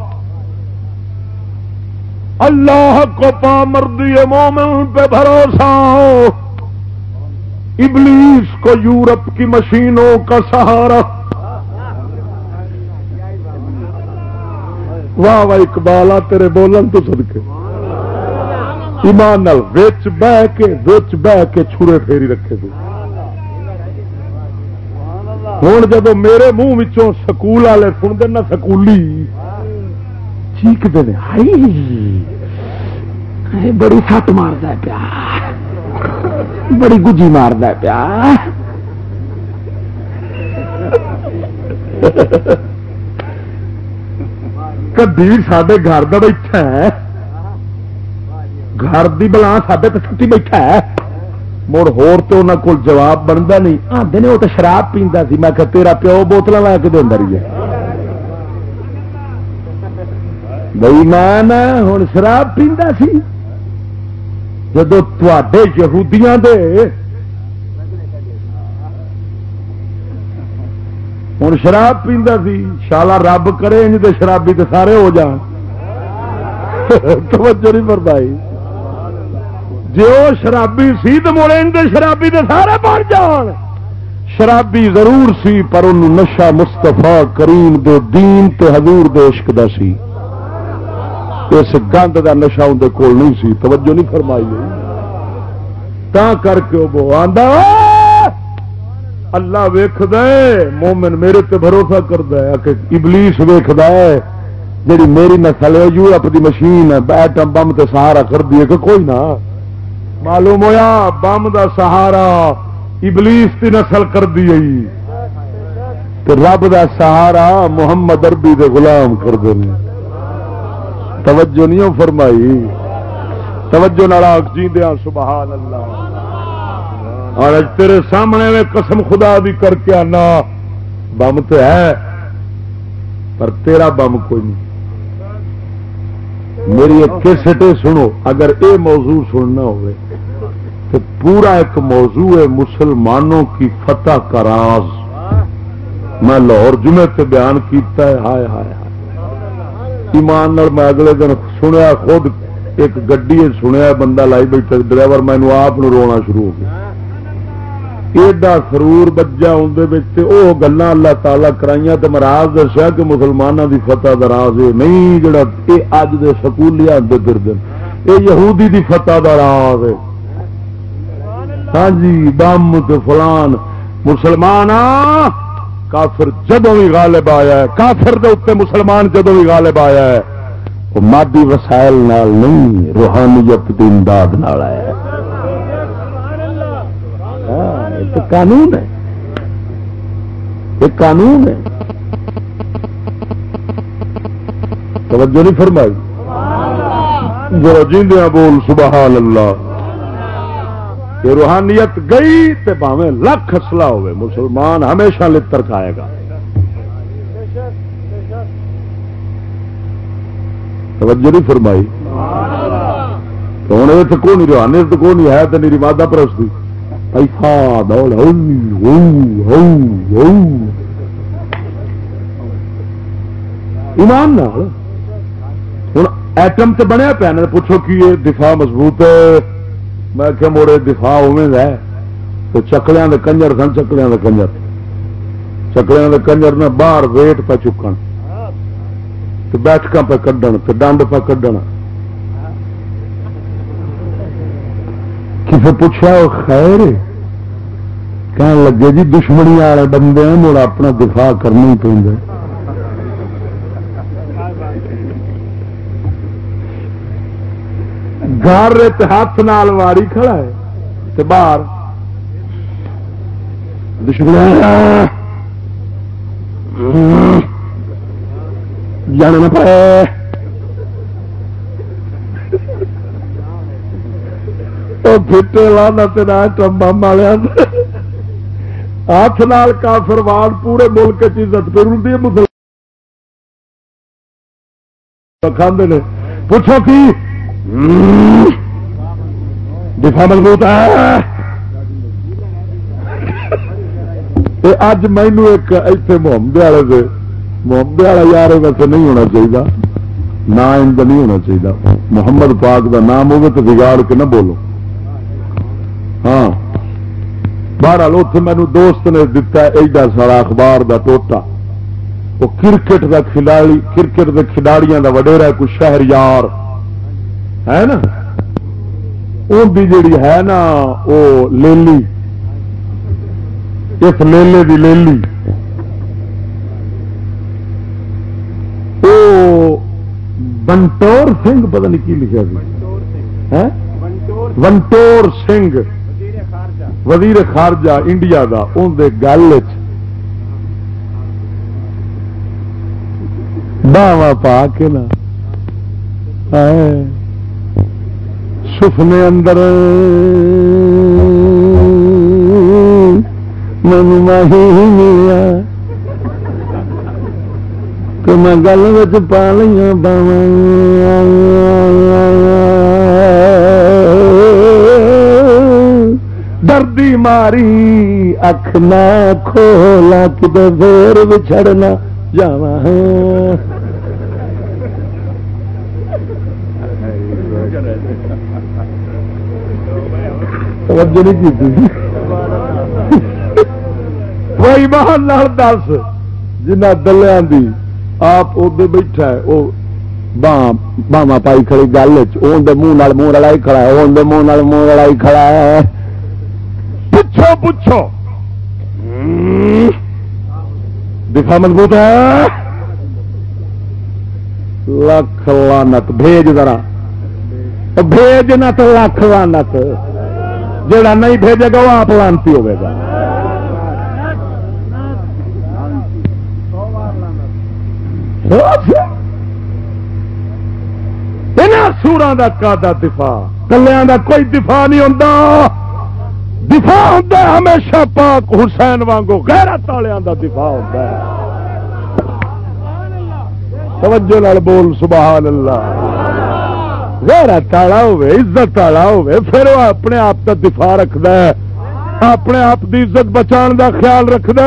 اللہ کو پامردی مومن پہ بھروسہ۔ ابلیس کو یورپ کی مشینوں کا سہارا۔ واہ واہ اقبالا تیرے بولن تو سدکے ایمان وچ بہ کے، وچ بہ کے چھوڑے پھیری رکھے تھے ہوں جب میرے منہ سکول والے سنتے نا، سکولی۔ چیختے بڑی سٹ مارد پیا۔ بڑی گجی مارد پیا۔ کدی سڈے گھر کا بیٹھا ہے۔ گھر کی بلا سڈے تو چھٹی بیٹھا ہے۔ مڑ ہور تو انہوں کو جواب بنتا نہیں۔ آتے نے وہ تو شراب پیندا سی۔ میں کہ تیرا پیو بوتل لا کے دینا رہی ہے۔ بئی میں ہوں شراب پیندا سی۔ جدو تے یہودیاں دے۔ ہوں شراب پیندا سی، شالا رب کرے، انج دے شرابی تو سارے ہو جان۔ توجہ نہیں مربائی جی وہ شرابی سی تو مڑے شرابی تو سارے بن جان۔ شرابی ضرور سی، پر ان نشا مستفا کریم دے دین تے حضور دے عشق دا سی۔ اس گند دا نشا اندر کول نہیں سی، توجہ نہیں فرمائی تا کر کے وہ آندا، اللہ ویخ مومن میرے تے بھروسہ کرد کہ ابلیس ویخ جی میری نسل ہے یورپ دی مشین ہے بیٹم بم تے سہارا کر دیے کہ کوئی نہ۔ معلوم ہویا، بم دا سہارا ابلیس کی نسل کر دی رب دا سہارا محمد اربی دے غلام کر دے توجہ نہیں فرمائی۔ توجہ ناراض جی دیا سبحان اللہ اور تیرے سامنے میں قسم خدا بھی کر کے آنا۔ بم تو ہے، پر تیرا بم کوئی نہیں۔ میری ایک کیسٹ سنو، اگر اے موضوع سننا ہوئے تو پورا ایک موضوع ہے مسلمانوں کی فتح کا راز۔ میں لاہور جمعے سے بیان کیتا ہے، ہائے ہائے۔ ہائے ایمان میں اگلے دن سنیا خود، ایک گڈی سنیا، بندہ لائی بیٹھا، ڈرائیور مینو آپ رونا شروع ہو گیا۔ ایڈا سرور بجا اندر وہ گلا اللہ تعالی کرائیاں تو مراج دسیا کہ مسلمانوں کی فتح دراز نہیں، جڑا یہ اج دے سکولی آدھے پھر یہ یہودی دی فتح دراز ہے ہاں جی بم تو فلان۔ مسلمان کافر جدو بھی غالب آیا ہے کافر دے اتنے مسلمان جدو بھی غالب آیا ہے وہ مادی وسائل نال نہیں روحانیت کی امداد نال آیا ہاں، قانون ہے۔ ایک قانون ہے۔ توجہ نہیں فرمائی؟ جو جیندیاں بول سبحان اللہ۔ کہ روحانیت گئی تے باوے لکھ اصلا ہوئے، مسلمان ہمیشہ لتر کھائے گا۔ توجہ نہیں فرمائی؟ تو ہوں یہ تو کون روحانیت کون نہیں ہے تو میری مادہ پرستی۔ پیسہ دوڑ ایمان ہوں ایٹم تو بنیا پیا پوچھو کہ یہ دفاع مضبوط ہے؟ میں کہ موڑے دفاع اویں ہے تو چکلیاں دے کنجر سن، چکلیاں دے کنجر۔ چکلیاں دے کنجر نے باہر ویٹ پہ چکن۔ تو بیٹھک پہ کڈن، تو ڈنڈ پہ کڈن۔ کسی پوچھا وہ خیر کہنے لگے جی دشمنی والے بندے مڑ اپنا دفاع کرنا ہی پہ گھر ہاتھ نال واری کھڑا ہے باہر جانا نہ پائے پھٹے لانا تیرا ٹمبا مالیا ہاتھ نال کافر وال پورے ملک عزت پہ رلتی ہے مسلم کھانے پوچھو کی؟ دفاع مضبوط ہے۔ اج مینو ایک ایسے محمد والے سے محمد والا یار ویسے نہیں ہونا چاہیے نہ ان کا نہیں ہونا چاہیے محمد پاک کا نام ہوگا تو بگاڑ کے نہ بولو۔ ہاں۔ بہرحال اتنے مینو دوست نے دتا ایڈا سارا اخبار دا ٹوٹا۔ وہ کرکٹ دا کھلاڑی کرکٹ کے کھلاڑیاں دا وڈیرا کوئی شہر یار ہے نا؟ ان کی جیڑی ہے نا وہ لیلی۔ اس لیلے دی لیلی۔ بنٹور سنگھ، پتہ نہیں کی لکھا سی ونٹور سنگھ۔ وزیر خارجہ انڈیا دا ان دے گل باوا پا کے نا۔ سفنے اندر من ماہی ملا تو میں گل پا لیا باوا دردی ماری، اکھ نہ کھولا، کدے زور بچھڑنا جاوا توجہ نہیں کی وہی باہر جی۔ نال دس، جنہ دلیا دی آپ ادے بیٹھا ہے وہ باوا پائی کھڑی گل منہ منہ لڑائی کھڑا ہے اندر منہ منہ لڑائی کھڑا ہے۔ پوچھو پوچھو۔ دفاع مضبوط ہے۔ لکھ لانت بھیج ذرا۔ بھیج نہ تو لکھ لانت جڑا نہیں بھیجے گا وہ آپ لانتی ہوے گا سورا کا دفاع کلیا کا کوئی دفاع نہیں ہوتا دفاع ہوتا ہے ہمیشہ پاک حسین وانگو غیرت والوں کا دفاع ہوتا ہے توجہ لال بول سبحان اللہ غیرت والا ہوے عزت والا ہوے پھر وہ اپنے آپ کا دفاع رکھد اپنے آپ کی عزت بچان دا خیال رکھد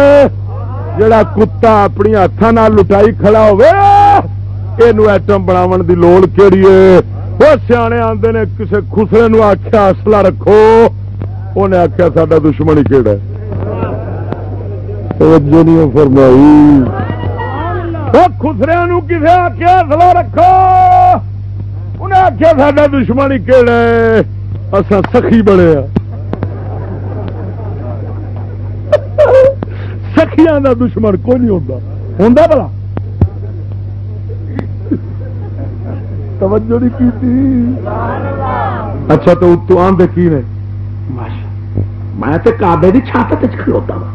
جڑا کتا اپنی ہاتھوں لٹائی کھڑا ہوے یہ ایٹم بناو دی لوڑ کہڑی ہے؟ وہ سیانے آتے نے کسی خسرے نو آخیا اصلا رکھو۔ انہیں آخیا سا دشمن ہی توجہ نہیں فرمائی۔ خسرے کسی آخیا اصلا رکھو۔ انہیں آخیا سا دشمن ہی کہڑا اصا سخی بڑے ہاں۔ سخیا کا دشمن کوئی نہیں ہوتا ہوں بلا توجہ نہیں کی اچھا تو آدھے کی نے؟ میں کابے کی چھت کھلوتا ہاں۔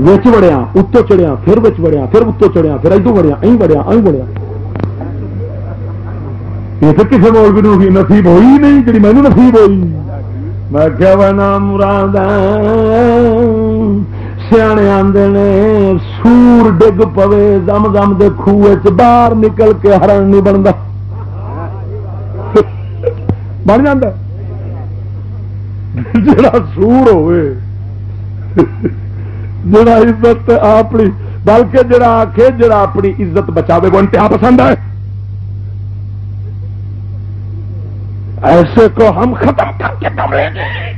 وچ وڑیا، اتو چڑیا پھر بچ وڑیا، پھر اتو چڑیا پھر ادو وڑیا اہ وڑیا اہ وڑیا۔ یہ تو کسی مول بھی نصیب ہوئی نہیں جی مینو نصیب ہوئی میں کیا بنا مراد سیانے آدھے نے سور ڈگ پوے دم دم دے خوہ باہر نکل کے ہرن نہیں بنتا بن جا جڑا سور ہوئے جڑا عزت اپنی بلکہ جڑا آخ جڑا اپنی عزت بچاوے وہ انتہا پسند ہے ایسے کو ہم ختم کر کے دم لیں گے۔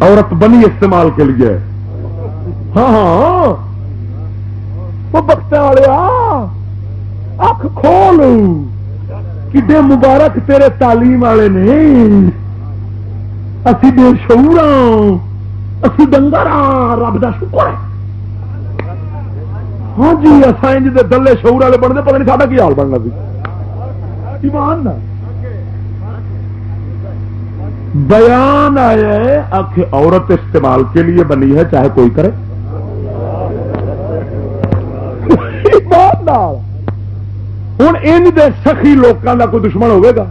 عورت بنی استعمال کے لیے۔ ہاں ہاں۔ وہ بختے والے ہاں۔ اکھ کھول۔ کڈے مبارک تیرے تعلیم والے نے۔ اسی بے شعور ہاں اسی ڈنگر ہاں رب کا شکر ہے۔ ہاں جی اصل دے دلے شعور والے بنتے، پتہ نہیں ساڈا کی حال بننا سی۔ ایمان بیان آیا ہے آخ عورت استعمال کے لیے بنی ہے، چاہے کوئی کرے۔ ایمان ہوں ان دے سخی لوگوں کا کوئی دشمن ہوئے گا؟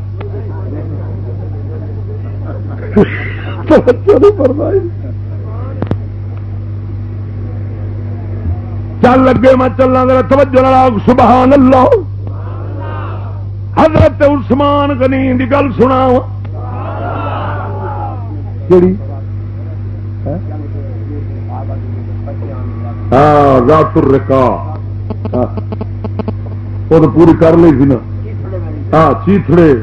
چل لگے میں چلنا میرا توجہ لڑا سبحان اللہ حضرت عثمان غنی کی گل سنا ہاں؟, ہاں، رات الرکا ہاں۔ وہ تو پوری کر لی سی نا۔ ہاں چیتڑے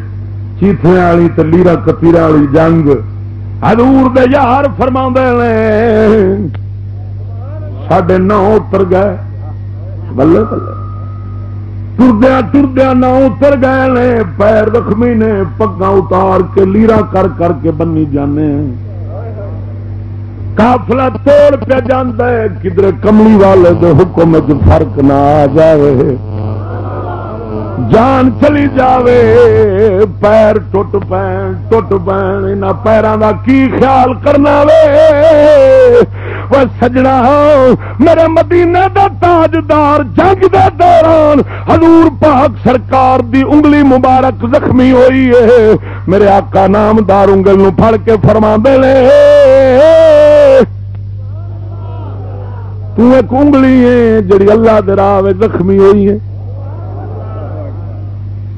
چیتڑے والی تو لیرا کتیرا والی جنگ۔ ہدور دے یار فرما ساڈے نو اتر گئے بلے بلے تردیا تردیا نو اتر گئے نے پیر زخمی نے پگا اتار کے لیرا کر کر کے بنی جانے کافلا توڑ پہ جانا ہے کدھر کملی والے دے حکم چ فرق نہ آ جائے جان چلی جاوے پیر ٹوٹ پین ٹوٹ پین ان پیروں کا کی خیال کرنا وے وہ سجنا میرے مدینے دا تاجدار جنگ دے دوران حضور پاک سرکار دی انگلی مبارک زخمی ہوئی ہے۔ میرے آقا نامدار انگل نو پھڑ کے فرما دے تو ایک انگلی ہے جڑی اللہ دے راہ زخمی ہوئی ہے۔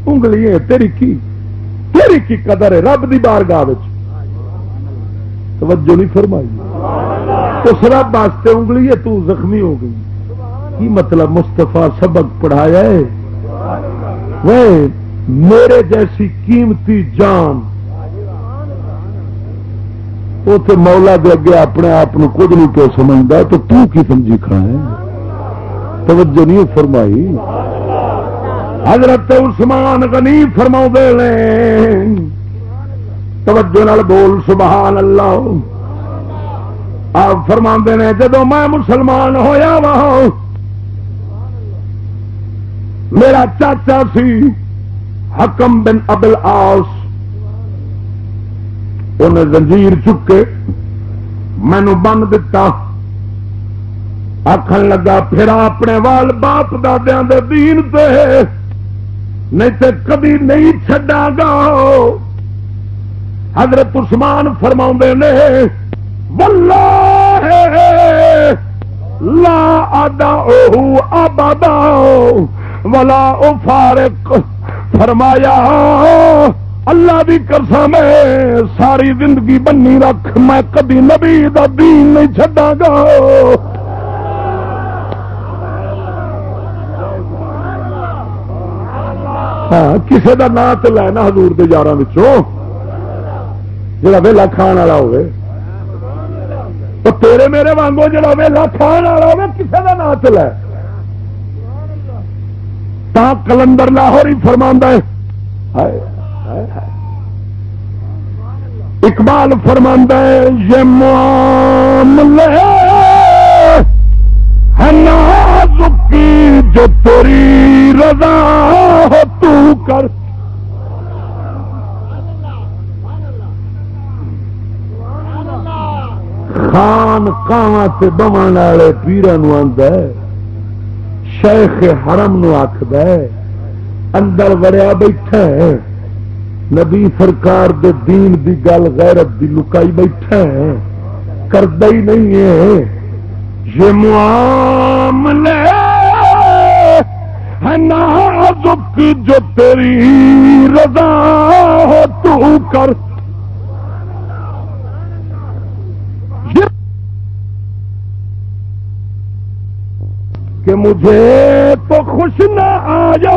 انگلی ہے، تیری کی؟ تیری کی قدر ہے رب دی بارگاہ توجہ نہیں فرمائی۔ اس رب واسطے انگلی ہے، تو زخمی ہو گئی۔ کی مطلب؟ مستفا سبق پڑھایا ہے۔ وہ میرے جیسی قیمتی جان۔ وہ تو مولا دے اگے اپنے آپ کچھ نہیں پہ سمجھتا تو تو کی سمجھی کھڑا ہے؟ توجہ نہیں فرمائی۔ حضرت عثمان غنی فرما توجہ نال بول، سبحان اللہ۔ آپ فرما نے، جدو میں مسلمان ہویا وا، میرا چاچا سی حکم بن ابل آس انہیں زنجیر چکے مینو بن دتا۔ آخر لگا، پھر اپنے وال باپ دادیا دین تے، نہیں تو کبھی نہیں چڈا گا حضرت عثمان فرما نے لا آدا آبادا ولا او فارق فرمایا، اللہ بھی کرسا میں ساری زندگی بنی رکھ، میں کبھی نبی دا دین نہیں چڈا گا۔ ہاں، کسی کا نام تو لینا ہزور کے جا ویلا کھان والا ہوے تو تیرے میرے وانگو جا ویلا کھان والا ہوے کسی کا نام تو تا کلندر لاہور ہی فرما ہے۔ اقبال فرما ہے، یہ معاملے نازکی جو تیری رضا ہو تو کر۔ خان کہاں سے بمن والے پیران آدھا شیخ حرم نو آخد اندر وڑیا بیٹھا ہے۔ نبی سرکار دے دین دی گل غیرت دی لکائی بیٹھا ہے۔ کردہ ہی نہیں ہے۔ یہ معاملے ہے نازک جو تیری رضا ہو تو کر۔ کہ مجھے تو خوش نہ آیا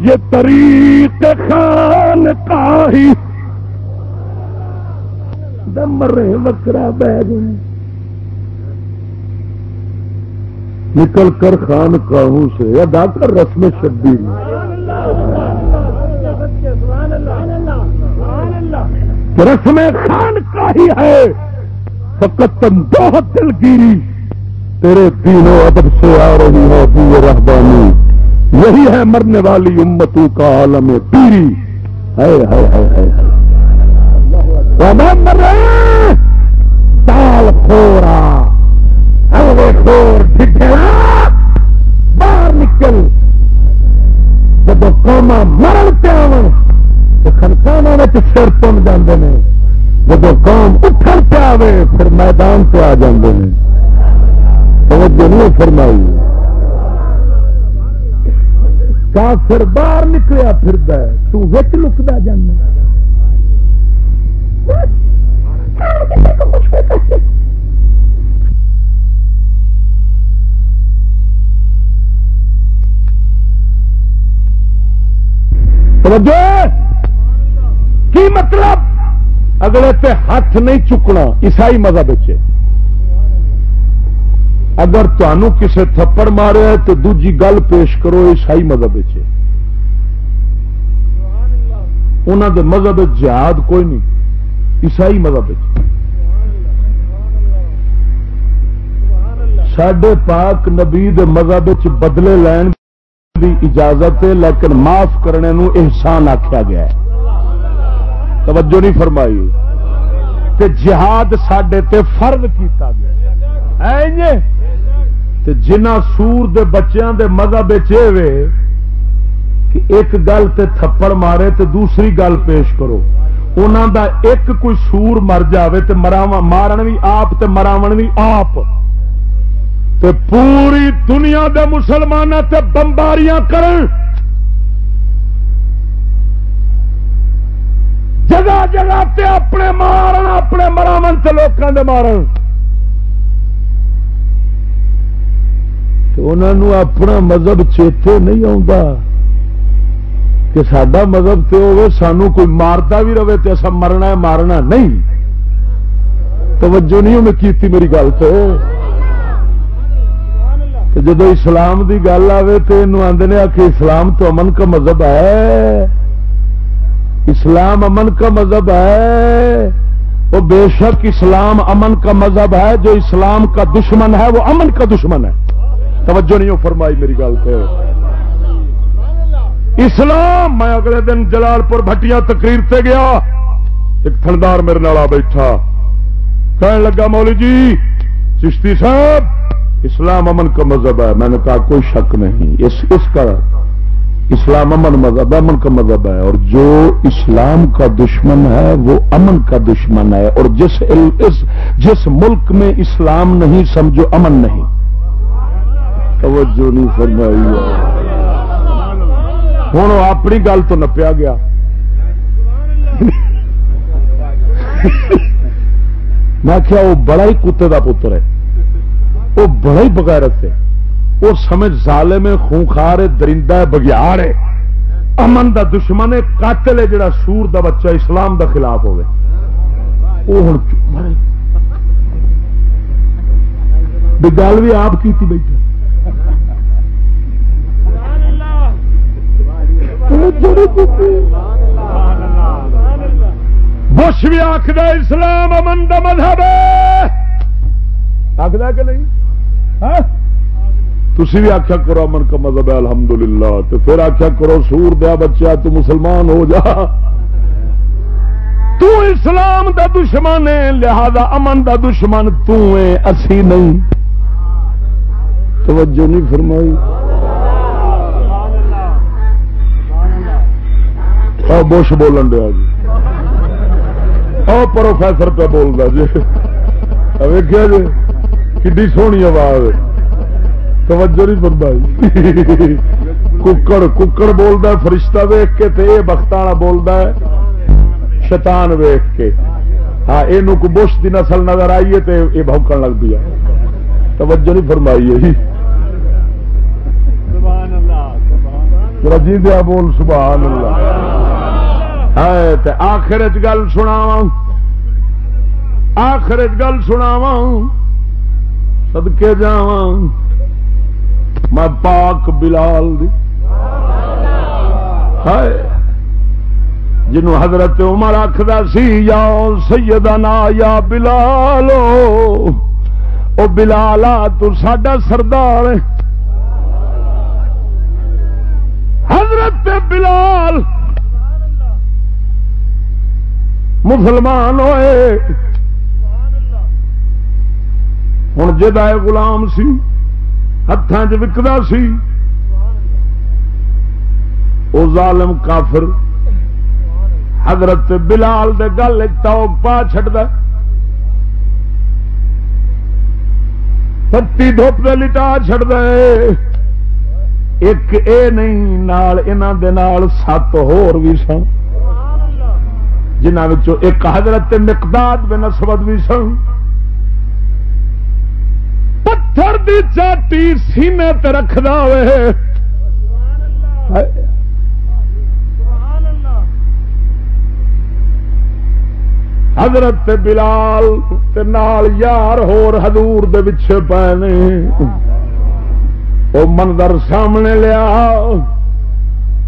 یہ طریق خان کا ہی۔ مرے وکرا بیگ نکل کر خان کاہوں سے ادا کر رسم شبیر رسم خان کا ہی ہے، فقط تم بہت دلگیری تیرے دینوں ادب سے آ رہی ہے بو رہبانی۔ یہی ہے مرنے والی امتوں کا عالم پیری۔ ہے ہے ہے ہے دال خورا خور ڈھڈا باہر نکل۔ جب قوما مرن پیا تو خنکانوں سر پن جاندے نے۔ جب قوم اٹھن پہ آئے پھر میدان پہ آ جاندے نے۔ توجہ نہیں فرمائی۔ کافر باہر نکلیا پھر تو وچ لکدا جانا توجہ! کی مطلب؟ اگلے تے ہاتھ نہیں چکنا، عیسائی مذہب اگر تمہوں کسے تھپڑ مارے تو دوجی گل پیش کرو عیسائی مذہب انہوں دے مذہب جہاد کوئی نہیں۔ عیسائی مذہب سڈے پاک نبی مذہب بدلے لین کی اجازت ہے، لیکن معاف کرنے نو احسان آخیا گیا ہے۔ توجہ نہیں فرمائی۔ تے جہاد سڈے تے فرض کیتا گیا۔ جی؟ تے جنہ سور دے بچیاں دے مذہب وے کہ ایک گل تے تھپڑ مارے تے دوسری گل پیش کرو۔ انہوں دا ایک کوئی سور مر جاوے تے مراو مارن بھی آپ تے مراون بھی آپ۔ تے پوری دنیا دے مسلمانوں تے بمباریاں کرن۔ جگہ جگہ تے اپنے مارن اپنے مراون سے لوگوں کے مارن۔ انہوں اپنا مذہب چیتے نہیں آتا کہ سڈا مذہب تو ہو سانو کوئی مارتا بھی رہے تو اصا مرنا ہے مارنا نہیں توجہ نہیں میں کیتی میری گل تو جب اسلام دی گل آئے تو یہ آدھے کہ اسلام تو امن کا مذہب ہے اسلام امن کا مذہب ہے وہ بے شک اسلام امن کا مذہب ہے جو اسلام کا دشمن ہے وہ امن کا دشمن ہے توجہ نہیں ہو فرمائی میری گل پہ اسلام، میں اگلے دن جلال پور بھٹیاں تقریر سے گیا۔ ایک تھندار میرے نالا بیٹھا۔ کہنے لگا مولی جی چشتی صاحب، اسلام امن کا مذہب ہے۔ میں نے کہا، کوئی شک نہیں۔ اس اس کا اسلام امن مذہب، امن کا مذہب ہے۔ اور جو اسلام کا دشمن ہے، وہ امن کا دشمن ہے۔ اور جس جس ملک میں اسلام نہیں، سمجھو، امن نہیں۔ توجہ نہیں فرمائی ہوں اپنی گل تو نپیا گیا۔ میں کیا وہ بڑا ہی کتے کا پتر ہے۔ وہ بڑا ہی بغیرت ہے۔ وہ سمجھ سالے میں خونخار درندہ ہے بگیار ہے۔ امن دا دشمن ہے، قاتل ہے جڑا سور دا بچہ اسلام دا خلاف ہوئے۔ وہ ہوں گل بھی آپ کی بیٹھے۔ بش بھی آخر اسلام امن دا مذہب آخر کہ نہیں؟ ہاں؟ تھی بھی آخیا کرو امن کا مذہب ہے، الحمدللہ۔ تو پھر آخیا کرو، سور دیا بچہ تو مسلمان ہو جا۔ تو اسلام دا دشمن ہے، لہذا امن دا دشمن تو ہے اسی نہیں۔ توجہ نہیں فرمائی۔ بش بولن دیا جی۔ پروفیسر پہ بول رہا جی ویکیا جی کھی سونی آواز۔ توجہ نہیں فرمائی۔ ککڑ ککڑ بولتا فرشتہ ویخ کے تے بخت والا بولتا ہے شیطان ویخ کے۔ ہاں یہ بش کی نسل نظر آئیے تو یہ بھوکن لگ پیا۔ توجہ نہیں فرمائی ہے۔ جی دیا بول سبحان اللہ۔ آخر گل سناو آخر گل سناو سدکے جاواں۔ میں پاک بلال دی۔ جنوں حضرت عمر آخر سی، یا سیدنا، یا بلالو او بلالا تو ساڈا سردار حضرت بلال مسلمان ہوئے۔ ہوں جا غلام سی ہاتھوں چکتا سی، او ظالم کافر حضرت بلال دے گل تو پا چڈ پتی دھوپ دے لٹا چڑ دے ایک اے نہیں، نال انہاں دے نال سات ہور بھی سن۔ جنہاں وچوں ایک حضرت مقداد بن اسود بھی سن۔ پتھر دی چاٹی سینے تے رکھدا ہوئے۔ حضرت بلال تے نال یار ہور حضور دے پچھے پے او منظر سامنے لیا۔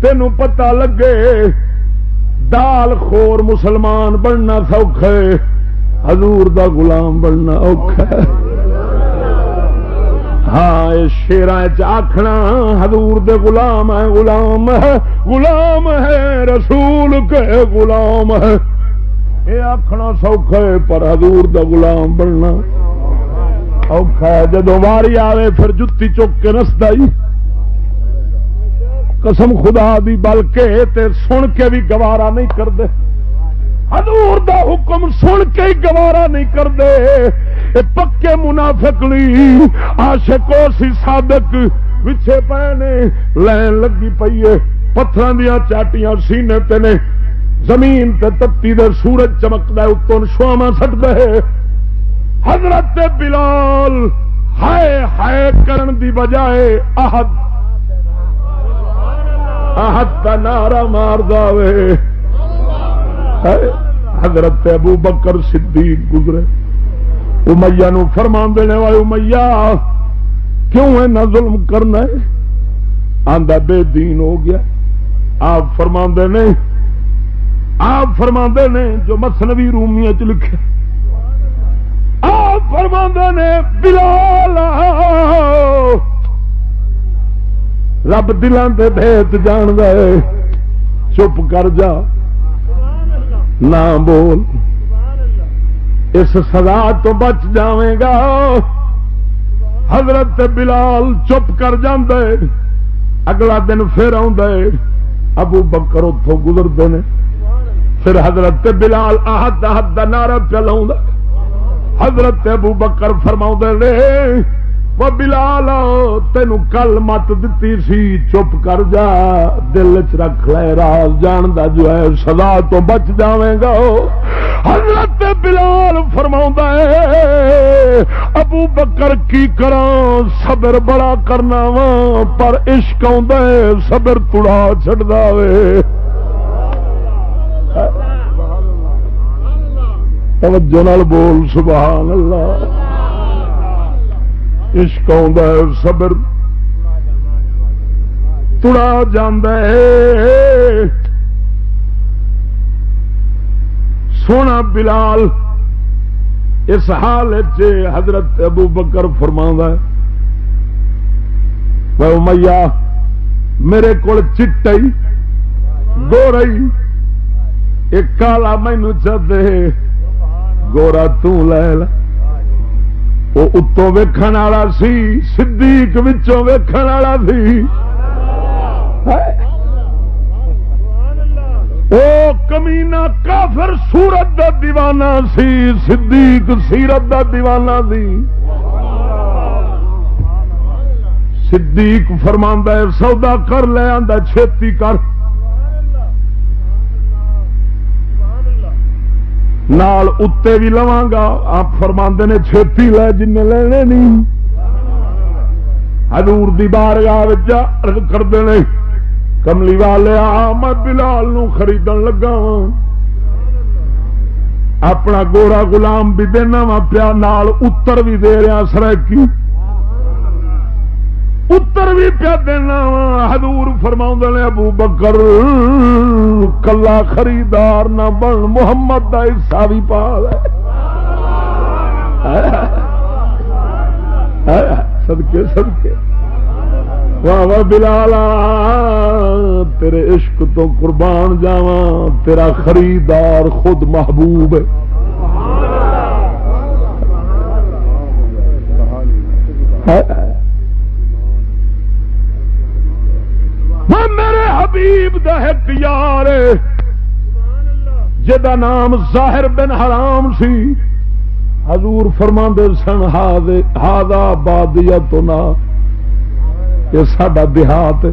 تینوں پتہ لگے دال خور مسلمان بننا سوکھے حضور دا غلام بننا اوکھا ہاں شیر آخنا حضور دے غلام ہے غلام ہے غلام ہے، رسول کے غلام ہے۔ یہ آخنا سوکھا ہے، پر حضور دا غلام بننا اوکھا ہے۔ جدو ماری آئے پھر جتی چک کے نستا ہی قسم خدا دی، بلکہ تے سن کے بھی گوارا نہیں کرتے۔ حضور دا حکم سن کے ہی گوارا نہیں کرتے۔ پکے منافق لی آشکو سی صادق وچھے پینے لین لگی پیے پتھر دیا چاٹیاں سینے تے نے۔ زمین تے تتی دے سورج چمکتا اتوں شواما سٹ دے حضرت بلال ہائے ہائے کرن دی بجائے احد احد کا نعرہ مار دے حضرت ابو بکر صدیق گزرے۔ امیا نو فرما دینے والے امیا کیوں ہے نہ ظلم کرنا ہے؟ آندا بے دین ہو گیا۔ آپ فرما نے آپ فرما نے جو مسنوی رومیہ چ لکھے۔ آپ فرما نے بلال رب دلان دے بھیت جان دے چپ کر جا۔ نہ بول۔ اس سزا تو بچ جائے گا۔ حضرت بلال چپ کر جاندے۔ اگلا دن پھر آدھے ابو بکر اتوں گزرتے ہیں پھر حضرت بلال آہد آہد کا نعرہ پہ لاؤں حضرت ابو بکر فرما نے وہ بلال تین کل مت دتی سی چپ کر جا دل چ رکھ لے راز جان دا جو ہے سزا تو بچ جاوے گا حضرت بلال فرما ابو بکر کی کرا صبر بڑا کرنا وا پر عشق آ صبر تڑا چڑھتا وے توجہ نال بول سبحان اللہ عشق صبر تڑا سونا بلال اس حال حضرت ابو بکر فرما میاں میرے کو چٹئی دو رہی ایک کالا مینو چاہتے گورا لے لا۔ وہ اتوں ویکن والا سی صدیق وچوں ویکھن والا سی او کمینا کافر سورت دا دیوانہ سی صدیق سیرت دا دیوانہ سی صدیق فرماندا ہے سودا کر لے آندا چھتی کر نال اتے بھی لوا گا آپ فرما نے چھتی لے جن لینے نہیں۔ ہزور دی بار کرتے ہیں کملی والے آ میں بلال نو خریدن لگا اپنا گوڑا گلام بھی دینا وا پیا، نال اتر بھی دے رہا سرکی پتر بھی پیا دینا حضور فرما نے ابو بکر، کلا خریدار نہ بن، محمد کا حصہ بھی پا سدکے سدکے واہ واہ بلالا تیرے عشق تو قربان جاوا تیرا خریدار خود محبوب ہے۔ میرے حبیب دہت یار جا نام ظاہر بن حرام سی۔ حضور فرما سن ہاد بادیا تو نہ یہ سڈا دیہات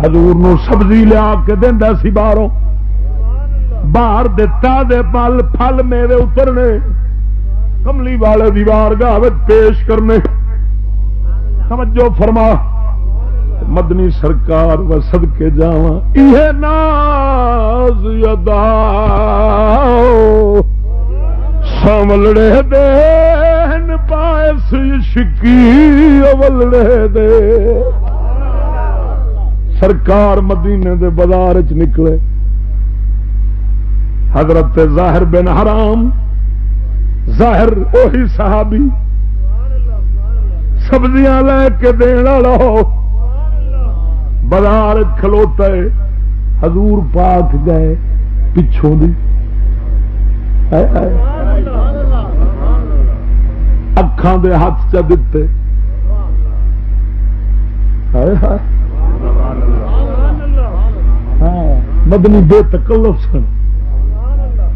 حضور نو سبزی لیا کے دینا سی باہروں۔ باہر دتا دے پل پھل میرے اترنے۔ کملی والے دیوار گاہ پیش کرنے۔ سمجھو فرما۔ مدنی سرکار و سد کے جا یہ ناز یدا۔ ساملڑے دین پائس شکی، اولڑے دے۔ سرکار مدینے دے بازار چ نکلے۔ حضرت ظاہر بن حرام ظاہر اوہی صحابی، سبزیاں لے کے دین والا بازار کھلوتا ہے، حضور پاک گئے پچھوں دی۔ اکھان دے ہاتھ چ دیتے ہاں، مدنی بے تکلف سن۔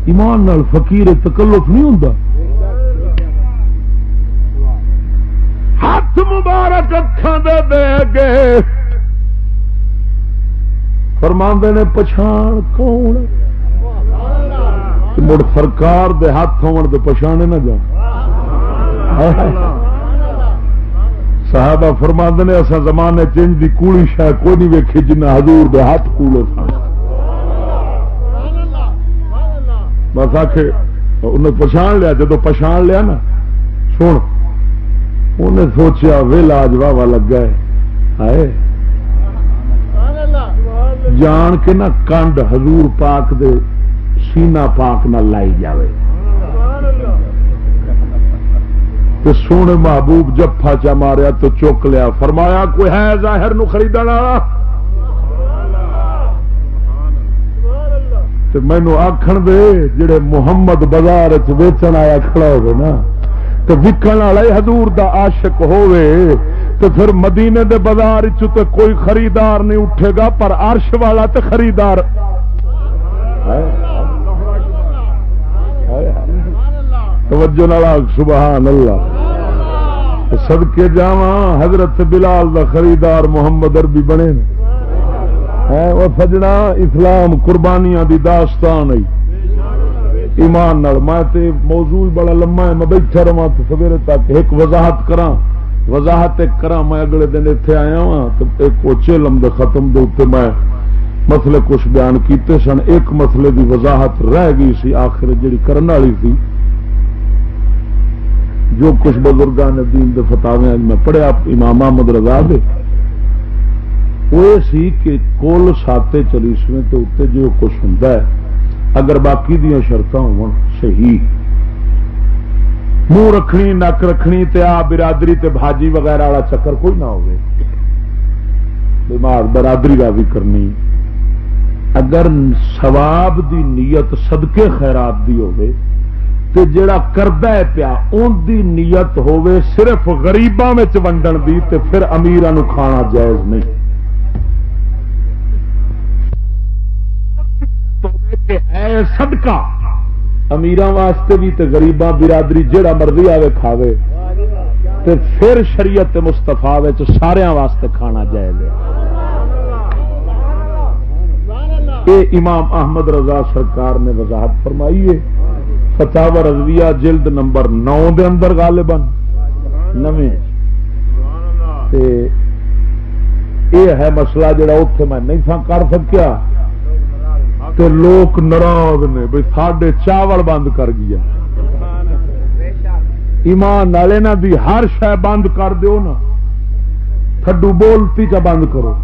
ایمان نال فقیر تکلف نہیں ہوں ہاتھ مبارک اکھان دے دے گے فرماندے نے پچھان کون مڑ سرکار دے ہاتھ ہون دے پچھانے نہ جان۔ صحابہ فرماندے نے ایسا زمانے چنج دی کوڑی شاہ کوئی نہیں ویکھی جنہ حضور دے ہاتھ کولے سن۔ بس آخ انہیں پچھان لیا جدو پچھان لیا نا، سن انہیں سوچیا ویلا اج لگا ہے۔ آئے۔ جان کے نہ کنڈ حضور پاک دے سینا پاک نہ لائی جاوے۔ تو سونے محبوب جفا چا ماریا تو چک لیا۔ فرمایا، کوئی ہے ظاہر نو خرید مینو آخر دے، جڑے محمد بازار ویچن آیا کھڑا ہوگا نا تو وکن والا حضور دا عاشق ہوئے تو پھر مدینے دے بازار تے کوئی خریدار نہیں اٹھے گا، پر عرش والا تو خریدار۔ توجہ سبحان اللہ۔ سدکے جا حضرت بلال دا خریدار محمد اربی بنے وہ سجنا اسلام قربانیاں دی داستان ایمان میں موضوع بڑا لما ہے، میں بیٹھا رہا تو سویرے تک ایک وضاحت کرا وضاحت کرا میں اگلے دن اتنے آیا وا تو ایک لمبے ختم دے اتنے میں مسئلے کچھ بیان کیتے سن۔ ایک مسئلے دی وضاحت رہ گئی سی آخر جڑی کرن والی تھی جو کچھ بزرگان دین دے فتاوے میں پڑھیا، امام احمد رضا دے۔ وہ سی کہ کول ساتے چلیسویں تو اتنے جو کچھ ہوں اگر باقی دیا شرط ہو صحیح۔ منہ رکھنی، نک رکھنی تے آ برادری تے بھاجی وغیرہ والا چکر کوئی نہ ہوگی بیمار برادری کا بھی کرنی۔ اگر سواب دی نیت صدقے خیرات دی ہوگی تے جڑا کردہ ہے پیا ان دی نیت ہوگی صرف غریباں میں ونڈن دی، تے پھر امیران کھانا جائز نہیں۔ تو ہے صدقہ۔ امیران واسطے بھی تے غریباں برادری جہاں مرضی آئے کھاوے، تے پھر شریعت مستفا سارا واسطے کھانا جائے یہ امام احمد رضا سرکار نے وضاحت فرمائی ہے۔ فتح رضویہ جلد نمبر نو دے اندر غالباً نویں۔ یہ ہے مسئلہ جڑا اتنے میں نہیں تھا کر سکیا۔ تے لوگ ناراض نے بھائی ساڈے چاول بند کر گیا۔ ایمان نالے نہ دی ہر شہ بند کر دیو نا۔ تھڈو بولتی چا بند کرو۔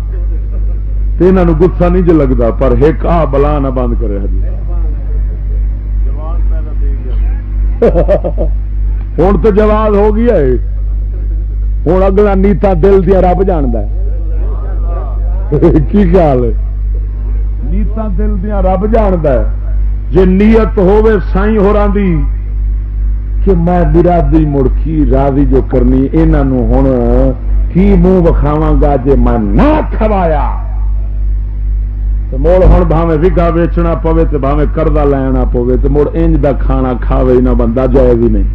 یہاں گسا نہیں جو لگتا پر ایک آ بلا نہ بند کرے ہجی ہوں تو جواب ہو گیا ہے۔ ہوں اگلا نیتا دل دیا رب جاند کی خیال ہے؟ نیتا دل دیا رب جاند جی نیت ہوے سائی ہو دی کہ میں برادری مڑکی راضی جو کرنی انہوں ہوں کی منہ وکھاوا گا جی میں نہ کھوایا۔ مڑ ہوں بھاوے وگا ویچنا پوے تو بھاوے کردہ لینا پوے تو مڑ انج دا کھانا کھاوے نہ بندہ جائے بھی نہیں۔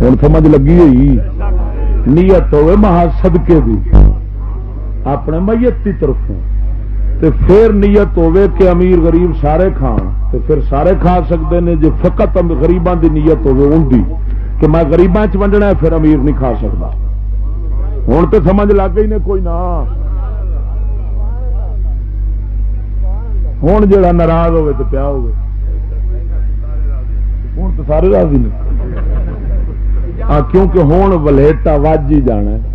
ہوں سمجھ لگی ہوئی؟ نیت ہوئے مہا سدکے بھی اپنے میت کی طرفوں۔ تے پھر نیت ہوے کہ امیر غریب سارے کھان، تے پھر سارے کھا سکتے ہیں جی فقط غریباں دی نیت ہوے ان دی کہ میں غریباں چ ونڈنا ہے، پھر امیر نہیں کھا سکتا۔ ہوں تو سمجھ لگ گئی نے کوئی نہ ہوں جا ناراض ہوے تو پیا ہوے ہوں تو سارے راضی نے۔ کیونکہ ہوں ولیٹا وج ہی جانا ہے۔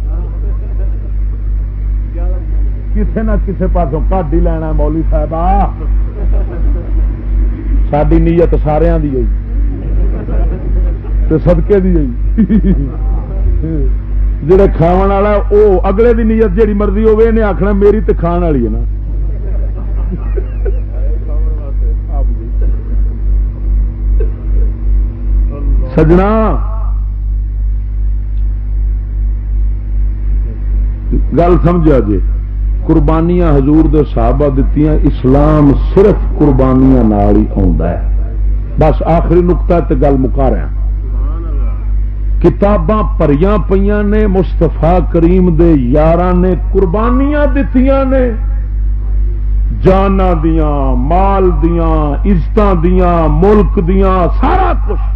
کسی نہ کسی پاسوں کٹ ہی لینا مولی صاحب ساری نیت سارا دی ہوئی۔ سدکے دی ہوئی۔ جڑے کھا والا وہ اگلے دی نیت جیڑی مرضی ہوے انہیں آخنا میری تو کھان والی ہے نا۔ سجنا۔ گل سمجھا جی۔ قربانیاں حضور دے صحابہ دیتی اسلام صرف قربانیاں نال ہی ہے۔ بس آخری نقطہ تے گل مکا رہا کتاباں پریاں پہ نے مستفا کریم دے یار نے قربانیاں دتیاں نے۔ جانا دیاں، مال دیاں عزت دیاں، ملک دیاں، سارا کچھ۔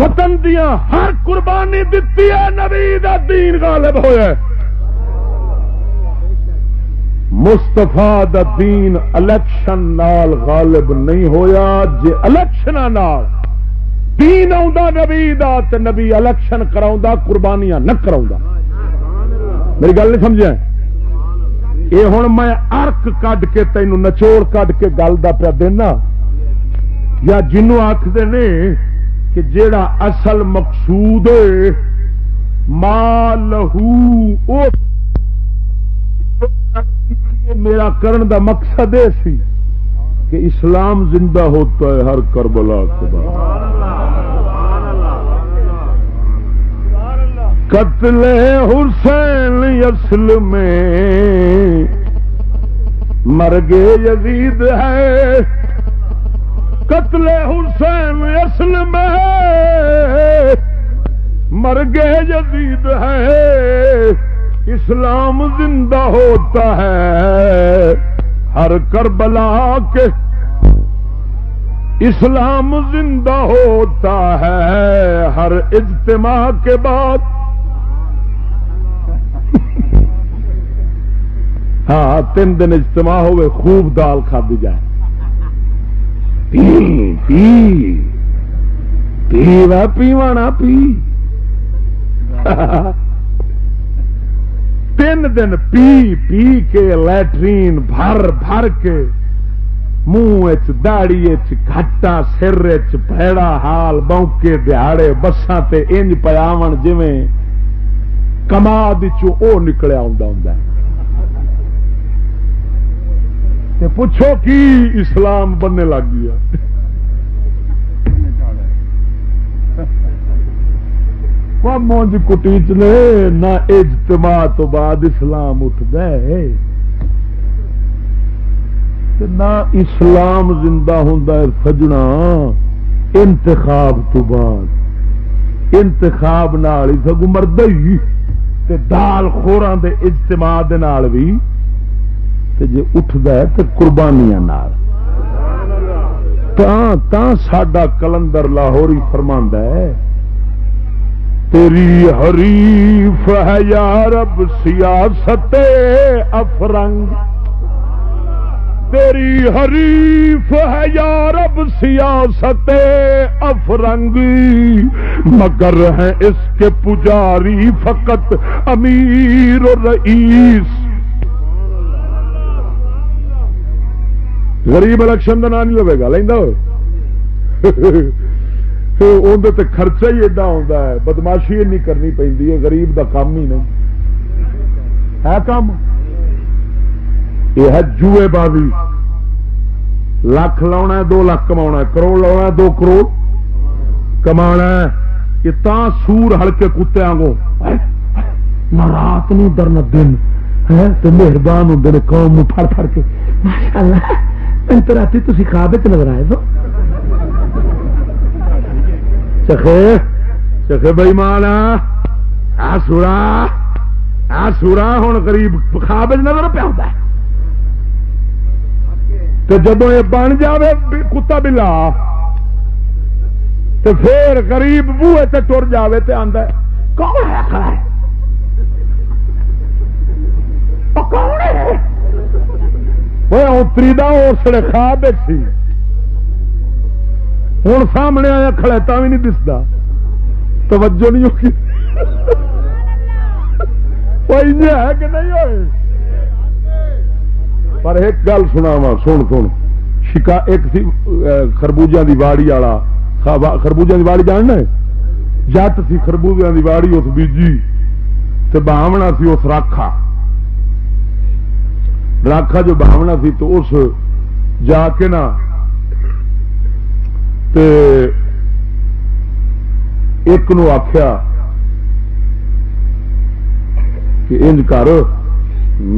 وطن دیا ہر قربانی دتی ہے، نبی دا دین غالب ہوا مستفا دا دین الیکشن نال غالب نہیں ہویا، جے الیکشن نال دین آ نبی دا تے نبی الیکشن کرا قربانیاں نہ کرا میری گل نہیں سمجھا یہ ہوں میں ارک کڈ کے تینوں نچوڑ کڈ کے گل دا پیا دینا۔ یا جنوں آخر نے کہ جیڑا اصل مقصود لہو میرا کرن دا مقصد یہ سی کہ اسلام زندہ ہوتا ہے ہر کربلا کے بعد۔ قتل حسین اصل میں مرگے یزید ہے۔ قتل حسین اصل میں مرگے جدید ہے۔ اسلام زندہ ہوتا ہے۔ ہر کربلا کے اسلام زندہ ہوتا ہے۔ ہر اجتماع کے بعد ہاں تین دن اجتماع ہوئے، خوب دال کھا دی جائے۔ پی پی پی پیوانا، پی۔ تین دن پی پی کے لٹرین بھر بھر کے منہ داڑی گٹا سر پیڑا حال، بونکے دہاڑے بسان تے انج پیاون جی کما او نکلیا ہوں پوچھو کی اسلام بننے لگ گیا۔ مونج کٹیچ نے نہ اجتماع تو بعد اسلام اٹھ گئے نہ اسلام زندہ ہوں سجنا، انتخاب تو بعد۔ انتخاب نال سگو مرد ہی۔ دال خوران دے اجتماع دے نال بھی جی اٹھتا ہے تو قربانیاں ساڈا کلندر لاہوری فرما ہے۔ تیری حریف ہے یارب سیاست افرنگ۔ تیری حریف ہے یارب سیاست افرنگی مگر ہے اس کے پجاری فقط امیر و رئیس۔ غریب الیکشن کا نام نہیں ہوگا لینا تو اندر خرچہ ہی ایڈا ہوتا ہے، بدماشی نہیں کرنی پی غریب دا کام ہی نہیں۔ ہے کام؟ یہ ہے جوئے بازی۔ لکھ لا دو لاکھ کما کروڑ لا دو کروڑ کما یہ تا سور ہلکے کتے آگو رات نو درن دن مہربان ہوں قوم پھڑ پھڑ کے۔ رات تھی خواب نظر آئے تو چکھے چکھے بئی مان آ سورا آ سورا ہوں غریب خواب نظر پیا ہوتا ہے۔ تو جب یہ بن جائے کتا بلا تو پھر غریب بوے تے ٹر جائے تو آدھا کون ہے کون ہے؟ اتری دا اسلے خواب سی۔ ہوں سامنے آیا کھڑتا بھی نہیں دستا۔ توجہ نہیں ہوگی۔ ہے کہ نہیں ہوئے؟ پر ایک گل سنا وا سن سن۔ شکا ایک سی خربوجہ دی واڑی والا۔ خربوجہ دی واڑی جاننا جٹ سی خربوجہ دی واڑی، اس بیجی۔ تے باہمنا سی اس راکھا۔ راکھا جو باہمنا سی تو اس جا کے نا تے ایک نو آخیا کہ انج کر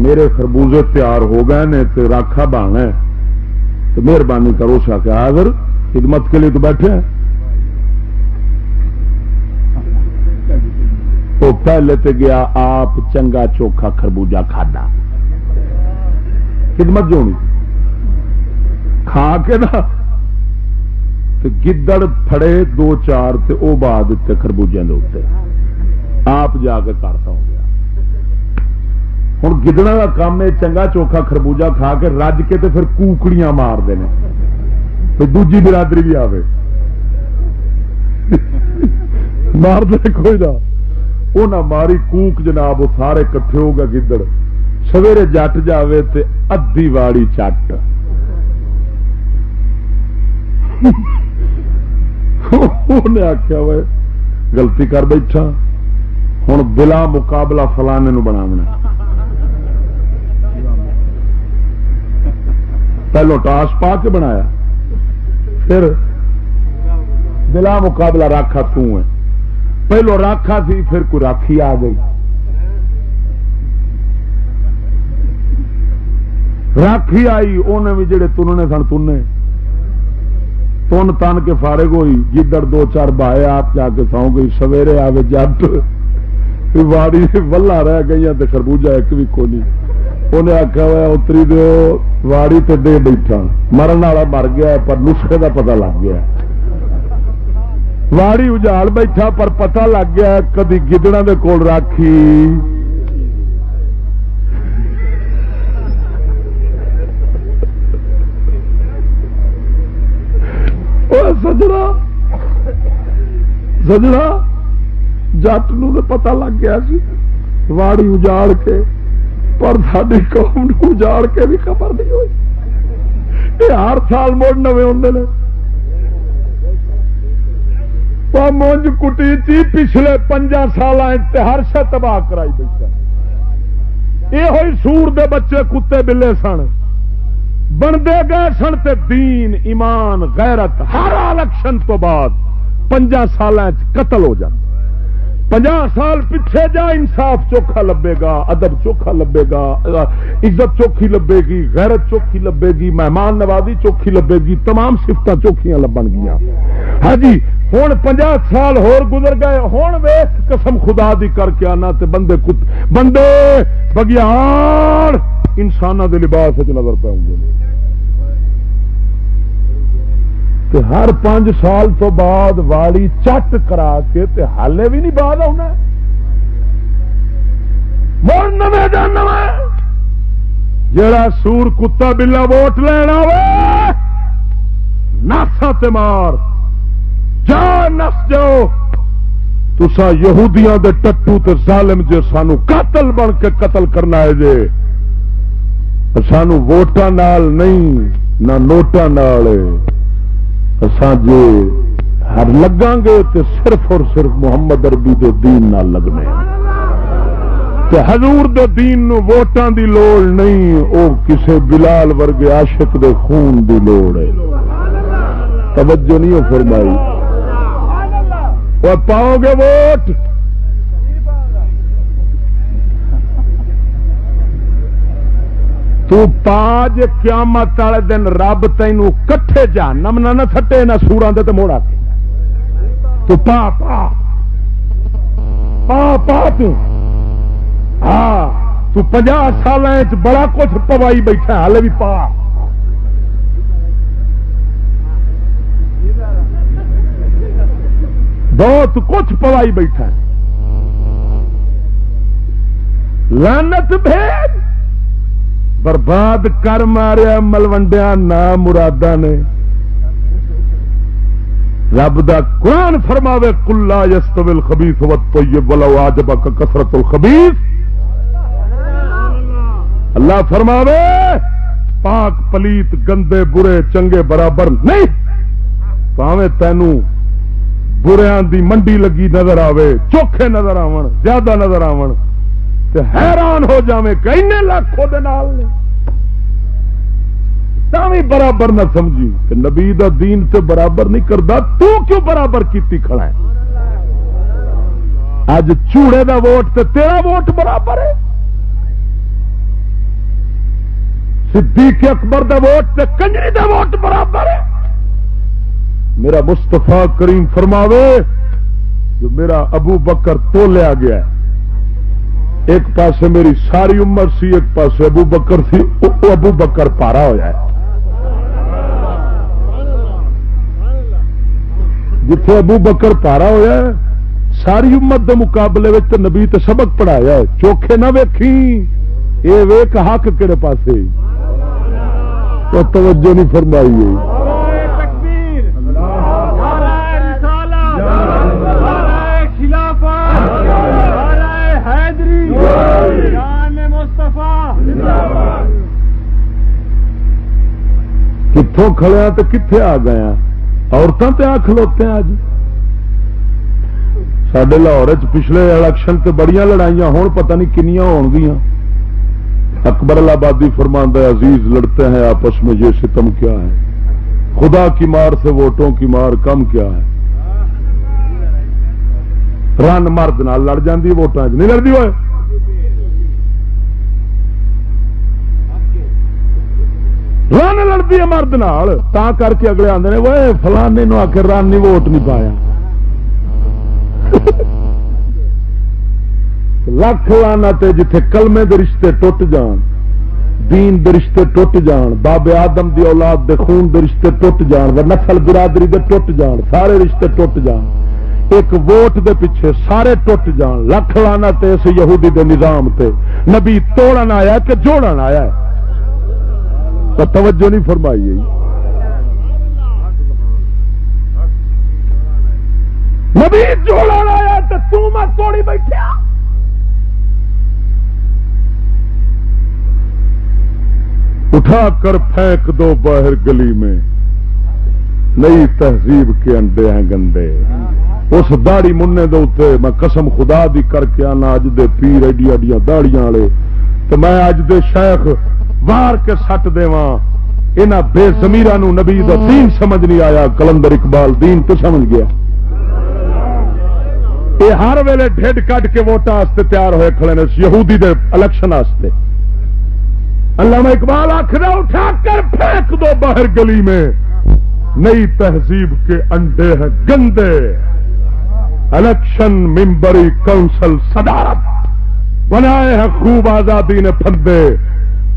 میرے خربوزے تیار ہو گئے نے تو راکھا بانا تو مہربانی کرو سا کہ حاضر خدمت کے لیے تو بیٹھے ہیں تو پہلے تے گیا آپ چنگا چوکھا خربوجہ کھادا خدمت جو نہیں کھا کے نا گدڑ پھڑے دو چار تے او بعد دیتے خربوجے دے آپ جا کے کرتا ہو گیا۔ ہوں گدڑا کا کام ہے، چنگا چوکھا خربوجا کھا کے رج کے تے پھر کوکڑیاں مار دے دوجی برادری بھی آئے مار دے کوئی نہ۔ وہ نہ ماری کوک جناب وہ سارے کٹھے ہو گئے گدڑ۔ سویرے جٹ جاوے تے ادھی واڑی چٹ۔ انہیں آخیا وہ گلتی کر بیٹھا ہوں بلا مقابلہ فلانے نو بناونا پہلو ٹاس پا کے بنایا، پھر بلا مقابلہ راکھا ہے۔ پہلو راکھا سی، پھر کوئی راکھی آ گئی۔ راکھی آئی انہیں بھی جڑے تننے سن تنے تن تن کے فارغ ہوئی، جدھر دو چار بائے آپ جا کے سو گئی، سویرے آئے جٹ واڑی ولہ رہ گئی خربوجہ ایک بھی کو انہیں آخیا ہوا اتری دو واڑی تے دے بیٹھا۔ مرن والا مر گیا پر نسخے کا پتا لگ گیا واڑی اجال بیٹھا، پر پتا لگ گیا کدی گدڑا دے کول راکھی۔ سجڑا سجڑا جٹ نو پتا لگ گیا سی، واڑی اجاڑ کے، پر ساری قوم اجاڑ کے بھی خبر نہیں ہوئی۔ یہ ہر سال مڑ نوے ہوں مونج کٹی تھی پچھلے پنجا سال ہر شہ تباہ کرائی بیٹھا۔ یہ ہوئی سور دے بچے کتے بلے سن۔ بنتے گئے سن تے دین، ایمان، غیرت، ہر الیکشن تو بعد پنجا سال قتل ہو جاتا پناہ سال پیچھے جا انصاف چوکھا لبے گا، ادب چوکھا لبے گا، عزت چوکھی لبے گی، غیرت چوکھی لبے گی، مہمان نوازی چوکھی لبے گی، تمام سفت چوکھیاں لبن گیا ہاں جی ہوں پنجا سال ہور گزر گئے ہوں ویس قسم خدا دی کر کے آنا تے بندے کت بندے بگیان انسانوں کے لباس نظر پاؤں گے تے ہر پانچ سال تو بعد والی چٹ کرا کے تے حالے بھی نہیں بعد آنا جڑا سور کتا بلا ووٹ لینا ناسا تے مار۔ جا نس جاؤ۔ تسا یہودیاں دے ٹٹو تے ظالم جے سانو قاتل بن کے قتل کرنا ہے جے۔ سانو ووٹاں نال نہیں، نہ نوٹاں نال اسان جے ہر لگاں گے تے صرف اور صرف محمد عربی دے دین نال لگنے تے حضور دے دین نو ووٹاں دی لوڑ نہیں، او کسے بلال ورگے عاشق دے خون دی لوڑ ہے۔ توجہ نہیں ہو فرمائی۔ اور پاؤ گے ووٹ؟ تو پاج قیامت والے دن رب تینوں کٹھے جانم نہ نہ سٹے نہ سورا دے تے موڑا کے تو پا پا پا پا تو ہاں تو پنجا سال بڑا کچھ پوائی بیٹھا ہالے بھی پا بہت کچھ پوائی بیٹھا لانت بھیج برباد کر ماریا ملوڈیا نہ مرادہ نے۔ رب دا قرآن فرماوے کلا یستویل خبیس وت ولو آجبا کا کسرت الخبیس اللہ فرماوے، پاک، پلیت، گندے، برے، چنگے، برابر نہیں۔ پاوے تینوں بریا دی منڈی لگی نظر آوے، چوکھے نظر آون، زیادہ نظر آون۔ تے حیران ہو جاوے کئی لاکھ نے۔ بھی برابر نہ سمجھی کہ نبی دا دین تے برابر نہیں کرتا تو کیوں برابر کیتی کھڑا ہے؟ اج چوڑے دا ووٹ تے تیرا ووٹ برابر ہے۔ صدیق اکبر دا ووٹ تے کنجری دا ووٹ برابر ہے۔ میرا مستفا کریم فرماوے، جو میرا ابو بکر تو لیا گیا ہے ایک پاسے میری ساری عمر سی، ایک پاسے ابو بکر سی ابو بکر پارا ہوا ہے۔ جتھے ابو بکر پارا ہوا ہے، ساری امت دے مقابلے تو نبی تے سبق پڑھایا چوکھے نہ ویکھی یہ ویک حق کہڑے پاسے؟ توجہ نہیں فرمائی کتوں کھڑیا تو کتنے آ گیا عورتوں تے آ کھلوتے ہیں اج سڈے لاہور پچھلے الیکشن تے بڑی لڑائیاں ہون، پتہ نہیں کنیاں ہون گیا ہاں۔ اکبر آبادی فرماندہ عزیز لڑتے ہیں، آپس میں یہ ستم کیا ہے؟ خدا کی مار سے ووٹوں کی مار کم کیا ہے؟ رن مرد نال لڑ جاندی ووٹاں نہیں لڑتی ہوئے؟ رن لڑتی ہے مرد نال۔ تا کر کے اگلے آدھے وہ فلانے نو آ کے رن نہیں ووٹ نہیں پایا۔ لکھ لانا جتھے کلمے دے رشتے ٹوٹ جان، دین دے رشتے ٹوٹ جان، بابے آدم دی اولاد دے خون دے رشتے ٹوٹ جان، و نسل برادری دے ٹوٹ جان، سارے رشتے ٹوٹ جان۔ ایک ووٹ دے پیچھے سارے ٹوٹ جان۔ لکھ لانا اس یہودی دے نظام تے۔ نبی توڑن آیا کہ جوڑن آیا ہے؟ تو توجہ نہیں فرمائی نبی جوڑا آیا تو تم توڑی بیٹھا اٹھا کر پھینک دو باہر گلی میں۔ نئی تہذیب کے انڈے ہیں گندے۔ اس داڑی منہ دے میں قسم خدا دی کر کے آنا، اج دے پیر ایڈی ایڈیاں داڑیاں والے۔ تو میں اج دے شیخ وار کے سٹ دے یہاں بے زمیرا نبی دا دین سمجھ نہیں آیا، کلندر اقبال دین تو سمجھ گیا۔ یہ ہر ویلے ڈیڈ کٹ کے ووٹان تیار ہوئے کھڑے نے، یہودی دے الیکشن علامہ اقبال آخر اٹھا کر پھینک دو باہر گلی میں۔ نئی تہذیب کے انڈے ہیں گندے۔ الیکشن ممبری کونسل صدارت۔ بنائے ہیں خوب آزادی نے پھندے۔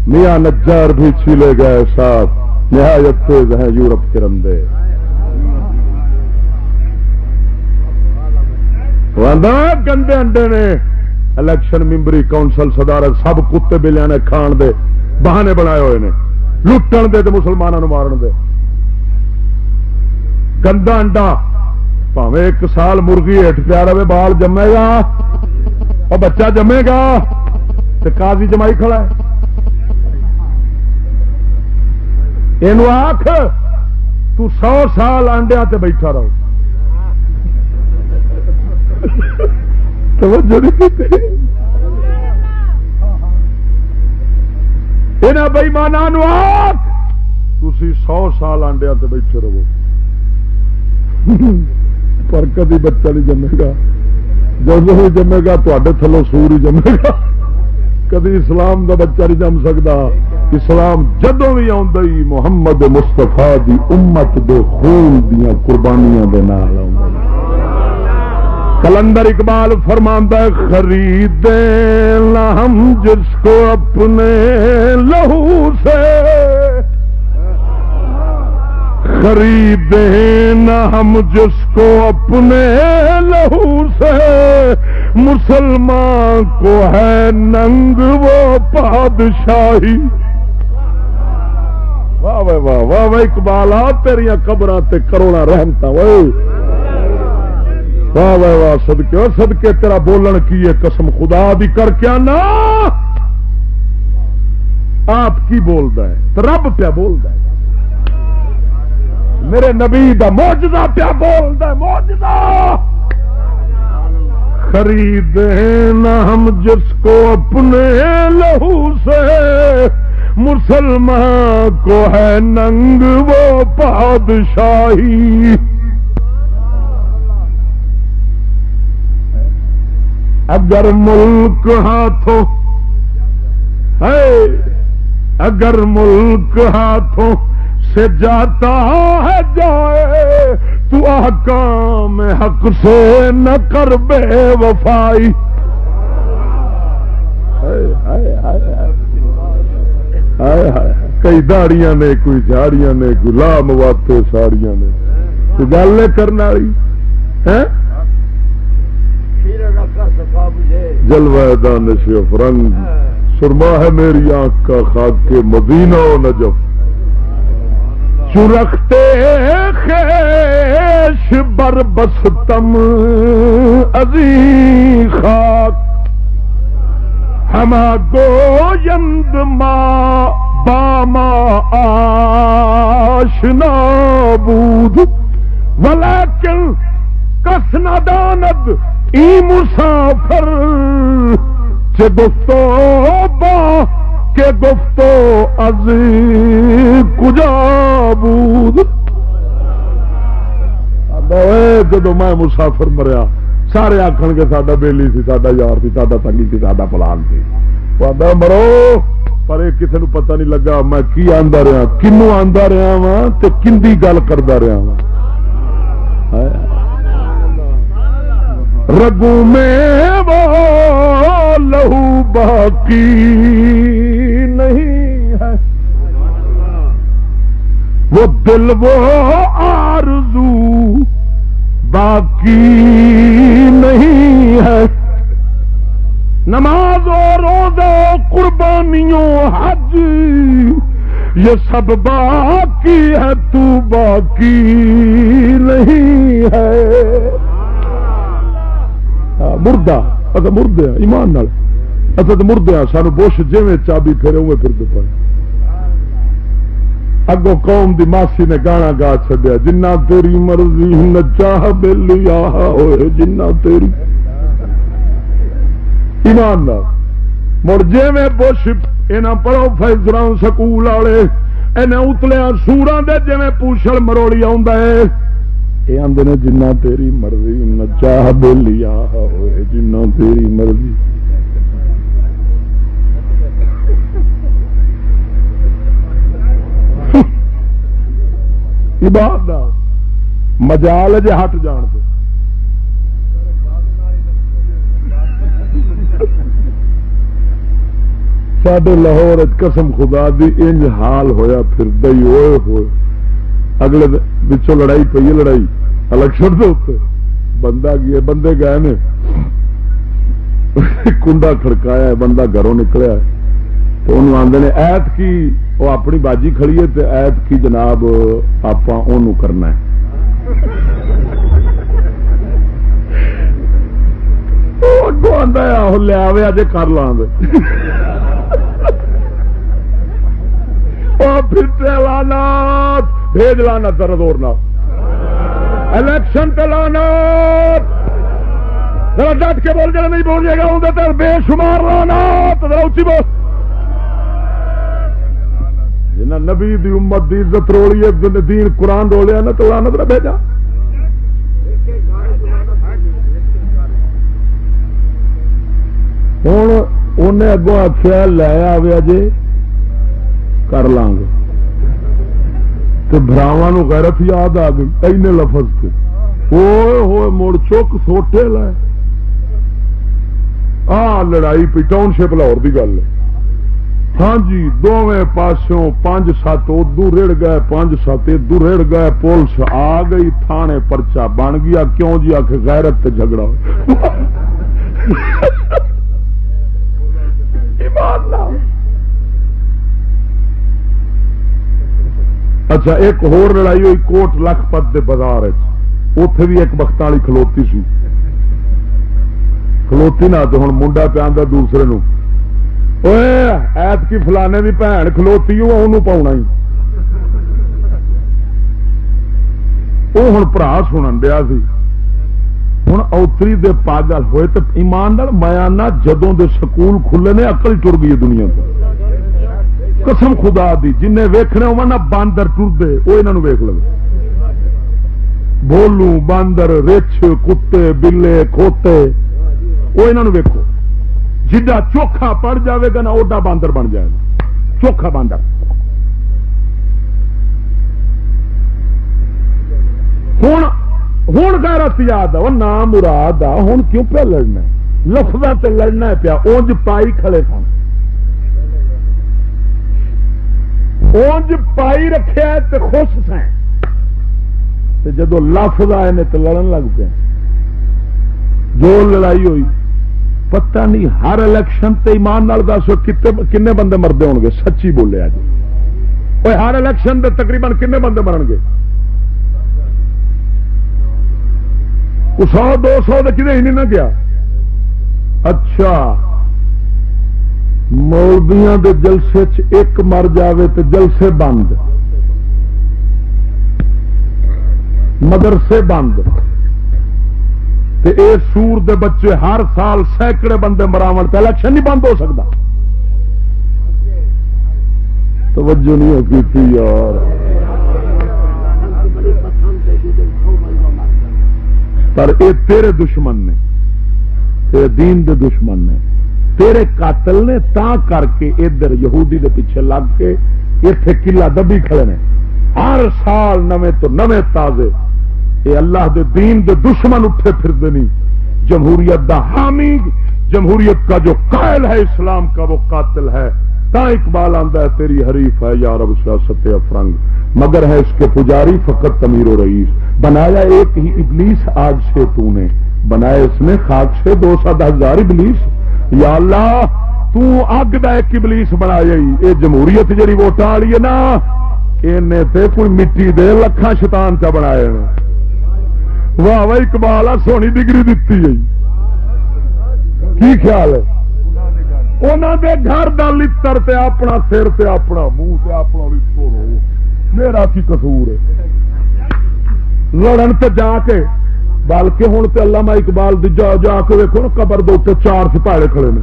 میاں نجار بھی چھیلے گئے ساتھ۔ نہایت تیز ہیں یورپ کے رندے۔ گندے انڈے نے الیکشن ممبری کونسل صدارت سب کتے بلیا نے کھان دے، بہانے بنائے ہوئے نے۔ لٹن دے مسلمانوں مارن دے۔ گندا انڈا، پاوے ایک سال مرغی ہٹ پیا رہے، بال جمے گا اور بچہ جمے گا تو کازی جمائی کھڑا ہے۔ یہ آخ تو سو سال آنڈیا تے بیٹھا رہو توجہ نہیں یہاں بئیمانا تھی سو سال آنڈیا تے بیٹھے رہو پر کدی بچہ نہیں جمے گا جب بھی جمے گا تے تھلو سور ہی جمے گا کدی اسلام دا بچہ نہیں جم سکتا اسلام جدو بھی آئی محمد مستفا دی امت دے خون دیا قربانیاں دے نال کلندر اقبال فرماندہ خرید ہم جس کو اپنے لہو سے۔ خریدیں نہ ہم جس کو اپنے لہو سے۔ مسلمان کو ہے ننگ وہ پادشاہی۔ واہ واہ واہ واہ واہ، اقبال آ تیریا قبر تے کروڑا رحمتا واہ۔ واہ واہ سدکے سدکے تیرا بولن کی ہے قسم خدا بھی کر کے نا آپ کی بولتا ہے رب پیا بولتا ہے۔ میرے نبی دا موجدہ پیا بولتا ہے موجدہ خرید نہ ہم جس کو اپنے لہو سے مسلمان کو ہے ننگ وہ پادشاہی اگر ملک ہاتھوں اگر ملک ہاتھوں سے جاتا ہے جائے، تو احکام حق سے نہ کر بے وفائی۔ کئی داڑیاں نے کوئی جھاڑیاں نے کوئی لام واتے ساڑیاں نے۔ تو گل کرنا جلوہ دانش فرنگ۔ سرما ہے میری آنکھ کا خاک کے مدینہ و نجف۔ چرختے خیش بر بستم ازی خاک۔ ہما گویند ما باما آشنا بود. ولیکن کس نداند ای مسافر چه گفتو با، کے گفتو از کجا بود؟ جدو میں مسافر مریا سارے آخر کے ساڈا بیلی سی، ساڈا یار سی، ساڈا تنگی سی، ساڈا پلان سی۔ مرو! پر یہ کسی نے پتہ نہیں لگا میں کی آندا رہا کنو آندا رہا وا تے کندی گل کردا رہا وا رگو میں وہ لہو باقی نہیں ہے۔ وہ دل وہ آرزو باقی نہیں ہے۔ نماز و روزہ، قربانیوں، حج، یہ سب باقی ہے، تو باقی نہیں ہے۔ مردہ، اگر مردے ایمان نال۔ اصل مردے سانو بش جی چابی پھر اوے پھر دے پائے۔ اگو قوم دی ماسی نے گانا گا چڈیا جنا تیری مرضی نچا بلی آ ہوئے جنا تیری ایمان مڑ جی میں بش یہاں پڑھو فیصلہ سکول والے انہیں اتلیا سورا دے جی پوچھل مروڑی آ یہ آدھے جنا تیری مرضی نچا بلی آ ہوئے جنا تیری مرضی۔ مجال جے ہٹ جان دے سڈے لاہور قسم خدا دی انج حال ہویا پھر دئی ہوئے ہوئے۔ اگلے بچوں لڑائی پی لڑائی۔ الیکشن دے بندہ گیا، بندے گئے نے۔ کنڈا کھڑکایا بندہ گھروں نکلیا تو انہوں آدھے نے، ایت کی؟ وہ اپنی باجی کھڑی ہے تو ایت کی جناب آپ کرنا ہے. آدھا لیا اجے کر لاں پھر لانات بھیج لانا درد اور الیکشن پہ لانات ذرا ڈٹ کے بول جائے نہیں بول جائے گا اندر بے شمار لانات ذرا اچھی بول۔ جنہ نبی دی امت دی عزت روڑی ہے دین قرآن رولیا نا تو لانت نہ بھیجا۔ ہوں انہیں اگوں آخیا لے آیا جی کر لاں گے۔ تو براوا غیرت یاد آ گئی، اینے لفظ کے ہوئے ہوئے مڑ چک سوٹے لائے۔ آ لڑائی پی ٹاؤن شپ لاہور کی گل ہے۔ ہاں جی دونوں پاسوں پانچ سات ادو رڑ گئے، پانچ سات ادو رڑ گئے، پولیس آ گئی، تھانے پرچا بن گیا، کیوں جی؟ آ کے غیرت جھگڑا اچھا ایک ہور لڑائی ہوئی کوٹ لکھ پت کے بازار اتے بھی ایک بخت والی کھلوتی سی۔ کھلوتی نہ تو ہوں منڈا پیا دوسرے نو ایت کی فلانے کی بھن کھلوتی پاؤنا ہی وہ ہوں برا سنن دیا سی ہوں اوتری دے پاگل ہوئے تو ایماندار میاں جدوں دے سکول کھلے نے اکل چڑ گئی دنیا کو قسم خدا دی جن ویخنے ہو نہ باندر ٹرتے وہ یہاں ویخ لو بولو باندر رچ کتے بلے کھوتے وہ یہاں ویکو جا چوکھا پڑ جاوے گا نا، اوڈا باندر بن جائے گا۔ چوکھا باندر۔ ہوں ہوں غیرت یاد ہے نام مراد آ ہوں کیوں پہ لڑنا لفظ تے لڑنا پیا، اونج پائی کھڑے سن۔ اونج پائی رکھے تے خوش سن۔ جدو لفظ آئے نے تو لڑن لگ پے جو لڑائی ہوئی پتہ نہیں ہر الیکشن تے ایمان نال دس کنے بندے مردے ہو گے سچی بولے جی ہر الیکشن دے تقریباً کنے بندے مرن گے سو، دو سو کدے ہی نہیں نہ گیا۔ اچھا۔ مولبیاں دے جلسے چ ایک مر جاوے تو جلسے بند۔ مدرسے بند۔ تے اے سور دے بچے ہر سال سینکڑے بندے مراو تو الیکشن نہیں بند ہو سکتا۔ توجہ نہیں ہوتی تھی یار۔ پر اے تیرے دشمن نے تیرے دین دے دشمن نے، تیرے قاتل نے تا کر کے ادھر یہودی دے پیچھے لگ کے اتے کلا دبی کھڑے نے۔ ہر سال نویں تو نویں تازے۔ اے اللہ دے دین دے دشمن اٹھے پھر نہیں۔ جمہوریت دا حامی، جمہوریت کا جو قائل ہے، اسلام کا وہ قاتل ہے۔ تا اقبال آندا ہے، تیری حریف ہے یا رب سیاست افرنگ۔ مگر ہے اس کے پجاری فقط تمیر و رئیس۔ بنایا ایک ہی ابلیس آگ سے تو نے۔ بنایا اس نے خاک سے دو سات ہزار ابلیس۔ یا اللہ، تو اگ دا ایک ابلیس بنایا یہ جمہوریت جی ووٹ والی ہے نا تے کوئی مٹی دے لکھان شیطان چا بنایا واہ واہ اقبال سونی ڈگری دیتی ہے۔ کی خیال ہے؟ انہوں دے گھر دا لتر تے اپنا سر تے اپنا منہ تے اپنا میرا کی قصور ہے؟ لڑن تے جا کے، بلکہ ہوں تو اللہ اقبال جا جا کے ویکو نا، قبر دے چار سپاہے کھڑے نے۔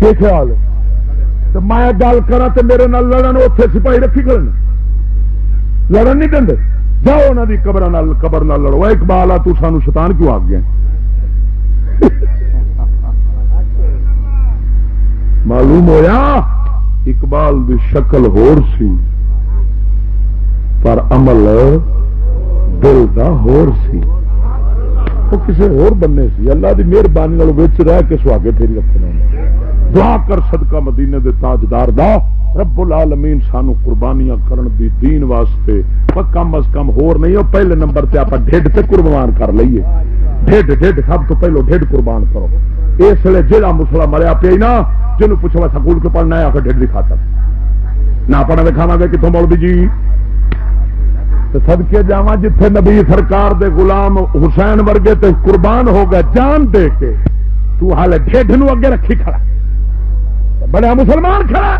کی خیال ہے؟ میں گل کرا تو میرے نال لڑن اتنے سپاہی رکھی کھڑے نے۔ لڑن نہیں دیں جاؤ انہوں کی قبر قبر نہ لڑو۔ اقبال، آ تو سانو شیطان کیوں آ گیا معلوم ہویا اقبال دی شکل ہور سی، پر عمل دل دا ہور سی۔ وہ کسی ہور بننے سی۔ اللہ دی مہربانی رہ کے سواگے پھیری رکھنا دعا کر صدقہ مدینے دے تاجدار دا۔ رب العالمین سانو قربانیاں کرن دی دین واسطے۔ پر کم از کم ہور نہیں ہو پہلے نمبر تے آپ ڈیڈ تے قربان کر لئیے۔ ڈیڈ ڈیڈ سب تو پہلو ڈیڈ قربان کرو۔ اس لیے جہاں مسلا مریا پیا نا جنوب پوچھو سکول کے پڑھنا ہے آخر ڈیڈ بھی کھاتا نہ پڑھنا دکھاوا گے کتوں مولوی جی؟ سدکے جا جتھے نبی سرکار دے غلام حسین ورگے تے قربان ہو گئے، جان دے کے تو حال ڈیڈ نو اگے رکھی کھڑا۔ بڑا مسلمان کھڑا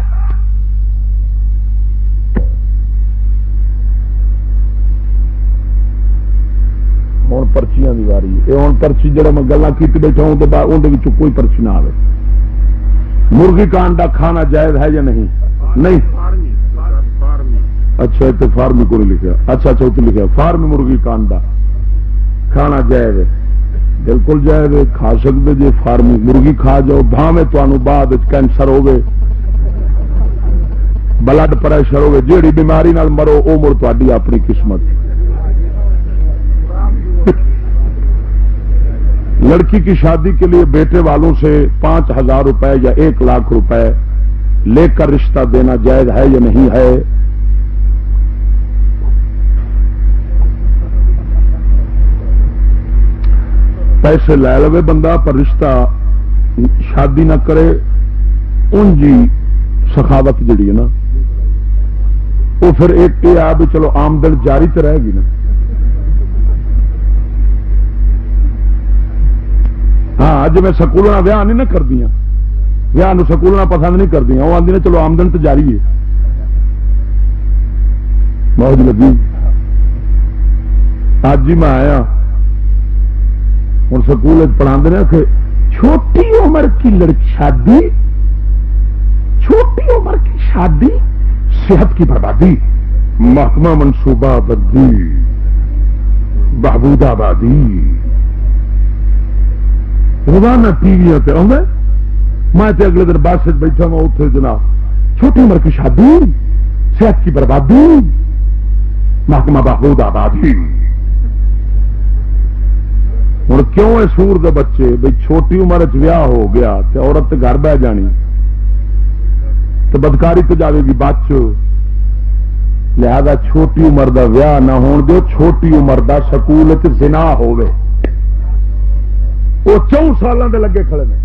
ہوں پرچیاں کی واری۔ یہ ہوں پرچی جہاں میں گلا کی بیٹھا ہوں تو اندر کوئی پرچی نہ آئے مرغی کان کا کھانا جائز ہے یا نہیں؟ نہیں۔ اچھا فارمی کو لکھا اچھا اچھا لکھا فارم مرغی کانڈا کھانا جائز بالکل جائز کھا سکتے جی فارمی مرغی کھا جاؤ بھاوے تمہیں بعد کینسر ہوگی بلڈ پریشر ہوگی جیڑی بیماری نال مرو وہ مڑ تاری اپنی قسمت۔ لڑکی کی شادی کے لیے بیٹے والوں سے پانچ ہزار روپے یا ایک لاکھ روپے لے کر رشتہ دینا جائز ہے یا نہیں ہے؟ پیسے لے لو بندہ پر رشتہ شادی نہ کرے ان جی سخاوت جڑی ہے نا وہ پھر ایک یہ آ بھی چلو آمدن جاری تو رہے گی نا۔ ہاں جی میں سکولوں ویاہ نہیں نہ کردیا ویاہ سکولوں پسند نہیں کردیا وہ آدھی چلو آمدن تو جاری ہے۔ بہت جی، لگی۔ اج ہی میں آیا۔ ہوں سکول پڑھا دے کہ چھوٹی عمر کی لڑکی شادی، چھوٹی عمر کی شادی، صحت کی بربادی، محکمہ منصوبہ بندی بہبود آبادی۔ روزانہ ٹی وی پہ آؤں میں اگلے دن بس بیٹھا ہوں اتنے جناب، چھوٹی عمر کی شادی، صحت کی بربادی، محکمہ بہبود آبادی۔ ہوں کیوں ہے سور دے بچے بھائی چھوٹی عمر چیاہ ہو گیا تو عورت گھر بہ جانی؟ تو بدکاری تو جاوے گی بچ۔ لہذا چھوٹی عمر دا ویاہ نہ ہون دو چھوٹی عمر دا سکول زنا ہوئے وہ چون سالوں دے لگے کھڑے نے۔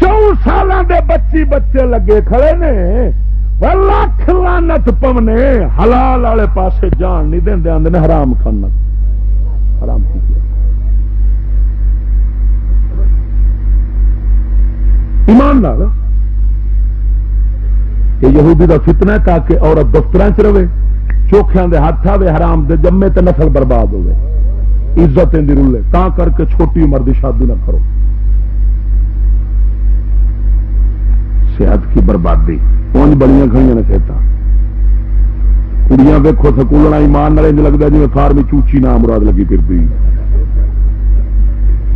چون سالوں دے بچی بچے لگے کھڑے نے۔ لاکھ لانت پونے، حلال والے پاسے جان نہیں دیں آدھے حرام کھانا۔ حرام کی ایمان لال یہ یہودی کا فتنا ہے تاکہ عورت دفتر چ رہے چوکھیا دے ہاتھ آئے حرام دے جمے تے نسل برباد ہوئے عزت رولے تا کر کے چھوٹی عمر دی شادی نہ کرو۔ صحت کی بربادی پونج بڑی کھڑی نے کھیتا کڑیاں ویکو سکولنا ایمان نال لگتا جی فارمی چوچی نام مراد لگی پھر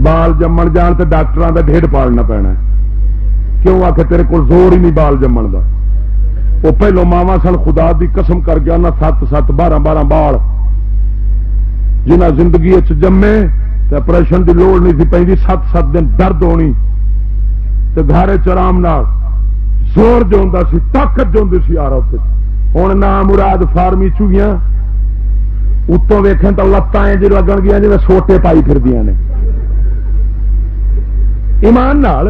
بال جمن جان تو ڈاکٹر کا ڈیڑھ پالنا پینا کیوں آ کے تیرے کو زور ہی نہیں بال جمن کا وہ پہلو ماوا سن خدا دی قسم کر گیا نہ سات سات بارہ بارہ بال جنہ زندگی جمے تو آپریشن کی لوڑ نہیں سی پی سات سات دن درد ہونی تو گھر چرام زور جو ہوں سی طاقت جو ہوں سی آ رہا ہوں نہ مراد فارمی چوگیاں اتوں ویخ تو لتان جی لگن گیا جی سوٹے پائی پھر دیا نے ایمان نال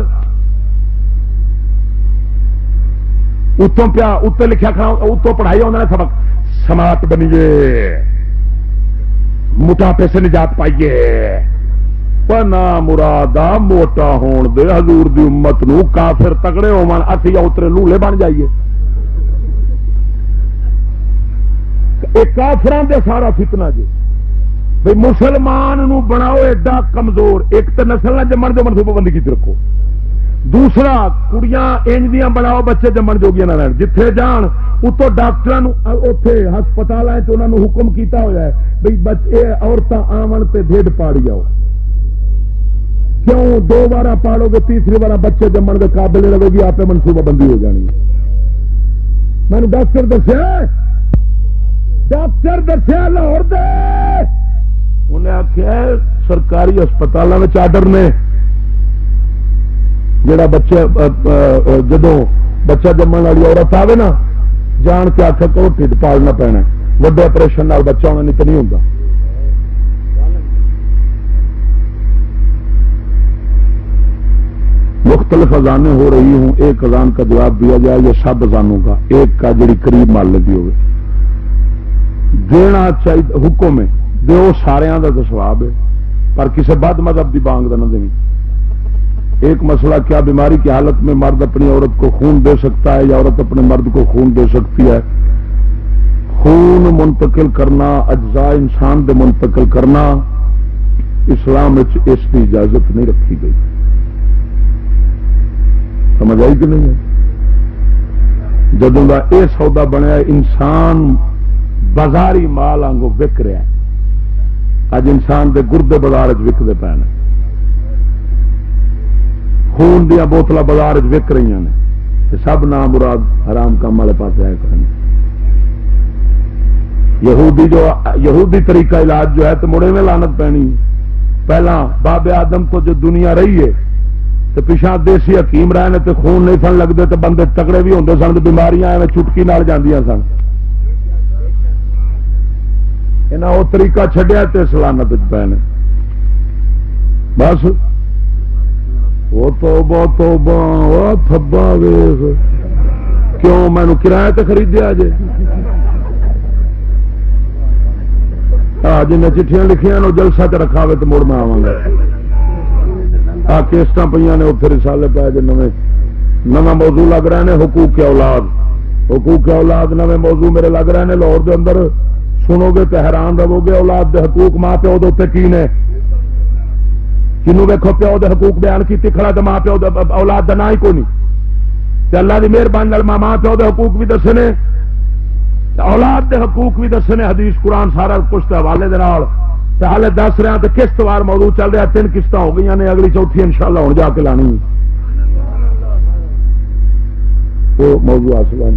اتوں پیا اتنے لکھا کھڑا، اتوں پڑھائی آنا سبق۔ سماعت بنیے موٹاپے سے نجات پائیے۔ نہ مرادا موٹا ہون دے، حضور دی امت نو کافر تگڑے ہو اسی اترے لولے بن جائیے۔ کافران دے سارا فتنا جی۔ بھائی مسلمان نو بناؤ ایڈا کمزور۔ ایک تو نسل نہ جمن جو منصوبہ بندی کی رکھو۔ دوسرا، کڑیاں انجدیاں بناؤ بچے جمن جوگیاں نہ رہن۔ جتھے جان اتو ڈاکٹر اتے ہسپتال حکم کیتا ہوا ہے بھائی بچے عورتیں آمن پہ ڈیڈ پاڑ جاؤ۔ کیوں؟ دو بار پاڑو گے، تیسری بار بچے جمن کے قابل رہے گی، آپ منصوبہ بندی ہو جانی میں ڈاکٹر دسیا ڈاکٹر دسیا لاہور دے، انہیں آخیا سرکاری ہسپتالوں میں آڈر نے۔ جڑا بچہ جدو بچہ جمن والی عورت آئے نا، جان کے آخر کرو ٹھڈ پالنا پینا وڈے آپریشن بچہ ہونا نہیں تو نہیں ہوتا مختلف اذانیں ہو رہی ہوں، ایک اذان کا جواب دیا جائے یا سب اذانوں کا، ایک کا جڑی قریب مان لگی ہوگی دینا چاہیے حکم ہے۔ دو سارا کا سواب ہے، پر کسی بد مذہب کی بانگ کا نہ دینی۔ ایک مسئلہ کیا بیماری کی حالت میں مرد اپنی عورت کو خون دے سکتا ہے یا عورت اپنے مرد کو خون دے سکتی ہے؟ خون منتقل کرنا، اجزاء انسان دے منتقل کرنا، اسلام اس کی اجازت نہیں رکھی گئی۔ سمجھ آئی کہ نہیں ہے؟ جدوں کا یہ سودا بنیا انسان بازاری مال آنگو وک رہا ہے اج انسان دے گردے بازار وکتے پے خون دیا بوتل بازار وک رہی ہیں سب نام مراد حرام کام والے پاس آئے کریں یہودی جو یہودی طریقہ علاج جو ہے تو مڑے میں لانت پینی۔ پہلا باب آدم تو جو دنیا رہی ہے تو پیچھا دیسی حکیم رہے تو خون نہیں سن لگتے تو بندے تکڑے بھی ہوتے سن بیماریاں چٹکی نال جاندیاں سن۔ انہیں وہ طریقہ چڈیا تو سلانت پے نے۔ بس۔ وہ تو بہت تھبا ویخ۔ کیوں مینو کرایہ تے خریدیا جے؟ جن چٹیاں لکھیا نو جلسہ چ رکھا ہوئے تو مڑ میں آوا گا۔ آ کیسٹ پہ نے اتنے رسالے پائے جی نو نو موضوع لگ رہے ہیں حقوق کے اولاد۔ حقوق کے اولاد نو موضوع میرے لگ رہے ہیں لاہور دے اندر۔ سنو گے تو حیران رہو گے، اولاد دے حقوق ماں پیو دے کی نے؟ کنو ویکو پیو دے حقوق بیان کی کھڑا تو ماں پیو اولاد کا نام ہی کوئی نہیں اللہ کی مہربانی ماں ماں پیو دے حقوق بھی دسے نے۔ اولاد دے حقوق بھی دسنے حدیث، قرآن سارا کچھ کے حوالے حالے دس رہا تو قسط وار موضوع چل رہا تین قسط ہو گئی نے، اگلی چوتھی ان شاء اللہ ہوں جا کے لانی۔ وہ موضوع آسمان